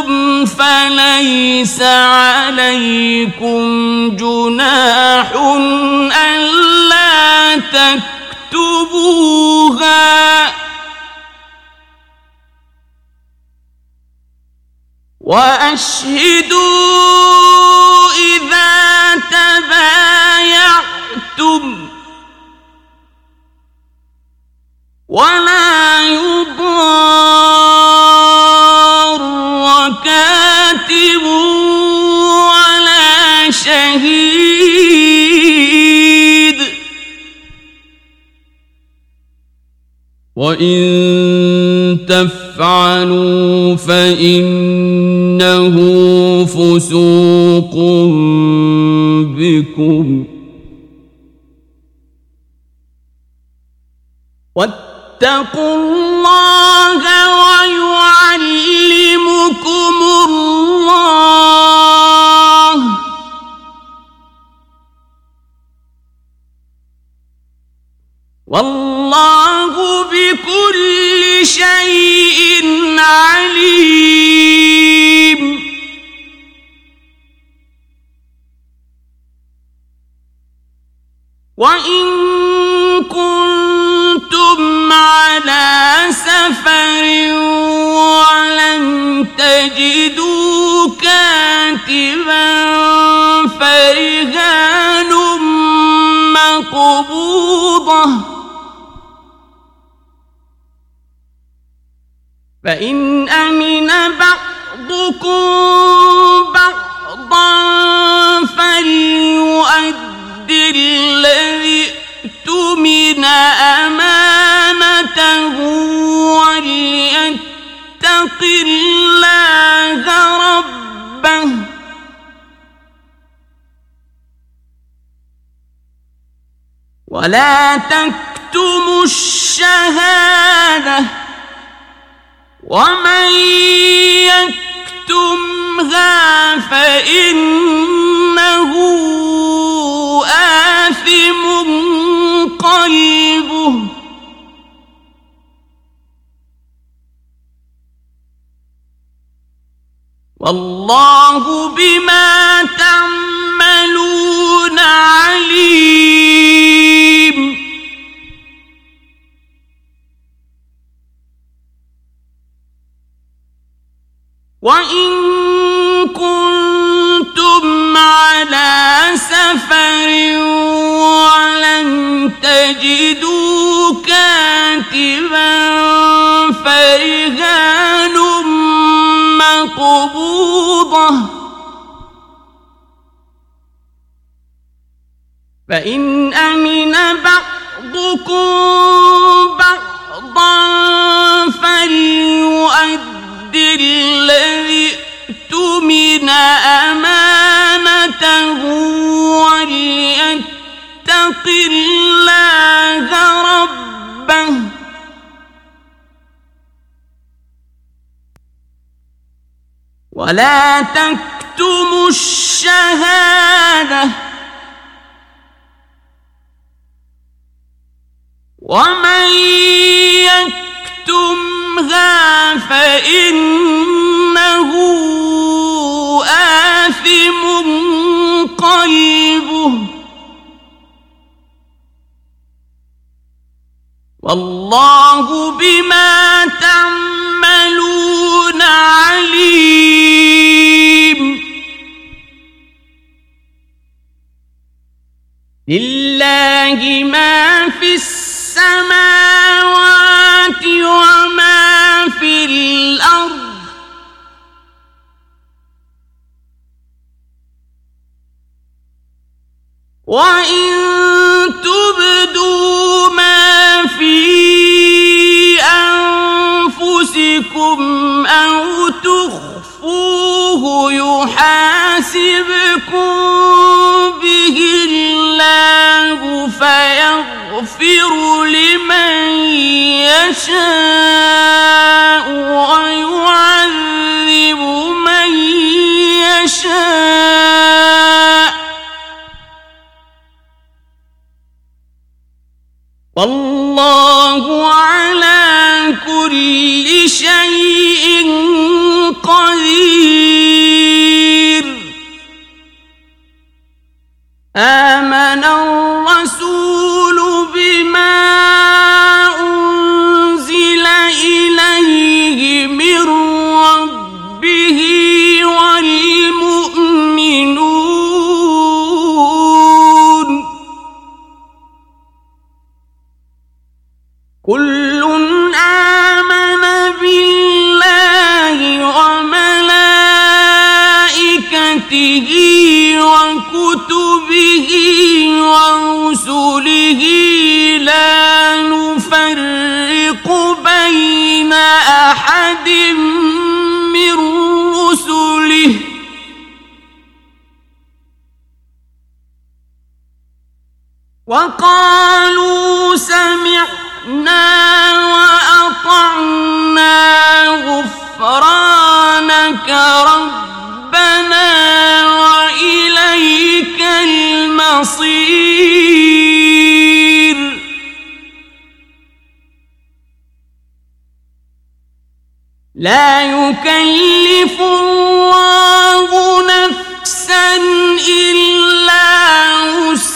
بينكم فليس عليكم جناح ألا تكتبوها وأشهدوا إذا تبايعتم ولا يضار شهيد. وإن تفعلوا فإنه فسوق بكم. واتقوا شيء فإن أمن بعضكم بعضا فليؤد الذي اؤتمن أمانته وليتق الله ربه ولا تكتموا الشهادة ومن يكتمها فإنه آثم قلبه والله بما تعملون عليم وإن كنتم على سفر ولم تجدوا كاتبا فرهان مقبوضة فإن أمن بعضكم بعضا فليؤد الذي تمن أمانته وليتق الله ربه. ولا تكتم الشهادة. ومن يكتم يكتمها فإنه آثم قلبه. والله بما تعملون عليم. لله ما في السماوات وما في الأرض وإن تبدوا ما في أنفسكم أو تخفوه يحاسبكم به الله فيغفر لمن يشاء ويعذب من يشاء والله على كل شيء قدير آمن وقالوا سمعنا وأطعنا غفرانك ربنا وإليك المصير. لا يكلف الله نفسا إلا وسعها.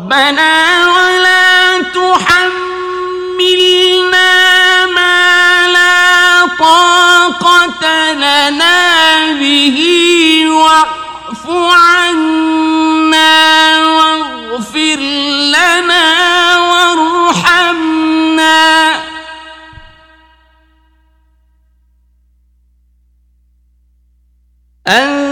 ربنا ولا تحملنا ما لا طاقة لنا به واعف عنا واغفر لنا وارحمنا. أنت